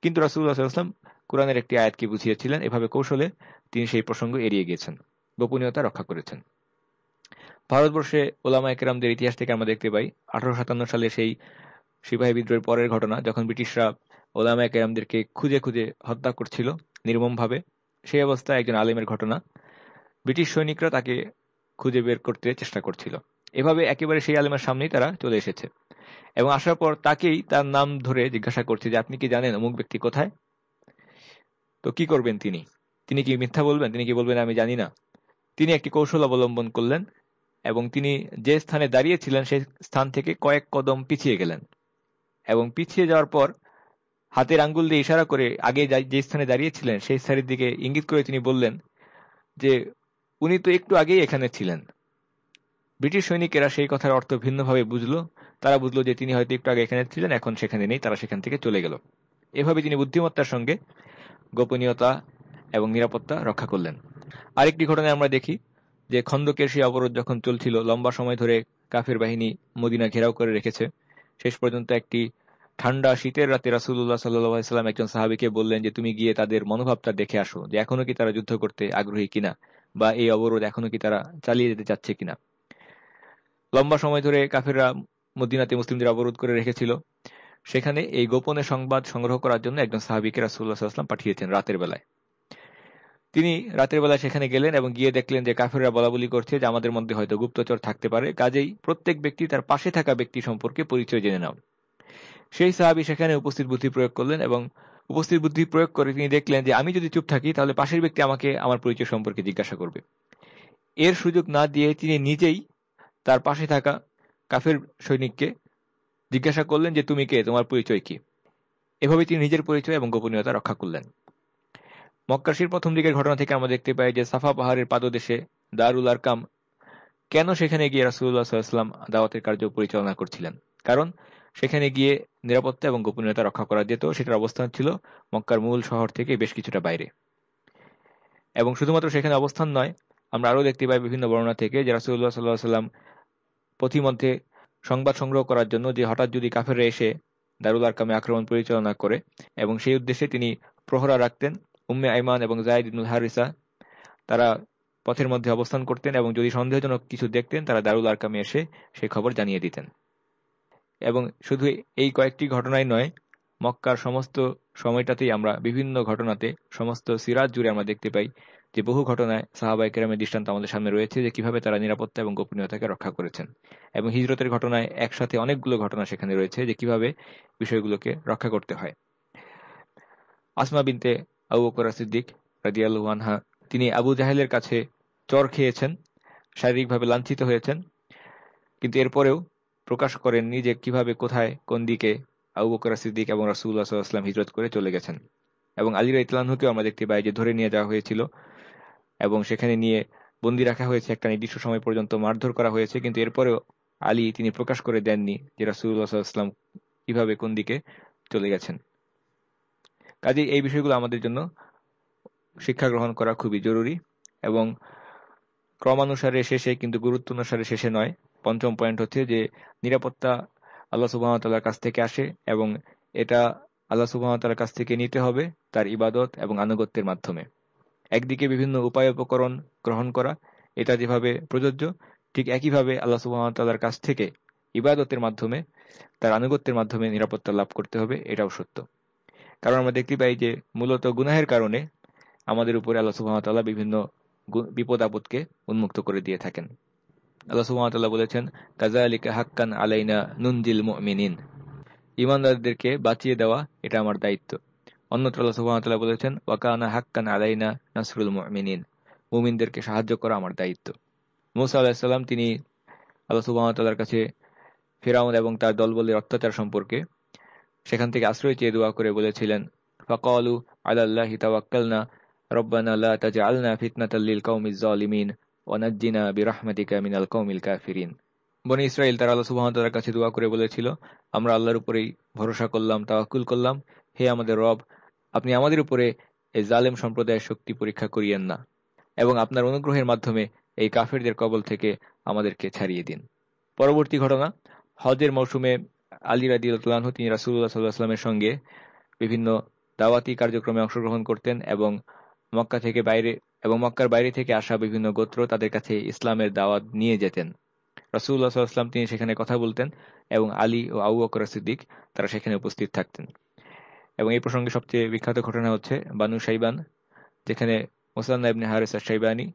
কিন্তু রাসুল্লাহ সাল্লাম কোরআনের একটি আয়াতকে বুঝিয়েছিলেন? এভাবে কৌশলে তিনি সেই প্রসঙ্গ এড়িয়ে গিয়েছেন গোপনীয়তা রক্ষা করেছেন। ভারতবর্ষে ওলামা একরামদের ইতিহাস থেকে আমরা দেখতে পাই আঠারো সাতান্ন সালে সেই সিপাহী বিদ্রোহের পরের ঘটনা, যখন ব্রিটিশরা ওলামা একরামদেরকে খুঁজে খুঁজে হত্যা করছিল নির্মমভাবে, সেই অবস্থায় একজন আলেমের ঘটনা। ব্রিটিশ সৈনিকরা তাকে খুঁজে বের করতে চেষ্টা করছিল। এভাবে একেবারে সেই আলেমের সামনেই তারা চলে এসেছে। এবং আসার পর তাকেই তার নাম ধরে জিজ্ঞাসা করছে যে, আপনি কি জানেন অমুক ব্যক্তি কোথায়? তো কি করবেন তিনি? তিনি কি মিথ্যা বলবেন? তিনি কি বলবেন আমি জানি না। তিনি একটি কৌশল অবলম্বন করলেন এবং তিনি যে স্থানে দাঁড়িয়েছিলেন সেই স্থান থেকে কয়েক কদম পিছিয়ে গেলেন এবং পিছিয়ে যাওয়ার পর হাতের আঙ্গুল দিয়ে ইশারা করে আগে যে স্থানে দাঁড়িয়েছিলেন সেই স্থানের দিকে ইঙ্গিত করে তিনি বললেন যে, উনি তো একটু আগেই এখানে ছিলেন। ব্রিটিশ সৈনিকেরা সেই কথার অর্থ ভিন্নভাবে বুঝলো। তারা বুঝলো যে তিনি হয়তো একটু আগে এখানে ছিলেন, এখন সেখানে নেই, তারা সেখান থেকে চলে গেল। এভাবে তিনি বুদ্ধিমত্তার সঙ্গে গোপনীয়তা এবং নিরাপত্তা রক্ষা করলেন। আরেকটি ঘটনায় আমরা দেখি যে খন্দকের সেই অবরোধ যখন চলছিল, লম্বা সময় ধরে কাফের বাহিনী মদিনা ঘেরাও করে রেখেছে। শেষ পর্যন্ত একটি ঠান্ডা শীতের রাতে রাসুল্লাহ সাল্লাম একজন সাহাবিকে বললেন যে, তুমি গিয়ে তাদের মনোভাবটা দেখে আসো যে, এখনও কি তারা যুদ্ধ করতে আগ্রহী কিনা? বা এই অবরোধ এখনও কি তারা চালিয়ে যেতে চাচ্ছে কিনা? লম্বা সময় ধরে কাফেররা মদিনাতে মুসলিমদের অবরোধ করে রেখেছিল। সেখানে এই গোপনে সংবাদ সংগ্রহ করার জন্য একজন সাহাবিকে রাসুল্লাহ সাল্লাম পাঠিয়েছেন রাতের বেলায়। তিনি রাতের বেলায় সেখানে গেলেন এবং গিয়ে দেখলেন যে কাফেররা বলা বলি করছে যে আমাদের মধ্যে হয়তো গুপ্তচর থাকতে পারে, কাজেই প্রত্যেক ব্যক্তি তার পাশে থাকা ব্যক্তি সম্পর্কে পরিচয় জেনে নাও। সেই সাহাবি সেখানে উপস্থিত বুদ্ধি প্রয়োগ করলেন এবং উপস্থিত বুদ্ধি প্রয়োগ করে তিনি দেখলেন যে আমি যদি চুপ থাকি, তাহলে পাশের ব্যক্তি আমাকে আমার পরিচয় সম্পর্কে জিজ্ঞাসা করবে। এর সুযোগ না দিয়ে তিনি নিজেই তার পাশে থাকা কাফের সৈনিককে জিজ্ঞাসা করলেন যে, তুমি কে? তোমার পরিচয় কি? এভাবে তিনি নিজের পরিচয় এবং গোপনীয়তা রক্ষা করলেন। মক্কাশির প্রথম দিকের ঘটনা থেকে আমরা দেখতে পাই যে, সাফা পাহাড়ের পাদদেশে দারুল আরকাম কেন সেখানে গিয়ে রাসুল্লাহ সাল্লাম দাওয়াতের কার্য পরিচালনা করছিলেন? কারণ সেখানে গিয়ে নিরাপত্তা এবং গোপনীয়তা রক্ষা করা যেত, সেটার অবস্থান ছিল মক্কার মূল শহর থেকে বেশ কিছুটা বাইরে। এবং শুধুমাত্র সেখানে অবস্থান নয়, আমরা আরও দেখতে পাই বিভিন্ন বর্ণনা থেকে যে রাসুল্লাহ সাল্লাহ সাল্লাম পথিমধ্যে সংবাদ সংগ্রহ করার জন্য যে হঠাৎ যদি কাফেররা এসে দারুল আরকামে আক্রমণ পরিচালনা করে এবং সেই উদ্দেশ্যে তিনি প্রহরা রাখতেন, উম্মে আইমান এবং জায়দ ইবনুল হারিসা, তারা পথের মধ্যে অবস্থান করতেন এবং যদি সন্দেহজনক কিছু দেখতেন, তারা দারুল আরকামে এসে সেই খবর জানিয়ে দিতেন। এবং শুধু এই কয়েকটি ঘটনাই নয়, মক্কার সমস্ত সময়টাতেই আমরা বিভিন্ন ঘটনাতে, সমস্ত সিরাজ জুড়ে আমরা দেখতে পাই যে বহু ঘটনায় সাহাবাই কেরামের দৃষ্টান্ত আমাদের সামনে রয়েছে যে কীভাবে তারা নিরাপত্তা এবং গোপনীয়তাকে রক্ষা করেছেন। এবং হিজরতের ঘটনায় একসাথে অনেকগুলো ঘটনা সেখানে রয়েছে যে কীভাবে বিষয়গুলোকে রক্ষা করতে হয়। আসমা বিনতে আবু বকর সিদ্দিক রাদিয়াল্লাহু তিনি আবু জাহেলের কাছে চর খেয়েছেন, শারীরিকভাবে লাঞ্ছিত হয়েছেন, কিন্তু এরপরেও প্রকাশ করেননি যে কীভাবে কোথায়, কোন দিকে আবু বকর সিদ্দিক এবং রাসুল্লাহ সাল্লাম হিজরত করে চলে গেছেন। এবং আলিরা ইতলানহুকেও আমরা দেখতে পাই ধরে নিয়ে যাওয়া হয়েছিল এবং সেখানে নিয়ে বন্দি রাখা হয়েছে একটা নির্দিষ্ট সময় পর্যন্ত, মারধর করা হয়েছে। কিন্তু এরপরেও আলী তিনি প্রকাশ করে দেননি যে রাসুল্লাহ সাল্লাম কীভাবে কোন দিকে চলে গেছেন। কাজে এই বিষয়গুলো আমাদের জন্য শিক্ষা গ্রহণ করা খুবই জরুরি এবং ক্রমানুসারে শেষে কিন্তু গুরুত্ব অনুসারে শেষে নয়, পঞ্চম পয়েন্ট হচ্ছে যে নিরাপত্তা আল্লাহ সুবাহতাল্লার কাছ থেকে আসে এবং এটা আল্লাহ সুবাহতাল্লার কাছ থেকে নিতে হবে তার ইবাদত এবং আনুগত্যের মাধ্যমে। একদিকে বিভিন্ন উপায় উপকরণ গ্রহণ করা, এটা যেভাবে প্রযোজ্য, ঠিক একইভাবে আল্লাহ সুবাহতাল্লার কাছ থেকে ইবাদতের মাধ্যমে, তার আনুগত্যের মাধ্যমে নিরাপত্তা লাভ করতে হবে, এটাও সত্য। কারণ আমরা দেখতে পাই যে মূলত গুনাহের কারণে আমাদের উপরে আল্লাহ সুহামতাল্লাহ বিভিন্ন বিপদ আপদকে উন্মুক্ত করে দিয়ে থাকেন। আল্লাহ সুহামতাল্লাহ বলেছেন কাজা আলিকা হাক্কান আলাইনা নুনজিল মিনিন ইমানদারদেরকে বাঁচিয়ে দেওয়া এটা আমার দায়িত্ব। অন্যত্র আল্লাহ সুহামতাল্লাহ বলেছেন ওয়াকানা হাক্কান আলাইনা নাসরুল মিনিন মুমিনদেরকে সাহায্য করা আমার দায়িত্ব। মুসা আলাহিসাল্লাম তিনি আল্লাহ সুহামতাল্লাহর কাছে ফেরাউন এবং তার দলবলের অত্যাচার সম্পর্কে সেখান থেকে আশ্রয় চেয়ে দোয়া করে বলেছিলেন, ফকালু আল্লাহ রব্বানা ওয়া নাজ্জিনা বিরাহমাতিকা মিনাল কাফিরিন। বনি তারা আল্লাহ কাছে দোয়া করে বলেছিল, আমরা আল্লাহর উপরেই ভরসা করলাম, তাওয়াক্কুল করলাম। হে আমাদের রব আপনি আমাদের উপরে এই জালেম সম্প্রদায়ের শক্তি পরীক্ষা করিয়েন না এবং আপনার অনুগ্রহের মাধ্যমে এই কাফেরদের কবল থেকে আমাদেরকে ছাড়িয়ে দিন। পরবর্তী ঘটনা, হজের মৌসুমে আলী রাদিউল্লাহ তিনি রাসুল্লাহ সাল্লাহামের সঙ্গে বিভিন্ন দাওয়াতি কার্যক্রমে অংশগ্রহণ করতেন এবং মক্কা থেকে বাইরে এবং মক্কার বাইরে থেকে আসা বিভিন্ন গোত্র তাদের কাছে ইসলামের দাওয়াত নিয়ে যেতেন। রাসুল্লাহ সাল্লাহাম তিনি সেখানে কথা বলতেন এবং আলী ও আউ বকর সিদ্দিক তারা সেখানে উপস্থিত থাকতেন। এবং এই প্রসঙ্গে সবচেয়ে বিখ্যাত ঘটনা হচ্ছে বানু সাইবান যেখানে মোসান্না ইবনে হারেসা সাইবানি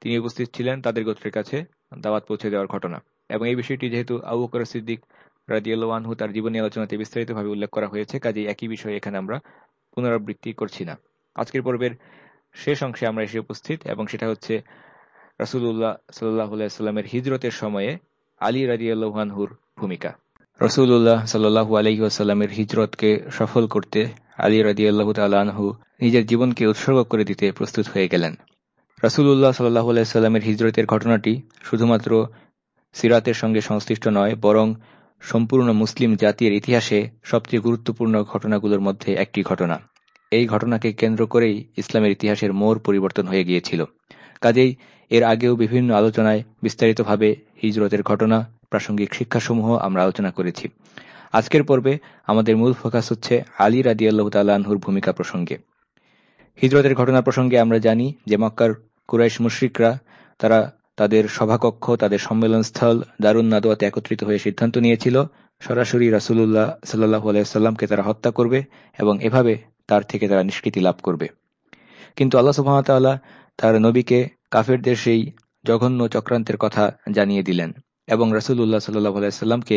তিনি উপস্থিত ছিলেন তাদের গোত্রের কাছে দাওয়াত পৌঁছে দেওয়ার ঘটনা। এবং এই বিষয়টি যেহেতু আবু বকর সিদ্দিক রাজিয়ালহু তার জীবনী আলোচনাতে বিস্তারিতভাবে উল্লেখ করা হয়েছে কাজে একই বিষয় এখানে আমরা পুনরাবৃত্তি করছি না। আজকের পর্বের শেষ অংশে আমরা এসে উপস্থিত, এবং সেটা হচ্ছে রসুল্লাহ সাল্লাহামের হিজরতের সময়ে আলী রাজিয়ালহানহুর ভূমিকা। রসুল্লাহ সাল্লু আলহিহাস্লামের হিজরতকে সফল করতে আলী রাজিয়াল্লাহ তালহু নিজের জীবনকে উৎসর্গ করে দিতে প্রস্তুত হয়ে গেলেন। রসুল্লাহ সাল্লাহ আলাইস্লামের হিজরতের ঘটনাটি শুধুমাত্র সিরাতের সঙ্গে সংশ্লিষ্ট নয়, বরং সম্পূর্ণ মুসলিম জাতির ইতিহাসে সবচেয়ে গুরুত্বপূর্ণ ঘটনাগুলোর মধ্যে একটি ঘটনা। এই ঘটনাকে কেন্দ্র করেই ইসলামের ইতিহাসের মোর পরিবর্তন হয়ে গিয়েছিল। কাজেই এর আগেও বিভিন্ন আলোচনায় বিস্তারিতভাবে হিজরতের ঘটনা প্রাসঙ্গিক শিক্ষাসমূহ আমরা আলোচনা করেছি। আজকের পর্বে আমাদের মূল ফোকাস হচ্ছে আলী রাদি আল্লাহ তাল্লাহুর ভূমিকা প্রসঙ্গে। হিজরতের ঘটনা প্রসঙ্গে আমরা জানি যে মক্কার কুরাইশ মুশ্রিকরা, তারা তাদের সভাকক্ষ, তাদের সম্মেলনস্থল দারুণ নাদোয়াতে একত্রিত হয়ে সিদ্ধান্ত নিয়েছিল, সরাসরি রাসুল্লাহ সাল্লাহ আলাইসাল্লামকে তারা হত্যা করবে এবং এভাবে তার থেকে তারা নিষ্কৃতি লাভ করবে। কিন্তু আল্লাহ সুহামতাল্লাহ তার নবীকে কাফেরদের সেই জঘন্য চক্রান্তের কথা জানিয়ে দিলেন। এবং রাসুল্লাহ সাল্লাহ আলাইসাল্লামকে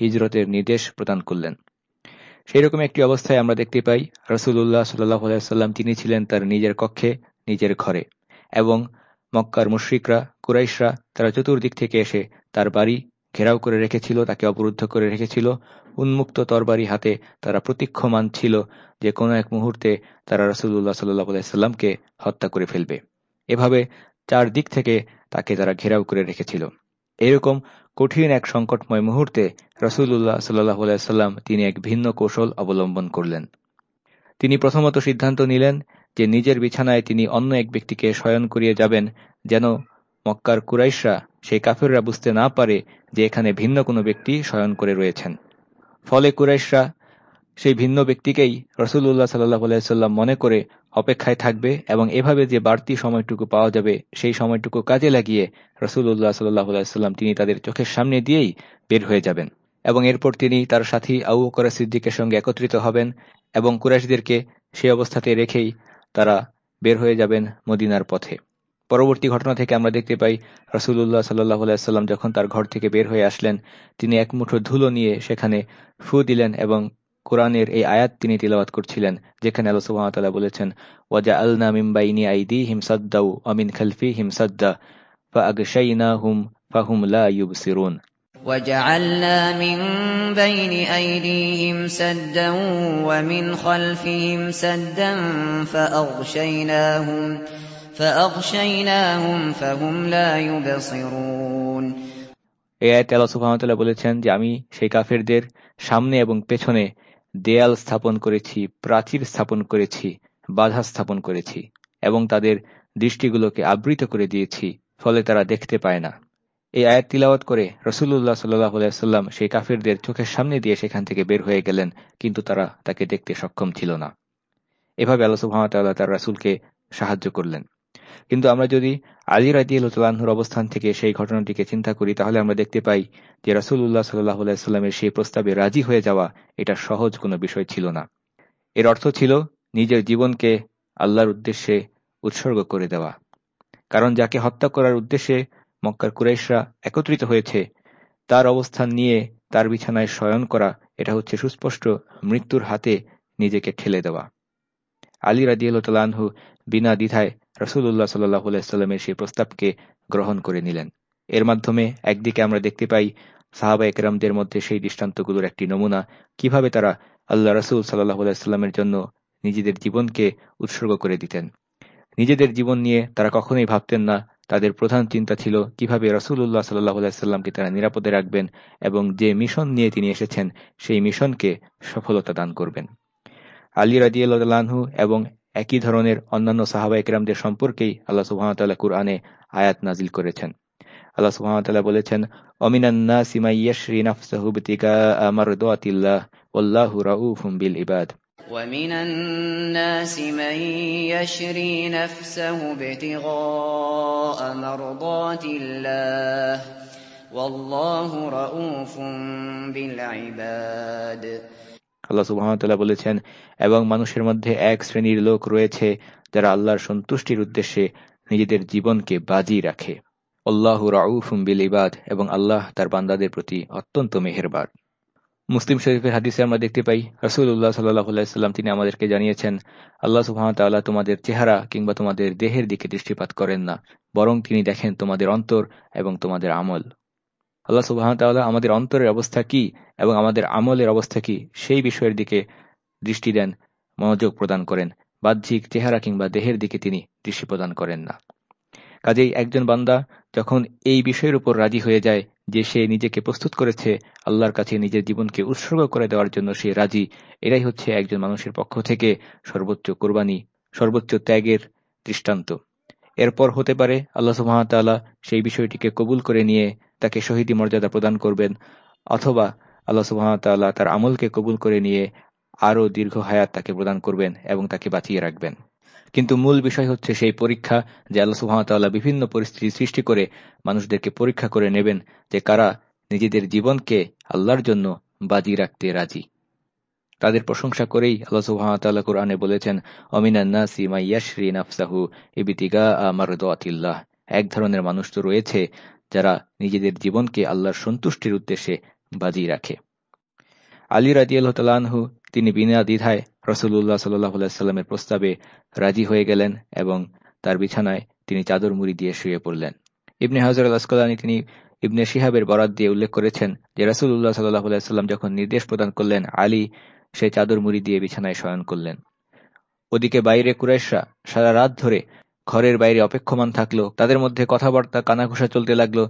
হিজরতের নির্দেশ প্রদান করলেন। সেই রকম একটি অবস্থায় আমরা দেখতে পাই রসুল্লাহ সাল্লাহ আলাইসাল্লাম তিনি ছিলেন তার নিজের কক্ষে, নিজের ঘরে এবং মক্কার মুশ্রিকরা, কুরাইশরা তারা চতুর্দিক থেকে এসে তার বাড়ি ঘেরাও করে রেখেছিল, তাকে অবরুদ্ধ করে রেখেছিল। উন্মুক্ত তরবারি হাতে তারা প্রতীক্ষমান ছিল যে কোনো এক মুহূর্তে তারা রসুল্লাহ সাল্লাহ আলাইসাল্লামকে হত্যা করে ফেলবে। এভাবে চার দিক থেকে তাকে তারা ঘেরাও করে রেখেছিল। এরকম কঠিন এক সংকটময় মুহূর্তে রসুল্লাহ সাল্লাহ আলাইসাল্লাম তিনি এক ভিন্ন কৌশল অবলম্বন করলেন। তিনি প্রথমত সিদ্ধান্ত নিলেন যে নিজের বিছানায় তিনি অন্য এক ব্যক্তিকে শয়ন করিয়ে যাবেন, যেন মক্কার কুরাইশরা, সেই কাফেররা বুঝতে না পারে যে এখানে ভিন্ন কোনো ব্যক্তি শয়ন করে রয়েছেন। ফলে কুরাইশরা সেই ভিন্ন ব্যক্তিকেই রসুল্লাহ সাল্লাহ আলাইসাল্লাম মনে করে অপেক্ষায় থাকবে এবং এভাবে যে বাড়তি সময়টুকু পাওয়া যাবে, সেই সময়টুকু কাজে লাগিয়ে রসুল্লাহ সাল্লাহ আলাইসাল্লাম তিনি তাদের চোখের সামনে দিয়েই বের হয়ে যাবেন। এবং এরপর তিনি তার সাথী আউ করা সিদ্দিকের সঙ্গে একত্রিত হবেন এবং কুরাইশদেরকে সেই অবস্থাতে রেখেই তারা বের হয়ে যাবেন মদিনার পথে। পরবর্তী ঘটনা থেকে আমরা দেখতে পাই রসুল্লাহ সাল্লাহ আলাইসাল্লাম যখন তার ঘর থেকে বের হয়ে আসলেন, তিনি এক মুঠো ধুলো নিয়ে সেখানে ফু দিলেন এবং কোরআনের এই আয়াত তিনি তিলাবাত করছিলেন যেখানে আল্লাহ সুহামতাল্লাহ বলেছেন ওয়াজা আলনা মিমবাইনি আইদি হিমসাদ্দাউ অমিন খালফি হিমসাদ্দা ফা আগশাইনা হুম ফাহুম লা ইউবসিরুন وجعلنا من بين أيديهم سدا ومن خلفهم سدا فأغشيناهم فأغشيناهم فهم لا يبصرون এই আয়াতে আল্লাহ সুবহানাহু বলেছেন যে আমি সেই কাফেরদের সামনে এবং পেছনে দেয়াল স্থাপন করেছি, প্রাচীর স্থাপন করেছি, বাধা স্থাপন করেছি এবং তাদের দৃষ্টিগুলোকে আবৃত করে দিয়েছি, ফলে তারা দেখতে পায় না। এই আয়াত তিলাওয়াত করে রসুল্লাহ সাল্লাহ সাল্লাম সেই কাফেরদের চোখের সামনে দিয়ে সেখান থেকে বের হয়ে গেলেন, কিন্তু তারা তাকে দেখতে সক্ষম ছিল না। এভাবে আল্লাহ সুহামতাল্লাহ তার রাসুলকে সাহায্য করলেন। কিন্তু আমরা যদি আলী রাজি আল্লাহর অবস্থান থেকে সেই ঘটনাটিকে চিন্তা করি, তাহলে আমরা দেখতে পাই যে রাসুল্লাহ সাল্লাহ সাল্লামের সেই প্রস্তাবে রাজি হয়ে যাওয়া এটা সহজ কোনো বিষয় ছিল না। এর অর্থ ছিল নিজের জীবনকে আল্লাহর উদ্দেশ্যে উৎসর্গ করে দেওয়া। কারণ যাকে হত্যা করার উদ্দেশ্যে মক্কার কুরাইশরা একত্রিত হয়েছে, তার অবস্থান নিয়ে তার বিছানায় শয়ন করা, এটা হচ্ছে সুস্পষ্ট মৃত্যুর হাতে নিজেকে ঠেলে দেওয়া। আলী রাজিয়ালহু বিনা দ্বিধায় রসুল্লাহ সাল্লাহ সাল্লামের সেই প্রস্তাবকে গ্রহণ করে নিলেন। এর মাধ্যমে একদিকে আমরা দেখতে পাই সাহাবা একরামদের মধ্যে সেই দৃষ্টান্তগুলোর একটি নমুনা, কীভাবে তারা আল্লাহ রসুল সাল্লাহ সাল্লামের জন্য নিজেদের জীবনকে উৎসর্গ করে দিতেন। নিজেদের জীবন নিয়ে তারা কখনোই ভাবতেন না, তাদের প্রধান চিন্তা ছিল কীভাবে রসুল্লাহ সাল্লাহ সাল্লামকে তারা নিরাপদে রাখবেন এবং যে মিশন নিয়ে তিনি এসেছেন, সেই মিশনকে সফলতা দান করবেন। আলী রাজিয়ালহু এবং একই ধরনের অন্যান্য সাহাবা একরামদের সম্পর্কেই আল্লাহ সুহামতাল্লাহ কুরআনে আয়াত নাজিল করেছেন আল্লাহ সুহামতাল্লাহ বলেছেন অমিনান্না সিমাইয়াশরি নাফসাহু বিতিকা মারদাতিল্লাহ ওয়াল্লাহু রাউফুম বিল ইবাদ ومن الناس من يشري نفسه ابتغاء مرضات الله والله رؤوف بالعباد আল্লাহ সুবাহতাল্লাহ বলেছেন এবং মানুষের মধ্যে এক শ্রেণির লোক রয়েছে যারা আল্লাহর সন্তুষ্টির উদ্দেশ্যে নিজেদের জীবনকে বাজি রাখে। আল্লাহ রাউফুম বিল ইবাদ এবং আল্লাহ তার বান্দাদের প্রতি অত্যন্ত মেহেরবাদ মুসলিম শরীফের হাদিসে আমরা দেখতে পাই রসুল্লাহ সাল্লাহ তিনি আমাদেরকে জানিয়েছেন, আল্লাহ সুহামতাল্লাহ তোমাদের চেহারা কিংবা তোমাদের দেহের দিকে দৃষ্টিপাত করেন না, বরং তিনি দেখেন তোমাদের অন্তর এবং তোমাদের আমল। আল্লাহ সুবাহতাল্লাহ আমাদের অন্তরের অবস্থা কি এবং আমাদের আমলের অবস্থা কি, সেই বিষয়ের দিকে দৃষ্টি দেন, মনোযোগ প্রদান করেন, বাহ্যিক চেহারা কিংবা দেহের দিকে তিনি দৃষ্টি প্রদান করেন না। কাজেই একজন বান্দা যখন এই বিষয়ের উপর রাজি হয়ে যায় যে সে নিজেকে প্রস্তুত করেছে, আল্লাহর কাছে নিজের জীবনকে উৎসর্গ করে দেওয়ার জন্য সে রাজি, এরাই হচ্ছে একজন মানুষের পক্ষ থেকে সর্বোচ্চ কোরবানি, সর্বোচ্চ ত্যাগের দৃষ্টান্ত। এরপর হতে পারে আল্লাহ সুহামতাল্লাহ সেই বিষয়টিকে কবুল করে নিয়ে তাকে শহীদি মর্যাদা প্রদান করবেন, অথবা আল্লাহ সুহামতাল্লাহ তার আমলকে কবুল করে নিয়ে আরও দীর্ঘ হায়াত তাকে প্রদান করবেন এবং তাকে বাঁচিয়ে রাখবেন। কিন্তু মূল বিষয় হচ্ছে সেই পরীক্ষা যে আল্লাহ সুহামতাল্লাহ বিভিন্ন পরিস্থিতি সৃষ্টি করে মানুষদেরকে পরীক্ষা করে নেবেন যে কারা নিজেদের জীবনকে আল্লাহর জন্য বাজি রাখতে রাজি। তাদের প্রশংসা করেই আল্লাহ সুহামতাল্লাহ কোরআনে বলেছেন অমিনান্নাসি ইবিতিগা আমারদাতিল্লাহ এক ধরনের মানুষ তো রয়েছে যারা নিজেদের জীবনকে আল্লাহর সন্তুষ্টির উদ্দেশ্যে বাজি রাখে। আলী রাজিয়াল্লাহ তালাহু তিনি বিনা দ্বিধায় রসুল্লাহ সাল্লাহ সাল্লামের প্রস্তাবে রাজি হয়ে গেলেন এবং তার বিছানায় তিনি চাদর মুড়ি দিয়ে শুয়ে পড়লেন। ইবনে হাজর আল তিনি ইবনে শিহাবের বরাদ দিয়ে উল্লেখ করেছেন যে রসুল্লাহ সাল্লাহ সাল্লাম যখন নির্দেশ প্রদান করলেন, আলী সে চাদর মুড়ি দিয়ে বিছানায় শয়ন করলেন। ওদিকে বাইরে কুরাইশরা সারা রাত ধরে ঘরের বাইরে অপেক্ষমান থাকল, তাদের মধ্যে কথাবার্তা কানাঘুষা চলতে লাগল,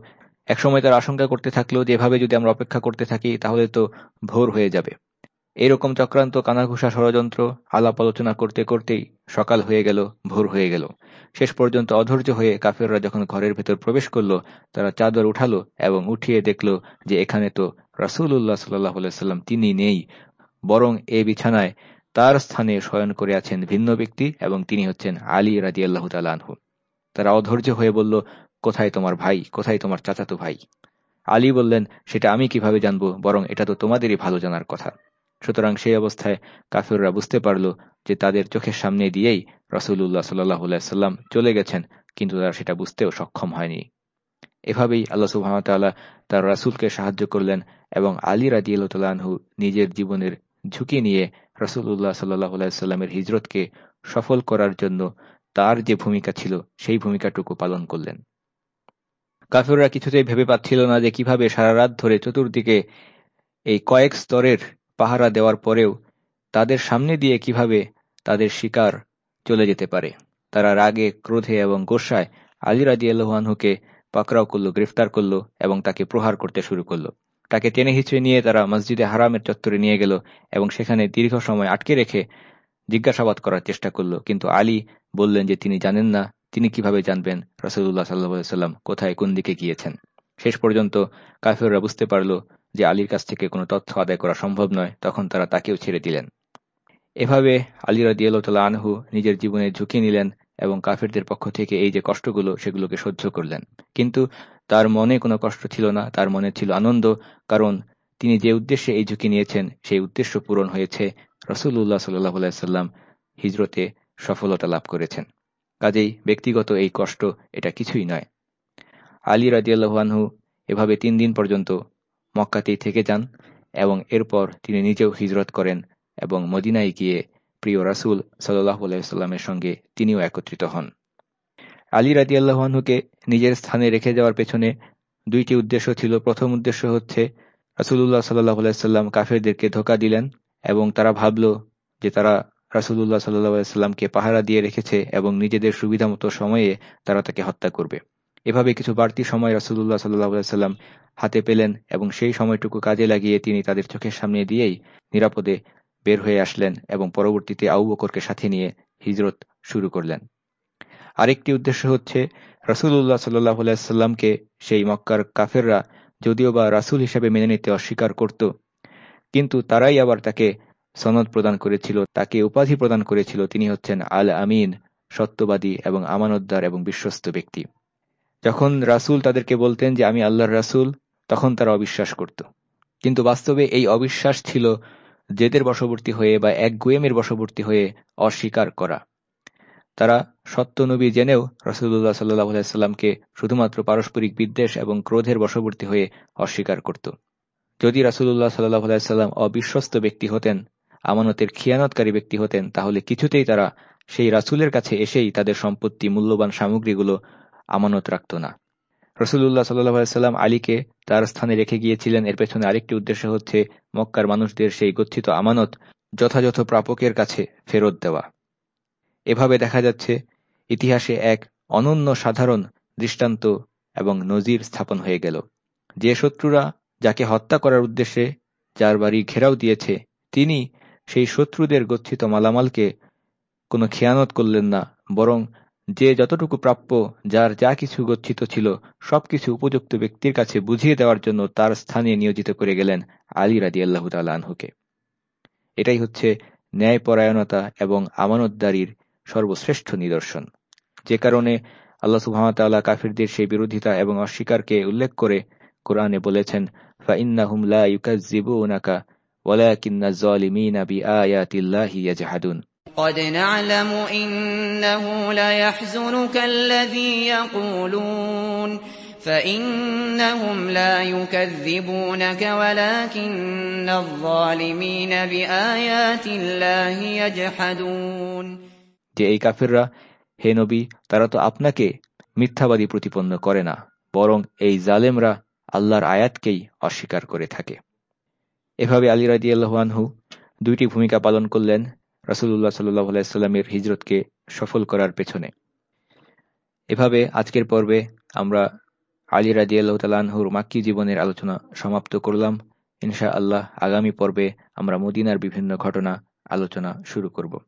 একসময় তার আশঙ্কা করতে থাকল যে এভাবে যদি আমরা অপেক্ষা করতে থাকি তাহলে তো ভোর হয়ে যাবে। এইরকম চক্রান্ত, কানাঘুষা ষড়যন্ত্র, আলাপ আলোচনা করতে করতেই সকাল হয়ে গেল, ভোর হয়ে গেল। শেষ পর্যন্ত অধৈর্য হয়ে কাফেররা যখন ঘরের ভেতর প্রবেশ করল, তারা চাদর উঠালো এবং উঠিয়ে দেখল যে এখানে তো রাসুল্লাহ সাল্লাহ সাল্লাম তিনি নেই, বরং এ বিছানায় তার স্থানে শয়ন করে আছেন ভিন্ন ব্যক্তি এবং তিনি হচ্ছেন আলী রাজি আল্লাহ তালহু তারা অধৈর্য হয়ে বলল, কোথায় তোমার ভাই? কোথায় তোমার চাচাতো ভাই? আলী বললেন, সেটা আমি কীভাবে জানব? বরং এটা তো তোমাদেরই ভালো জানার কথা। সুতরাং সেই অবস্থায় কাফিররা বুঝতে পারল যে তাদের চোখের সামনে দিয়েই রসুল্লাহ সাল্লাহ সাল্লাম চলে গেছেন, কিন্তু তারা সেটা বুঝতেও সক্ষম হয়নি। এভাবেই আল্লাহ সুহামতাল্লাহ তার রাসুলকে সাহায্য করলেন এবং আলী রাজি আল্লাহু নিজের জীবনের ঝুঁকি নিয়ে রসুল্লাহ সাল্লাহ সাল্লামের হিজরতকে সফল করার জন্য তার যে ভূমিকা ছিল, সেই ভূমিকাটুকু পালন করলেন। কাফেররা কিছুতেই ভেবে পাচ্ছিল না যে কীভাবে সারা রাত ধরে চতুর্দিকে এই কয়েক স্তরের পাহারা দেওয়ার পরেও তাদের সামনে দিয়ে কীভাবে তাদের শিকার চলে যেতে পারে। তারা রাগে, ক্রোধে এবং গোসায় আলী রাজি আল্লাহানহুকে পাকড়াও করল, গ্রেফতার করল এবং তাকে প্রহার করতে শুরু করল। তাকে টেনে হিচড়ে নিয়ে তারা মসজিদে হারামের চত্বরে নিয়ে গেল এবং সেখানে দীর্ঘ সময় আটকে রেখে জিজ্ঞাসাবাদ করার চেষ্টা করল। কিন্তু আলী বললেন যে, তিনি জানেন না, তিনি কীভাবে জানবেন রসদুল্লাহ সাল্লাহ সাল্লাম কোথায় কোন দিকে গিয়েছেন? শেষ পর্যন্ত কাফেররা বুঝতে পারল যে আলীর কাছ থেকে কোনো তথ্য আদায় করা সম্ভব নয়, তখন তারা তাকেও ছেড়ে দিলেন। এভাবে আলী রাদিয়াল্লাহ আনহু নিজের জীবনে ঝুঁকি নিলেন এবং কাফেরদের পক্ষ থেকে এই যে কষ্টগুলো, সেগুলোকে সহ্য করলেন। কিন্তু তার মনে কোনো কষ্ট ছিল না, তার মনে ছিল আনন্দ, কারণ তিনি যে উদ্দেশ্যে এই ঝুঁকি নিয়েছেন, সেই উদ্দেশ্য পূরণ হয়েছে রসুল্লাহ সাল্লাহ সাল্লাম হিজরতে সফলতা লাভ করেছেন। কাজেই ব্যক্তিগত এই কষ্ট এটা কিছুই নয়। আলী রাজিয়াল্লাহানহু এভাবে তিন দিন পর্যন্ত মক্কাতেই থেকে যান এবং এরপর তিনি নিজেও হিজরত করেন এবং মদিনায় গিয়ে প্রিয় রাসুল সাল্লাহ আলাইস্লামের সঙ্গে তিনিও একত্রিত হন। আলী রাজিয়াল্লাহানহুকে নিজের স্থানে রেখে যাওয়ার পেছনে দুইটি উদ্দেশ্য ছিল। প্রথম উদ্দেশ্য হচ্ছে রাসুল্লাহ সাল্লাহ আলাইস্লাম কাফেরদেরকে ধোকা দিলেন এবং তারা ভাবল যে তারা রাসুল্লাহ সাল্লাহামকে পাহারা দিয়ে রেখেছে এবং নিজেদের সুবিধা মতো সময়ে তারা তাকে হত্যা করবে। এভাবে কিছু বাড়তি সময় রাসুল্লাহ সাল্লাহাম হাতে পেলেন এবং সেই সময়টুকু কাজে লাগিয়ে তিনি তাদের চোখের সামনে দিয়েই নিরাপদে বের হয়ে আসলেন এবং পরবর্তীতে আউ বকরকে সাথে নিয়ে হিজরত শুরু করলেন। আরেকটি উদ্দেশ্য হচ্ছে রাসুল্লাহ সাল্লাহ সাল্লামকে সেই মক্কার কাফেররা যদিও বা রাসুল হিসেবে মেনে নিতে অস্বীকার করত, কিন্তু তারাই আবার তাকে সনদ প্রদান করেছিল, তাকে উপাধি প্রদান করেছিল। তিনি হচ্ছেন আল আমিন সত্যবাদী এবং আমানতদার এবং বিশ্বস্ত ব্যক্তি। যখন রাসুল তাদেরকে বলতেন যে, আমি আল্লাহর রাসুল, তখন তারা অবিশ্বাস করত। কিন্তু বাস্তবে এই অবিশ্বাস ছিল জেদের বশবর্তী হয়ে বা এক গুয়েমের বশবর্তী হয়ে অস্বীকার করা। তারা সত্য নবী জেনেও রসুল্লাহ সাল্লাহ সাল্লামকে শুধুমাত্র পারস্পরিক বিদ্বেষ এবং ক্রোধের বশবর্তী হয়ে অস্বীকার করত। যদি রাসুল্লাহ সাল্লাহ সাল্লাম অবিশ্বস্ত ব্যক্তি হতেন, আমানতের খিয়ানতকারী ব্যক্তি হতেন, তাহলে কিছুতেই তারা সেই রাসুলের কাছে এসেই তাদের সম্পত্তি, মূল্যবান সামগ্রীগুলো আমানত রাখত না। রসুল্লাহ সাল্লাম আলীকে তার স্থানে রেখে গিয়েছিলেন। এর পেছনে আরেকটি উদ্দেশ্য হচ্ছে মক্কার মানুষদের সেই গচ্ছিত আমানত যথাযথ প্রাপকের কাছে ফেরত দেওয়া। এভাবে দেখা যাচ্ছে, ইতিহাসে এক অনন্য সাধারণ দৃষ্টান্ত এবং নজির স্থাপন হয়ে গেল। যে শত্রুরা যাকে হত্যা করার উদ্দেশ্যে যার বাড়ি ঘেরাও দিয়েছে, তিনি সেই শত্রুদের গচ্ছিত মালামালকে কোনো খেয়ানত করলেন না, বরং যে যতটুকু প্রাপ্য, যার যা কিছু গচ্ছিত ছিল, সবকিছু উপযুক্ত ব্যক্তির কাছে বুঝিয়ে দেওয়ার জন্য তার স্থানে নিয়োজিত করে গেলেন আলী রাজি আল্লাহ তালহুকে এটাই হচ্ছে ন্যায়পরায়ণতা এবং আমানতদারির সর্বশ্রেষ্ঠ নিদর্শন। যে কারণে আল্লাহ সুহামতাল্লাহ কাফিরদের সেই বিরোধিতা এবং অস্বীকারকে উল্লেখ করে কোরআনে বলেছেন ফাইন্নাহুমলা ইউকাজিবু ওনাকা ওয়ালাকিন্না জলিমিন আবি আয়াতিল্লাহি ইয়াজহাদুন। قد نعلم إنه ليحزنك الذي يقولون فإنهم لا يكذبونك ولكن الظالمين بآيات الله يجحدون যে এই কাফিররা হে নবী তারা তো আপনাকে মিথ্যাবাদী প্রতিপন্ন করে না বরং এই জালেমরা আল্লাহর আয়াতকেই অস্বীকার করে থাকে এভাবে আলী রাদিয়াল্লাহু আনহু দুইটি ভূমিকা পালন করলেন রাসুল্লাহ সাল্লাহ আলাইস্লামের হিজরতকে সফল করার পেছনে। এভাবে আজকের পর্বে আমরা আলী রাজি আল্লাহতালাহুর মাক্কি জীবনের আলোচনা সমাপ্ত করলাম। ইনশা আল্লাহ আগামী পর্বে আমরা মদিনার বিভিন্ন ঘটনা আলোচনা শুরু করব।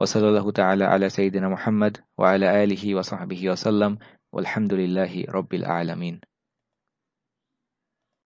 ওসল্লাহ তালা আলা সঈদিনা মোহাম্মদ ওয়ালা আলহি ওসাহাবিহি ওসাল্লাম আলহামদুলিল্লাহি রব্বিল আলমিন।